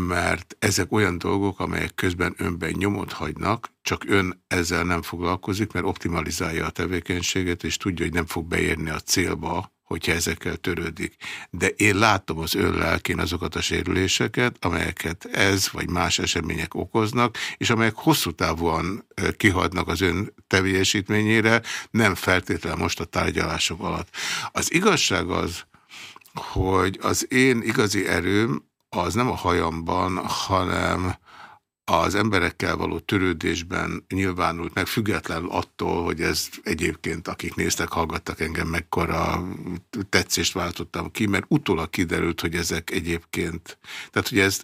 Mert ezek olyan dolgok, amelyek közben önben nyomot hagynak, csak ön ezzel nem foglalkozik, mert optimalizálja a tevékenységet, és tudja, hogy nem fog beérni a célba, hogyha ezekkel törődik. De én látom az ön lelkén azokat a sérüléseket, amelyeket ez vagy más események okoznak, és amelyek hosszú távúan kihadnak az ön teljesítményére, nem feltétlenül most a tárgyalások alatt. Az igazság az, hogy az én igazi erőm az nem a hajamban, hanem az emberekkel való törődésben nyilvánult meg, függetlenül attól, hogy ez egyébként, akik néztek, hallgattak engem, mekkora tetszést váltottam ki, mert utólag kiderült, hogy ezek egyébként, tehát hogy ez,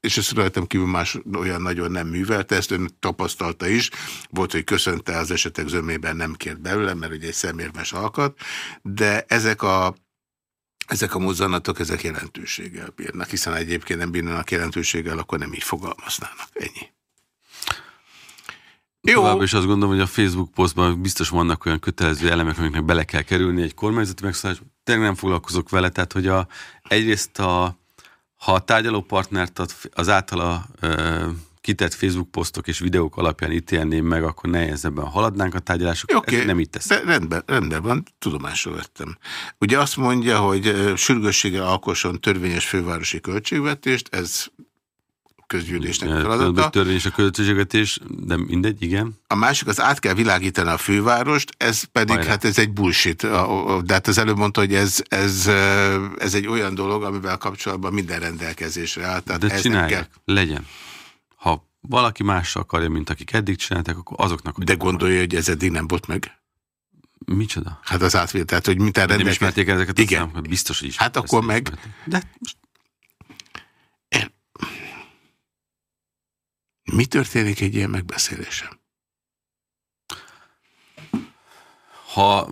és ezt rajtam kívül más olyan nagyon nem művelte, ezt ön tapasztalta is, volt, hogy köszönte az esetek zömében, nem kért belőle, mert ugye egy szemérmes alkat, de ezek a ezek a mozzanatok, ezek jelentőséggel bírnak, hiszen egyébként nem bírnak jelentőséggel, akkor nem így fogalmaznának. Ennyi. Jó. Tovább is azt gondolom, hogy a Facebook posztban biztos vannak olyan kötelező elemek, amiknek bele kell kerülni egy kormányzati megszállás. Tényleg nem foglalkozok vele, tehát hogy a, egyrészt a, ha a tárgyalópartnert az általa ö, kitett Facebook posztok és videók alapján ítélném meg, akkor nehezebben haladnánk a tárgyalások. Okay, nem így tesz. Rendben, rendben van, tudomásul vettem. Ugye azt mondja, hogy sürgősséggel alkosson törvényes fővárosi költségvetést, ez közgyűlésnek a feladata. Törvényes a költségvetés, de mindegy, igen. A másik az át kell világítani a fővárost, ez pedig, Majra. hát ez egy bullshit. De hát az előbb mondta, hogy ez, ez, ez egy olyan dolog, amivel kapcsolatban minden rendelkezésre áll. Tehát de csinálják, kell... legyen ha valaki más akarja, mint akik eddig csináltak, akkor azoknak... De gondolja, hogy ez eddig nem volt meg? Micsoda? Hát az átvétel, tehát hogy mit Nem ismerték ezeket Igen. a számokat? Biztos, hogy is. Hát akkor meg... Ismerték. De. Mi történik egy ilyen megbeszélésem? Ha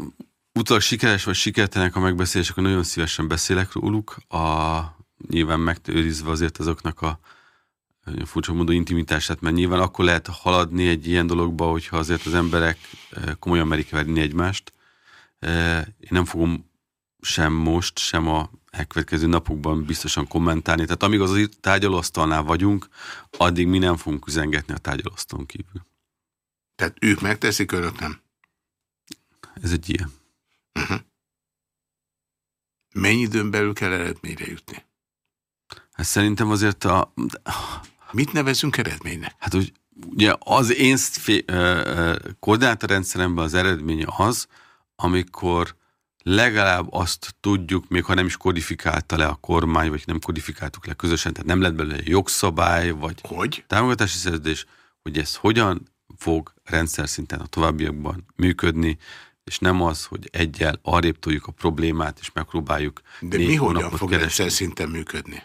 utólag sikeres vagy sikertelenek a megbeszélés, akkor nagyon szívesen beszélek róluk, a, nyilván megtőrizve azért azoknak a furcsa módon intimitását, mert nyilván akkor lehet haladni egy ilyen dologba, hogyha azért az emberek eh, komolyan merik verni egymást. Eh, én nem fogom sem most, sem a elkövetkező napokban biztosan kommentálni. Tehát amíg az tárgyalóasztalnál vagyunk, addig mi nem fogunk üzengetni a tárgyalóasztalon kívül. Tehát ők megteszik, önök nem? Ez egy ilyen. Uh -huh. Mennyi időn belül kell eredményre jutni? Hát szerintem azért a... Mit nevezünk eredménynek? Hát úgy, ugye az én koordinátorrendszeremben az eredménye az, amikor legalább azt tudjuk, még ha nem is kodifikálta le a kormány, vagy nem kodifikáltuk le közösen, tehát nem lett belőle jogszabály, vagy hogy? támogatási szerződés, hogy ez hogyan fog rendszer szinten a továbbiakban működni, és nem az, hogy egyel arrébb toljuk a problémát, és megpróbáljuk De mi hogyan fog keresni. rendszer szinten működni?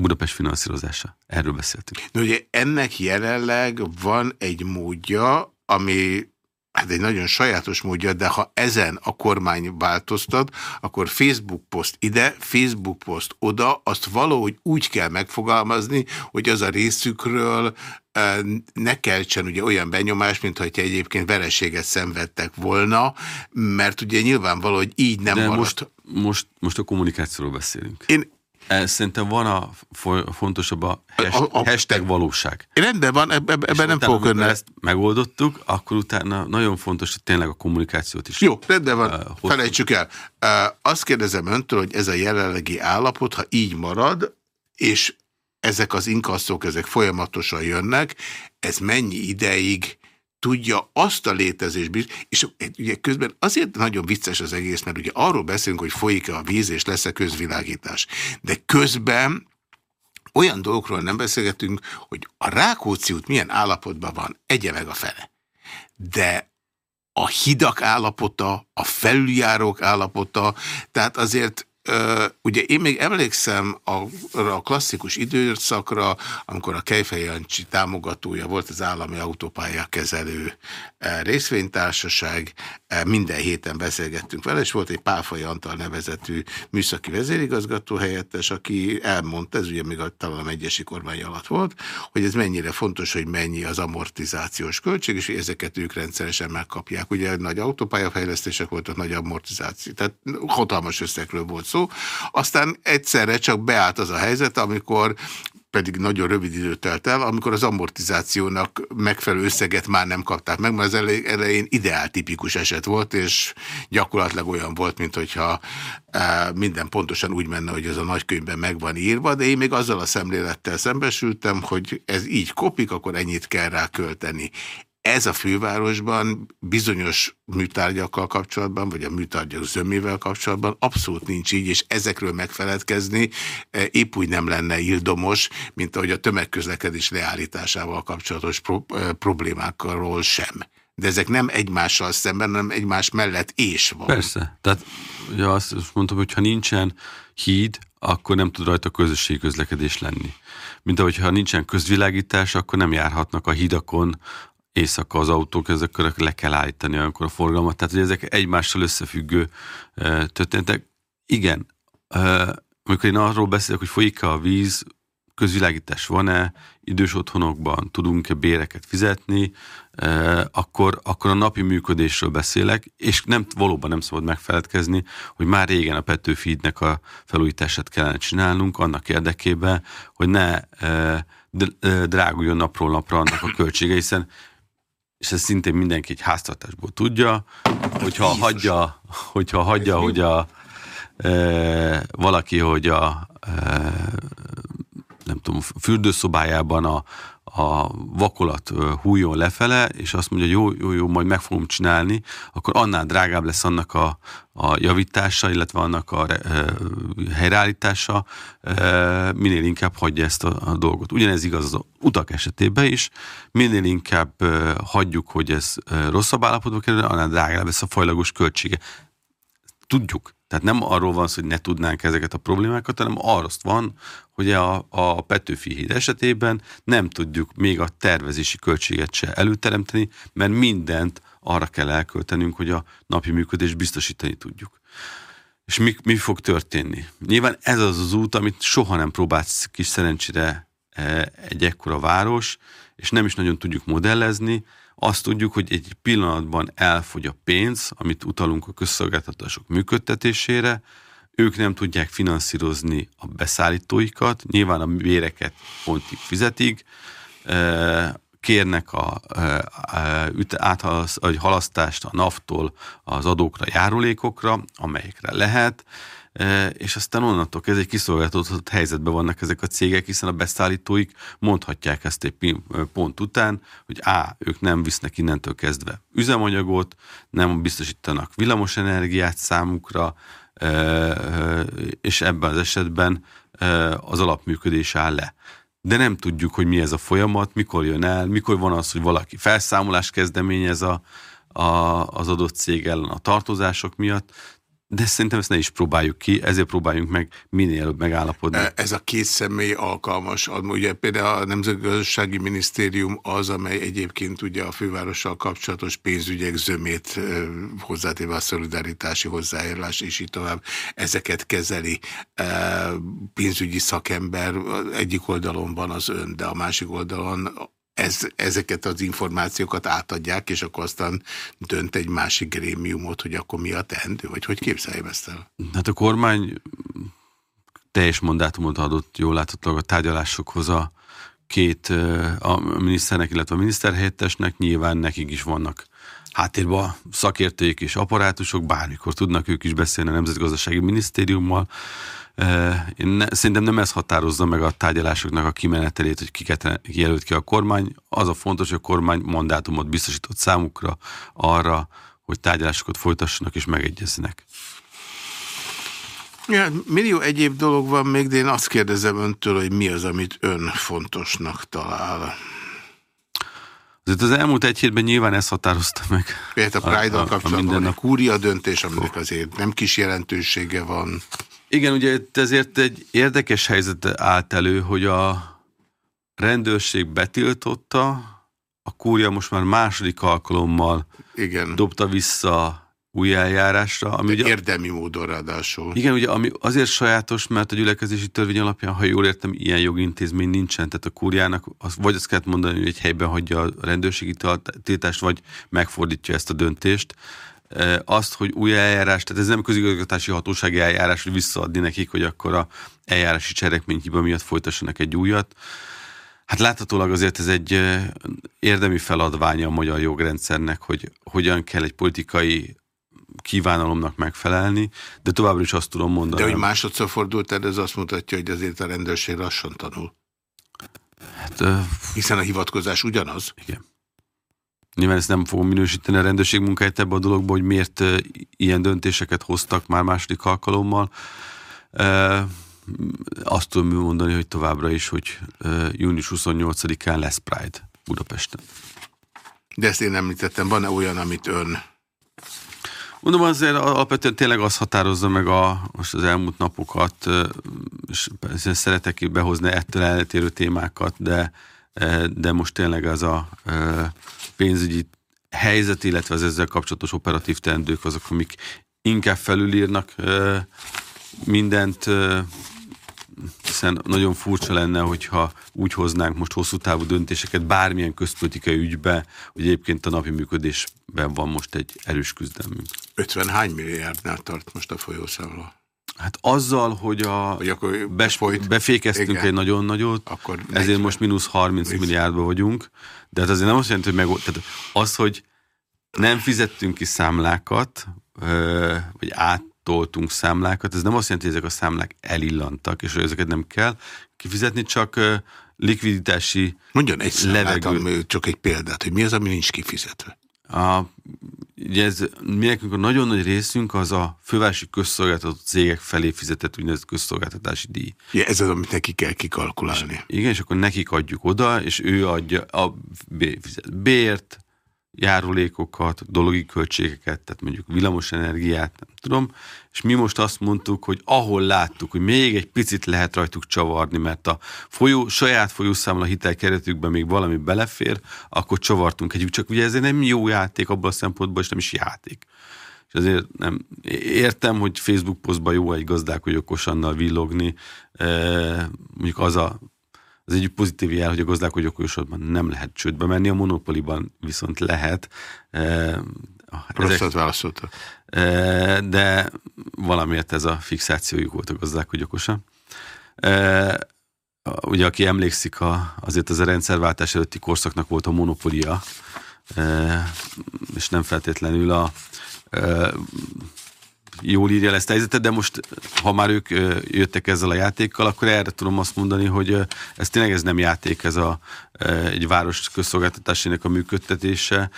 Budapest finanszírozása. Erről beszéltünk. De ugye ennek jelenleg van egy módja, ami hát egy nagyon sajátos módja, de ha ezen a kormány változtat, akkor Facebook poszt ide, Facebook poszt oda, azt valahogy úgy kell megfogalmazni, hogy az a részükről ne keltsen ugye olyan benyomás, mint hogyha egyébként vereséget szenvedtek volna, mert ugye nyilvánvaló, hogy így nem De most, most, most a kommunikációról beszélünk. Én Szerintem van a fontosabb a, hashtag, a, a hashtag valóság. Rendben van, ebben ebbe nem fogok önnel. ezt megoldottuk, akkor utána nagyon fontos, hogy tényleg a kommunikációt is. Jó, rendben van, uh, felejtsük el. Uh, azt kérdezem öntől, hogy ez a jelenlegi állapot, ha így marad, és ezek az inkasszok, ezek folyamatosan jönnek, ez mennyi ideig tudja azt a létezést, és ugye közben azért nagyon vicces az egész, mert ugye arról beszélünk, hogy folyik-e a víz, és lesz-e közvilágítás. De közben olyan dolgokról nem beszélgetünk, hogy a Rákóczi út milyen állapotban van, egye meg a fele. De a hidak állapota, a felüljárók állapota, tehát azért ugye én még emlékszem a, a klasszikus időszakra, amikor a Kejfej támogatója volt az állami autópálya kezelő részvénytársaság, minden héten beszélgettünk vele, és volt egy Páfai Antal nevezetű műszaki vezérigazgató helyettes, aki elmondta, ez ugye még a, talán a megyesi kormány alatt volt, hogy ez mennyire fontos, hogy mennyi az amortizációs költség, és ezeket ők rendszeresen megkapják. Ugye nagy autópályafejlesztések voltak, nagy amortizáció, tehát hatalmas összegről volt szó. Aztán egyszerre csak beállt az a helyzet, amikor pedig nagyon rövid idő telt el, amikor az amortizációnak megfelelő összeget már nem kapták meg, mert az elején ideál tipikus eset volt, és gyakorlatilag olyan volt, mint hogyha e, minden pontosan úgy menne, hogy ez a nagykönyvben meg van írva, de én még azzal a szemlélettel szembesültem, hogy ez így kopik, akkor ennyit kell rá költeni ez a fővárosban bizonyos műtárgyakkal kapcsolatban, vagy a műtárgyak zömével kapcsolatban abszolút nincs így, és ezekről megfeledkezni eh, épp úgy nem lenne ildomos, mint ahogy a tömegközlekedés leállításával kapcsolatos pro eh, problémákról sem. De ezek nem egymással szemben, hanem egymás mellett és van. Persze. Tehát ja, azt mondtam, hogy ha nincsen híd, akkor nem tud rajta közösségi közlekedés lenni. Mint ahogy ha nincsen közvilágítás, akkor nem járhatnak a hídakon éjszaka az autók, ezekről le kell állítani olyankor a forgalmat. Tehát, hogy ezek egymással összefüggő történtek. Igen, amikor én arról beszélek, hogy folyik-e a víz, közvilágítás van-e, idős otthonokban tudunk-e béreket fizetni, akkor, akkor a napi működésről beszélek, és nem, valóban nem szabad megfeledkezni, hogy már régen a Petőfidnek a felújítását kellene csinálnunk annak érdekében, hogy ne dráguljon napról napra annak a költsége, hiszen és ez szintén mindenki egy háztartásból tudja, hogyha hagyja, hogyha hagyja, hogy a e, valaki, hogy a e, nem tudom, fürdőszobájában a, a vakolat hújon lefele, és azt mondja, hogy jó, jó, jó, majd meg fogom csinálni, akkor annál drágább lesz annak a, a javítása, illetve annak a e, helyreállítása, e, minél inkább hagyja ezt a, a dolgot. Ugyanez igaz az utak esetében is, minél inkább e, hagyjuk, hogy ez rosszabb állapotba kerül, annál drágább lesz a fajlagos költsége. Tudjuk, tehát nem arról van szó, hogy ne tudnánk ezeket a problémákat, hanem arról van, hogy a, a Petőfi híd esetében nem tudjuk még a tervezési költséget se előteremteni, mert mindent arra kell elköltenünk, hogy a napi működést biztosítani tudjuk. És mi, mi fog történni? Nyilván ez az az út, amit soha nem próbált kis szerencsére e, egy ekkora város, és nem is nagyon tudjuk modellezni, azt tudjuk, hogy egy pillanatban elfogy a pénz, amit utalunk a közszolgáltatások működtetésére, ők nem tudják finanszírozni a beszállítóikat, nyilván a béreket pontig fizetik, kérnek a, a, halasztást a naftól az adókra, járulékokra, amelyekre lehet, és aztán onnantól ez egy kiszolgáltatott helyzetben vannak ezek a cégek, hiszen a beszállítóik mondhatják ezt egy pont után, hogy á, ők nem visznek innentől kezdve üzemanyagot, nem biztosítanak villamosenergiát számukra, és ebben az esetben az alapműködés áll le. De nem tudjuk, hogy mi ez a folyamat, mikor jön el, mikor van az, hogy valaki felszámolást kezdeményez a, a, az adott cég ellen a tartozások miatt de szerintem ezt ne is próbáljuk ki, ezért próbáljunk meg minél előbb megállapodni. Ez a két személy alkalmas. Ugye például a Nemzetgazdasági Minisztérium az, amely egyébként ugye a fővárossal kapcsolatos pénzügyek zömét hozzátéve a szolidaritási hozzájárulás és így tovább, ezeket kezeli pénzügyi szakember egyik oldalon van az ön, de a másik oldalon ez, ezeket az információkat átadják, és akkor aztán dönt egy másik grémiumot, hogy akkor mi a teendő, vagy hogy képzeljem ezt el? Hát a kormány teljes mandátumot adott jól láthatólag a tárgyalásokhoz a két, a miniszternek, illetve a miniszterhelyettesnek, nyilván nekik is vannak háttérben szakértőik és apparátusok, bármikor tudnak ők is beszélni a Nemzetgazdasági Minisztériummal. Én ne, szerintem nem ez határozza meg a tárgyalásoknak a kimenetelét, hogy kiket jelölt ki a kormány. Az a fontos, hogy a kormány mandátumot biztosított számukra arra, hogy tárgyalásokat folytassanak és megegyezzenek. Ja, millió egyéb dolog van még, de én azt kérdezem öntől, hogy mi az, amit ön fontosnak talál. Azért az elmúlt egy hétben nyilván ezt határozta meg. Például a Pride-dal kapcsolatban a, a kúria döntés, aminek azért nem kis jelentősége van. Igen, ugye ezért egy érdekes helyzet állt elő, hogy a rendőrség betiltotta, a kúria most már második alkalommal Igen. dobta vissza új eljárásra. Ami ugye, érdemi módon ráadásul. Igen, ugye ami azért sajátos, mert a gyülekezési törvény alapján, ha jól értem, ilyen jogintézmény nincsen, tehát a kúriának az, vagy azt kellett mondani, hogy egy helyben hagyja a rendőrségi tiltást, vagy megfordítja ezt a döntést. Azt, hogy új eljárás, tehát ez nem közigazgatási hatósági eljárás, hogy visszaadni nekik, hogy akkor a eljárási cselekményhiba miatt folytassanak egy újat. Hát láthatólag azért ez egy érdemi feladványa a magyar jogrendszernek, hogy hogyan kell egy politikai kívánalomnak megfelelni, de továbbra is azt tudom mondani. De hogy másodszor fordult el, ez azt mutatja, hogy azért a rendőrség lassan tanul. Hát, Hiszen a hivatkozás ugyanaz. Igen. Nyilván ezt nem fogom minősíteni a rendőrség munkáját ebbe a dologba, hogy miért ilyen döntéseket hoztak már második alkalommal. Azt tudom mondani, hogy továbbra is, hogy június 28-án lesz Pride Budapesten. De ezt én említettem, van-e olyan, amit ön Mondom, azért alapvetően tényleg az határozza meg a, most az elmúlt napokat, és szeretek behozni ettől eltérő témákat, de, de most tényleg az a pénzügyi helyzet, illetve az ezzel kapcsolatos operatív teendők azok, amik inkább felülírnak mindent, hiszen nagyon furcsa lenne, hogyha úgy hoznánk most hosszú távú döntéseket bármilyen közpolitikai ügybe, hogy egyébként a napi működésben van most egy erős küzdelmünk. 50 hány milliárdnál tart most a folyószámla? Hát azzal, hogy a hogy akkor befolyt, befékeztünk igen. egy nagyon nagyot, akkor ezért most mínusz 30 Visz. milliárdba vagyunk, de hát azért nem azt jelenti, hogy meg, tehát az, hogy nem fizettünk ki számlákat, vagy át toltunk számlákat, ez nem azt jelenti, hogy ezek a számlák elillantak, és hogy ezeket nem kell kifizetni, csak likviditási Mondjon egy számlát, csak egy példát, hogy mi az, ami nincs kifizetve. A, ugye ez, nekünk a nagyon nagy részünk az a fővárosi közszolgáltató cégek felé fizetett úgynevezett közszolgáltatási díj. Ja, ez az, amit neki kell kikalkulálni. És, igen, és akkor nekik adjuk oda, és ő adja a bért, járulékokat, dologi költségeket, tehát mondjuk villamosenergiát, nem tudom, és mi most azt mondtuk, hogy ahol láttuk, hogy még egy picit lehet rajtuk csavarni, mert a folyó, saját folyószámla hitelkeretükben még valami belefér, akkor csavartunk együtt, csak ugye ez nem jó játék abban a szempontból, és nem is játék. És azért nem, értem, hogy Facebook posztban jó egy gazdálkodj okosannal villogni, e, mondjuk az a az egy pozitív jel, hogy a gazdálkodó okosodban nem lehet csődbe menni, a monopoliban viszont lehet. E, Rosszat válaszoltak. E, de valamiért ez a fixációjuk volt a gazdálkodó okosa. E, ugye, aki emlékszik, a, azért az a rendszerváltás előtti korszaknak volt a monopolia, és nem feltétlenül a jól írja ezt a helyzetet, de most, ha már ők jöttek ezzel a játékkal, akkor erre tudom azt mondani, hogy ez tényleg ez nem játék, ez a, egy város közszolgáltatásának a működtetése,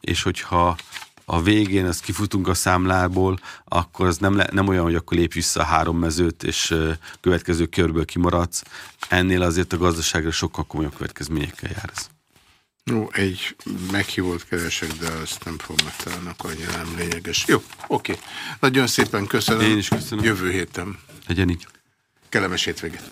és hogyha a végén ezt kifutunk a számlából, akkor az nem, nem olyan, hogy akkor lépj vissza a három mezőt, és következő körből kimaradsz. Ennél azért a gazdaságra sokkal komolyabb következményekkel jár ez. Jó, egy meghívót keresek, de azt nem fogom megtalálni, akkor nem lényeges. Jó, oké. Nagyon szépen köszönöm. Én is köszönöm. Jövő héten. Legyen így. Kellemes hétvégét.